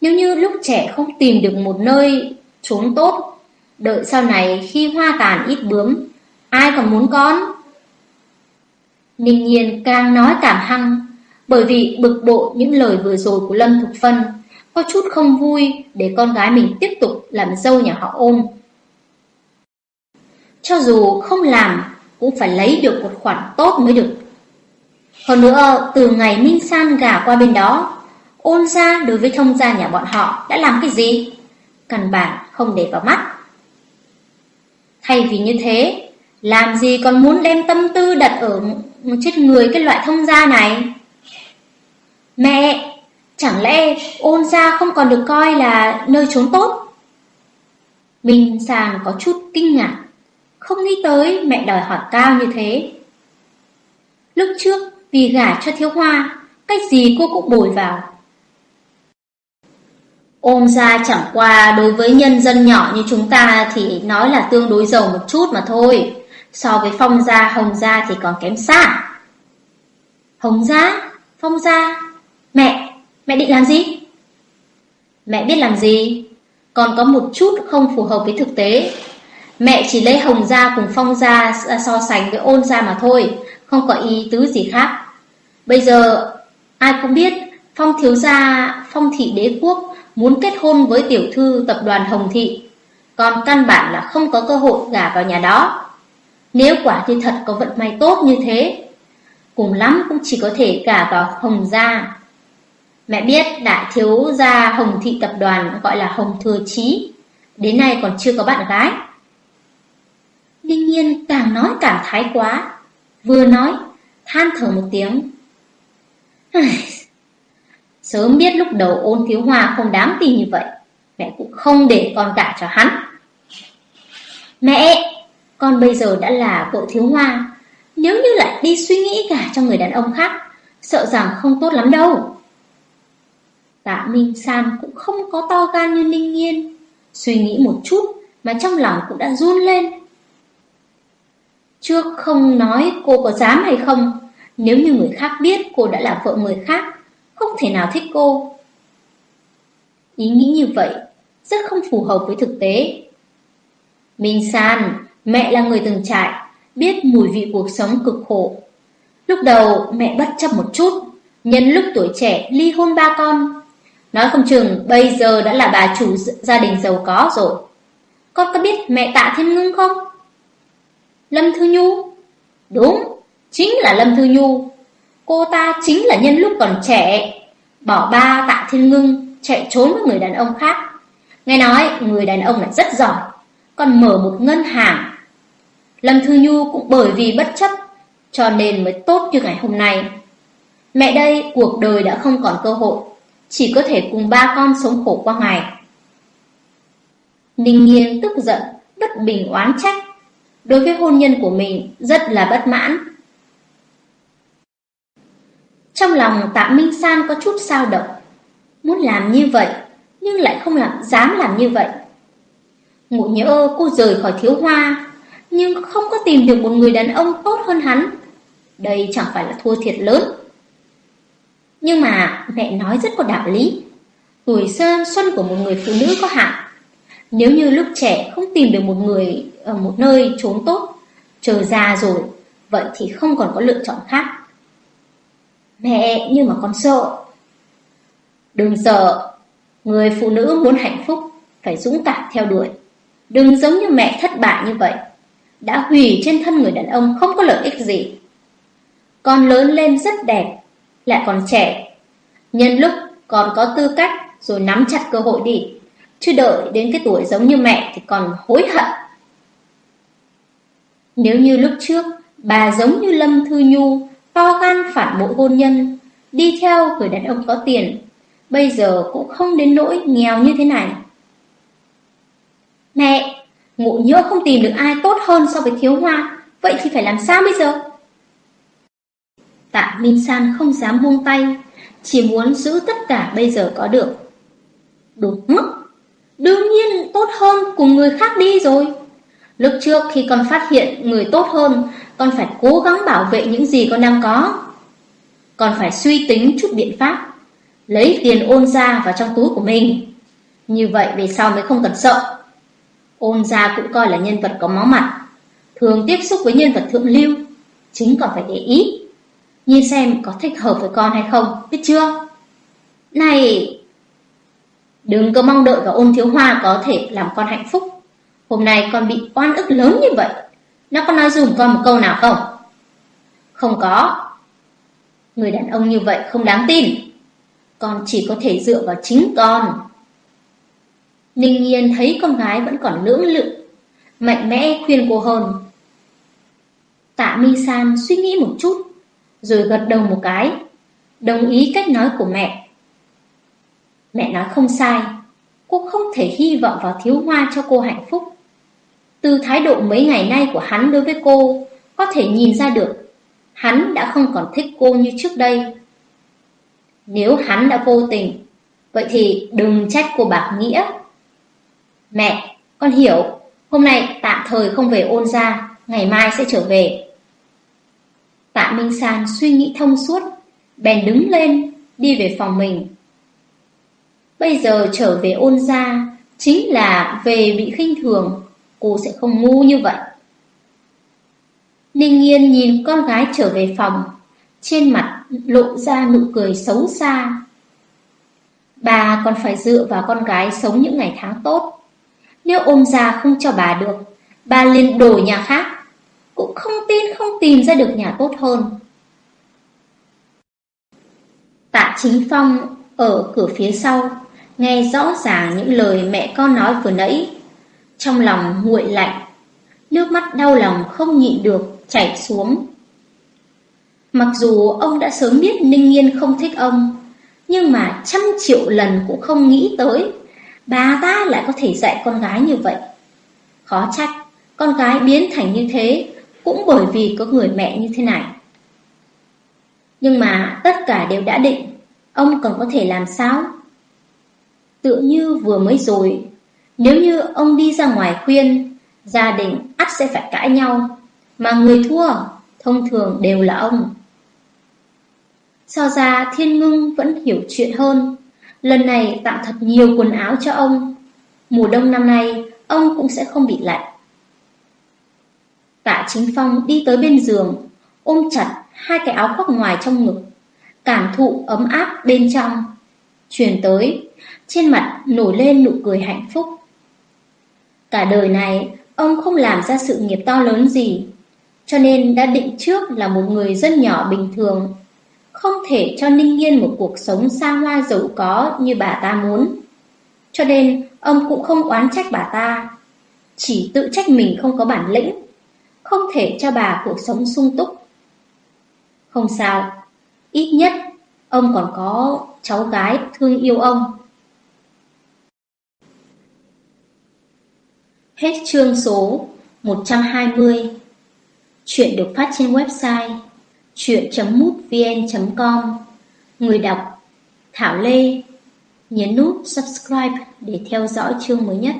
Nếu như lúc trẻ không tìm được một nơi trốn tốt, đợi sau này khi hoa tàn ít bướm, ai còn muốn con? Ninh nhiên càng nói cảm hăng, bởi vì bực bộ những lời vừa rồi của Lâm Thục Phân, có chút không vui để con gái mình tiếp tục làm dâu nhà họ ôn. Cho dù không làm, cũng phải lấy được một khoản tốt mới được. Hơn nữa, từ ngày Minh San gả qua bên đó, ôn ra đối với thông gia nhà bọn họ đã làm cái gì? Căn bản không để vào mắt. Thay vì như thế, làm gì còn muốn đem tâm tư đặt ở trên người cái loại thông gia này? Mẹ, chẳng lẽ ôn gia không còn được coi là nơi trốn tốt? Minh Sàng có chút kinh ngạc, không nghĩ tới mẹ đòi hỏi cao như thế. Lúc trước, vì gả cho thiếu hoa, cách gì cô cũng bồi vào. Ôn gia chẳng qua đối với nhân dân nhỏ như chúng ta thì nói là tương đối giàu một chút mà thôi. So với phong gia, hồng gia thì còn kém xa. Hồng gia? Phong gia? Mẹ, mẹ định làm gì? Mẹ biết làm gì? Còn có một chút không phù hợp với thực tế. Mẹ chỉ lấy hồng gia cùng phong gia à, so sánh với ôn gia mà thôi, không có ý tứ gì khác. Bây giờ, ai cũng biết, phong thiếu gia, phong thị đế quốc muốn kết hôn với tiểu thư tập đoàn Hồng Thị, còn căn bản là không có cơ hội gả vào nhà đó. Nếu quả thì thật có vận may tốt như thế, cùng lắm cũng chỉ có thể cả vào Hồng gia. Mẹ biết đại thiếu gia Hồng Thị tập đoàn gọi là Hồng Thừa Chí, đến nay còn chưa có bạn gái. Đinh nhiên càng nói càng thái quá, vừa nói, than thở một tiếng. Sớm biết lúc đầu ôn thiếu hoa không đáng tin như vậy, mẹ cũng không để con cả cho hắn. Mẹ, con bây giờ đã là vợ thiếu hoa, nếu như lại đi suy nghĩ cả cho người đàn ông khác, sợ rằng không tốt lắm đâu. Tạ Minh San cũng không có to gan như Ninh Nhiên, suy nghĩ một chút mà trong lòng cũng đã run lên. Trước không nói cô có dám hay không, Nếu như người khác biết cô đã là vợ người khác, không thể nào thích cô. Ý nghĩ như vậy rất không phù hợp với thực tế. Minh San, mẹ là người từng trải, biết mùi vị cuộc sống cực khổ. Lúc đầu mẹ bất chấp một chút, nhân lúc tuổi trẻ ly hôn ba con. Nói không chừng bây giờ đã là bà chủ gia đình giàu có rồi. Con có biết mẹ tạ thiên ngưng không? Lâm Thư Nhu? Đúng, chính là Lâm Thư Nhu. Cô ta chính là nhân lúc còn trẻ, bỏ ba tạ thiên ngưng, chạy trốn với người đàn ông khác. Nghe nói người đàn ông này rất giỏi, còn mở một ngân hàng. Lâm Thư Nhu cũng bởi vì bất chấp, cho nên mới tốt như ngày hôm nay. Mẹ đây cuộc đời đã không còn cơ hội, chỉ có thể cùng ba con sống khổ qua ngày. Ninh Nghiên tức giận, bất bình oán trách. Đối với hôn nhân của mình rất là bất mãn. Trong lòng tạ Minh San có chút sao động. Muốn làm như vậy, nhưng lại không làm dám làm như vậy. Ngụ nhớ cô rời khỏi thiếu hoa, nhưng không có tìm được một người đàn ông tốt hơn hắn. Đây chẳng phải là thua thiệt lớn. Nhưng mà mẹ nói rất có đạo lý. Tuổi sơ xuân của một người phụ nữ có hạn. Nếu như lúc trẻ không tìm được một người ở một nơi trốn tốt, chờ già rồi, vậy thì không còn có lựa chọn khác. Mẹ, nhưng mà con sợ. Đừng sợ, người phụ nữ muốn hạnh phúc phải dũng cảm theo đuổi. Đừng giống như mẹ thất bại như vậy, đã hủy trên thân người đàn ông không có lợi ích gì. Con lớn lên rất đẹp, lại còn trẻ. Nhân lúc còn có tư cách rồi nắm chặt cơ hội đi, chứ đợi đến cái tuổi giống như mẹ thì còn hối hận. Nếu như lúc trước, bà giống như Lâm Thư Nhu, to gan phản bội hôn nhân, đi theo người đàn ông có tiền, bây giờ cũng không đến nỗi nghèo như thế này. Mẹ, ngộ nhỡ không tìm được ai tốt hơn so với thiếu hoa, vậy thì phải làm sao bây giờ? Tạ Minh San không dám buông tay, chỉ muốn giữ tất cả bây giờ có được. Đúng, đương nhiên tốt hơn cùng người khác đi rồi. Lúc trước khi con phát hiện người tốt hơn, con phải cố gắng bảo vệ những gì con đang có. Con phải suy tính chút biện pháp, lấy tiền ôn ra vào trong túi của mình. Như vậy về sau mới không cần sợ. Ôn gia cũng coi là nhân vật có máu mặt, thường tiếp xúc với nhân vật thượng lưu, chính còn phải để ý. Nhìn xem có thích hợp với con hay không, biết chưa? Này! Đừng có mong đợi vào ôn thiếu hoa có thể làm con hạnh phúc. Hôm nay con bị oan ức lớn như vậy. Nó có nói dùm con một câu nào không? Không có. Người đàn ông như vậy không đáng tin. Con chỉ có thể dựa vào chính con. Ninh Nhiên thấy con gái vẫn còn lưỡng lự, mạnh mẽ khuyên cô hơn. Tạ Minh San suy nghĩ một chút, rồi gật đầu một cái, đồng ý cách nói của mẹ. Mẹ nói không sai, cô không thể hy vọng vào thiếu hoa cho cô hạnh phúc. Từ thái độ mấy ngày nay của hắn đối với cô, có thể nhìn ra được, hắn đã không còn thích cô như trước đây. Nếu hắn đã vô tình, vậy thì đừng trách cô bạc nghĩa. Mẹ, con hiểu, hôm nay tạm thời không về ôn ra, ngày mai sẽ trở về. Tạ Minh San suy nghĩ thông suốt, bèn đứng lên, đi về phòng mình. Bây giờ trở về ôn ra, chính là về bị khinh thường, cô sẽ không ngu như vậy. Ninh Yên nhìn con gái trở về phòng, trên mặt lộ ra nụ cười xấu xa. Bà còn phải dựa vào con gái sống những ngày tháng tốt. Nếu ôm ra không cho bà được, bà liền đổi nhà khác, cũng không tin không tìm ra được nhà tốt hơn. Tạ Chính Phong ở cửa phía sau, nghe rõ ràng những lời mẹ con nói vừa nãy. Trong lòng nguội lạnh, nước mắt đau lòng không nhịn được chảy xuống. Mặc dù ông đã sớm biết Ninh Nhiên không thích ông, nhưng mà trăm triệu lần cũng không nghĩ tới bà ta lại có thể dạy con gái như vậy. Khó trách, con gái biến thành như thế cũng bởi vì có người mẹ như thế này. Nhưng mà tất cả đều đã định, ông còn có thể làm sao? Tự như vừa mới rồi, nếu như ông đi ra ngoài khuyên, gia đình ắt sẽ phải cãi nhau, mà người thua thông thường đều là ông. So ra Thiên Ngưng vẫn hiểu chuyện hơn. Lần này tặng thật nhiều quần áo cho ông. Mùa đông năm nay, ông cũng sẽ không bị lạnh. Tạ Chính Phong đi tới bên giường, ôm chặt hai cái áo khoác ngoài trong ngực, cảm thụ ấm áp bên trong. Truyền tới, trên mặt nổi lên nụ cười hạnh phúc. Cả đời này, ông không làm ra sự nghiệp to lớn gì, cho nên đã định trước là một người dân nhỏ bình thường, không thể cho Ninh Nghiên một cuộc sống xa hoa giàu có như bà ta muốn. Cho nên, ông cũng không oán trách bà ta, chỉ tự trách mình không có bản lĩnh, không thể cho bà cuộc sống sung túc. Không sao, ít nhất ông còn có cháu gái thương yêu ông. Hết chương số 120 Chuyện được phát trên website chuyện.mútvn.com Người đọc Thảo Lê Nhấn nút subscribe để theo dõi chương mới nhất.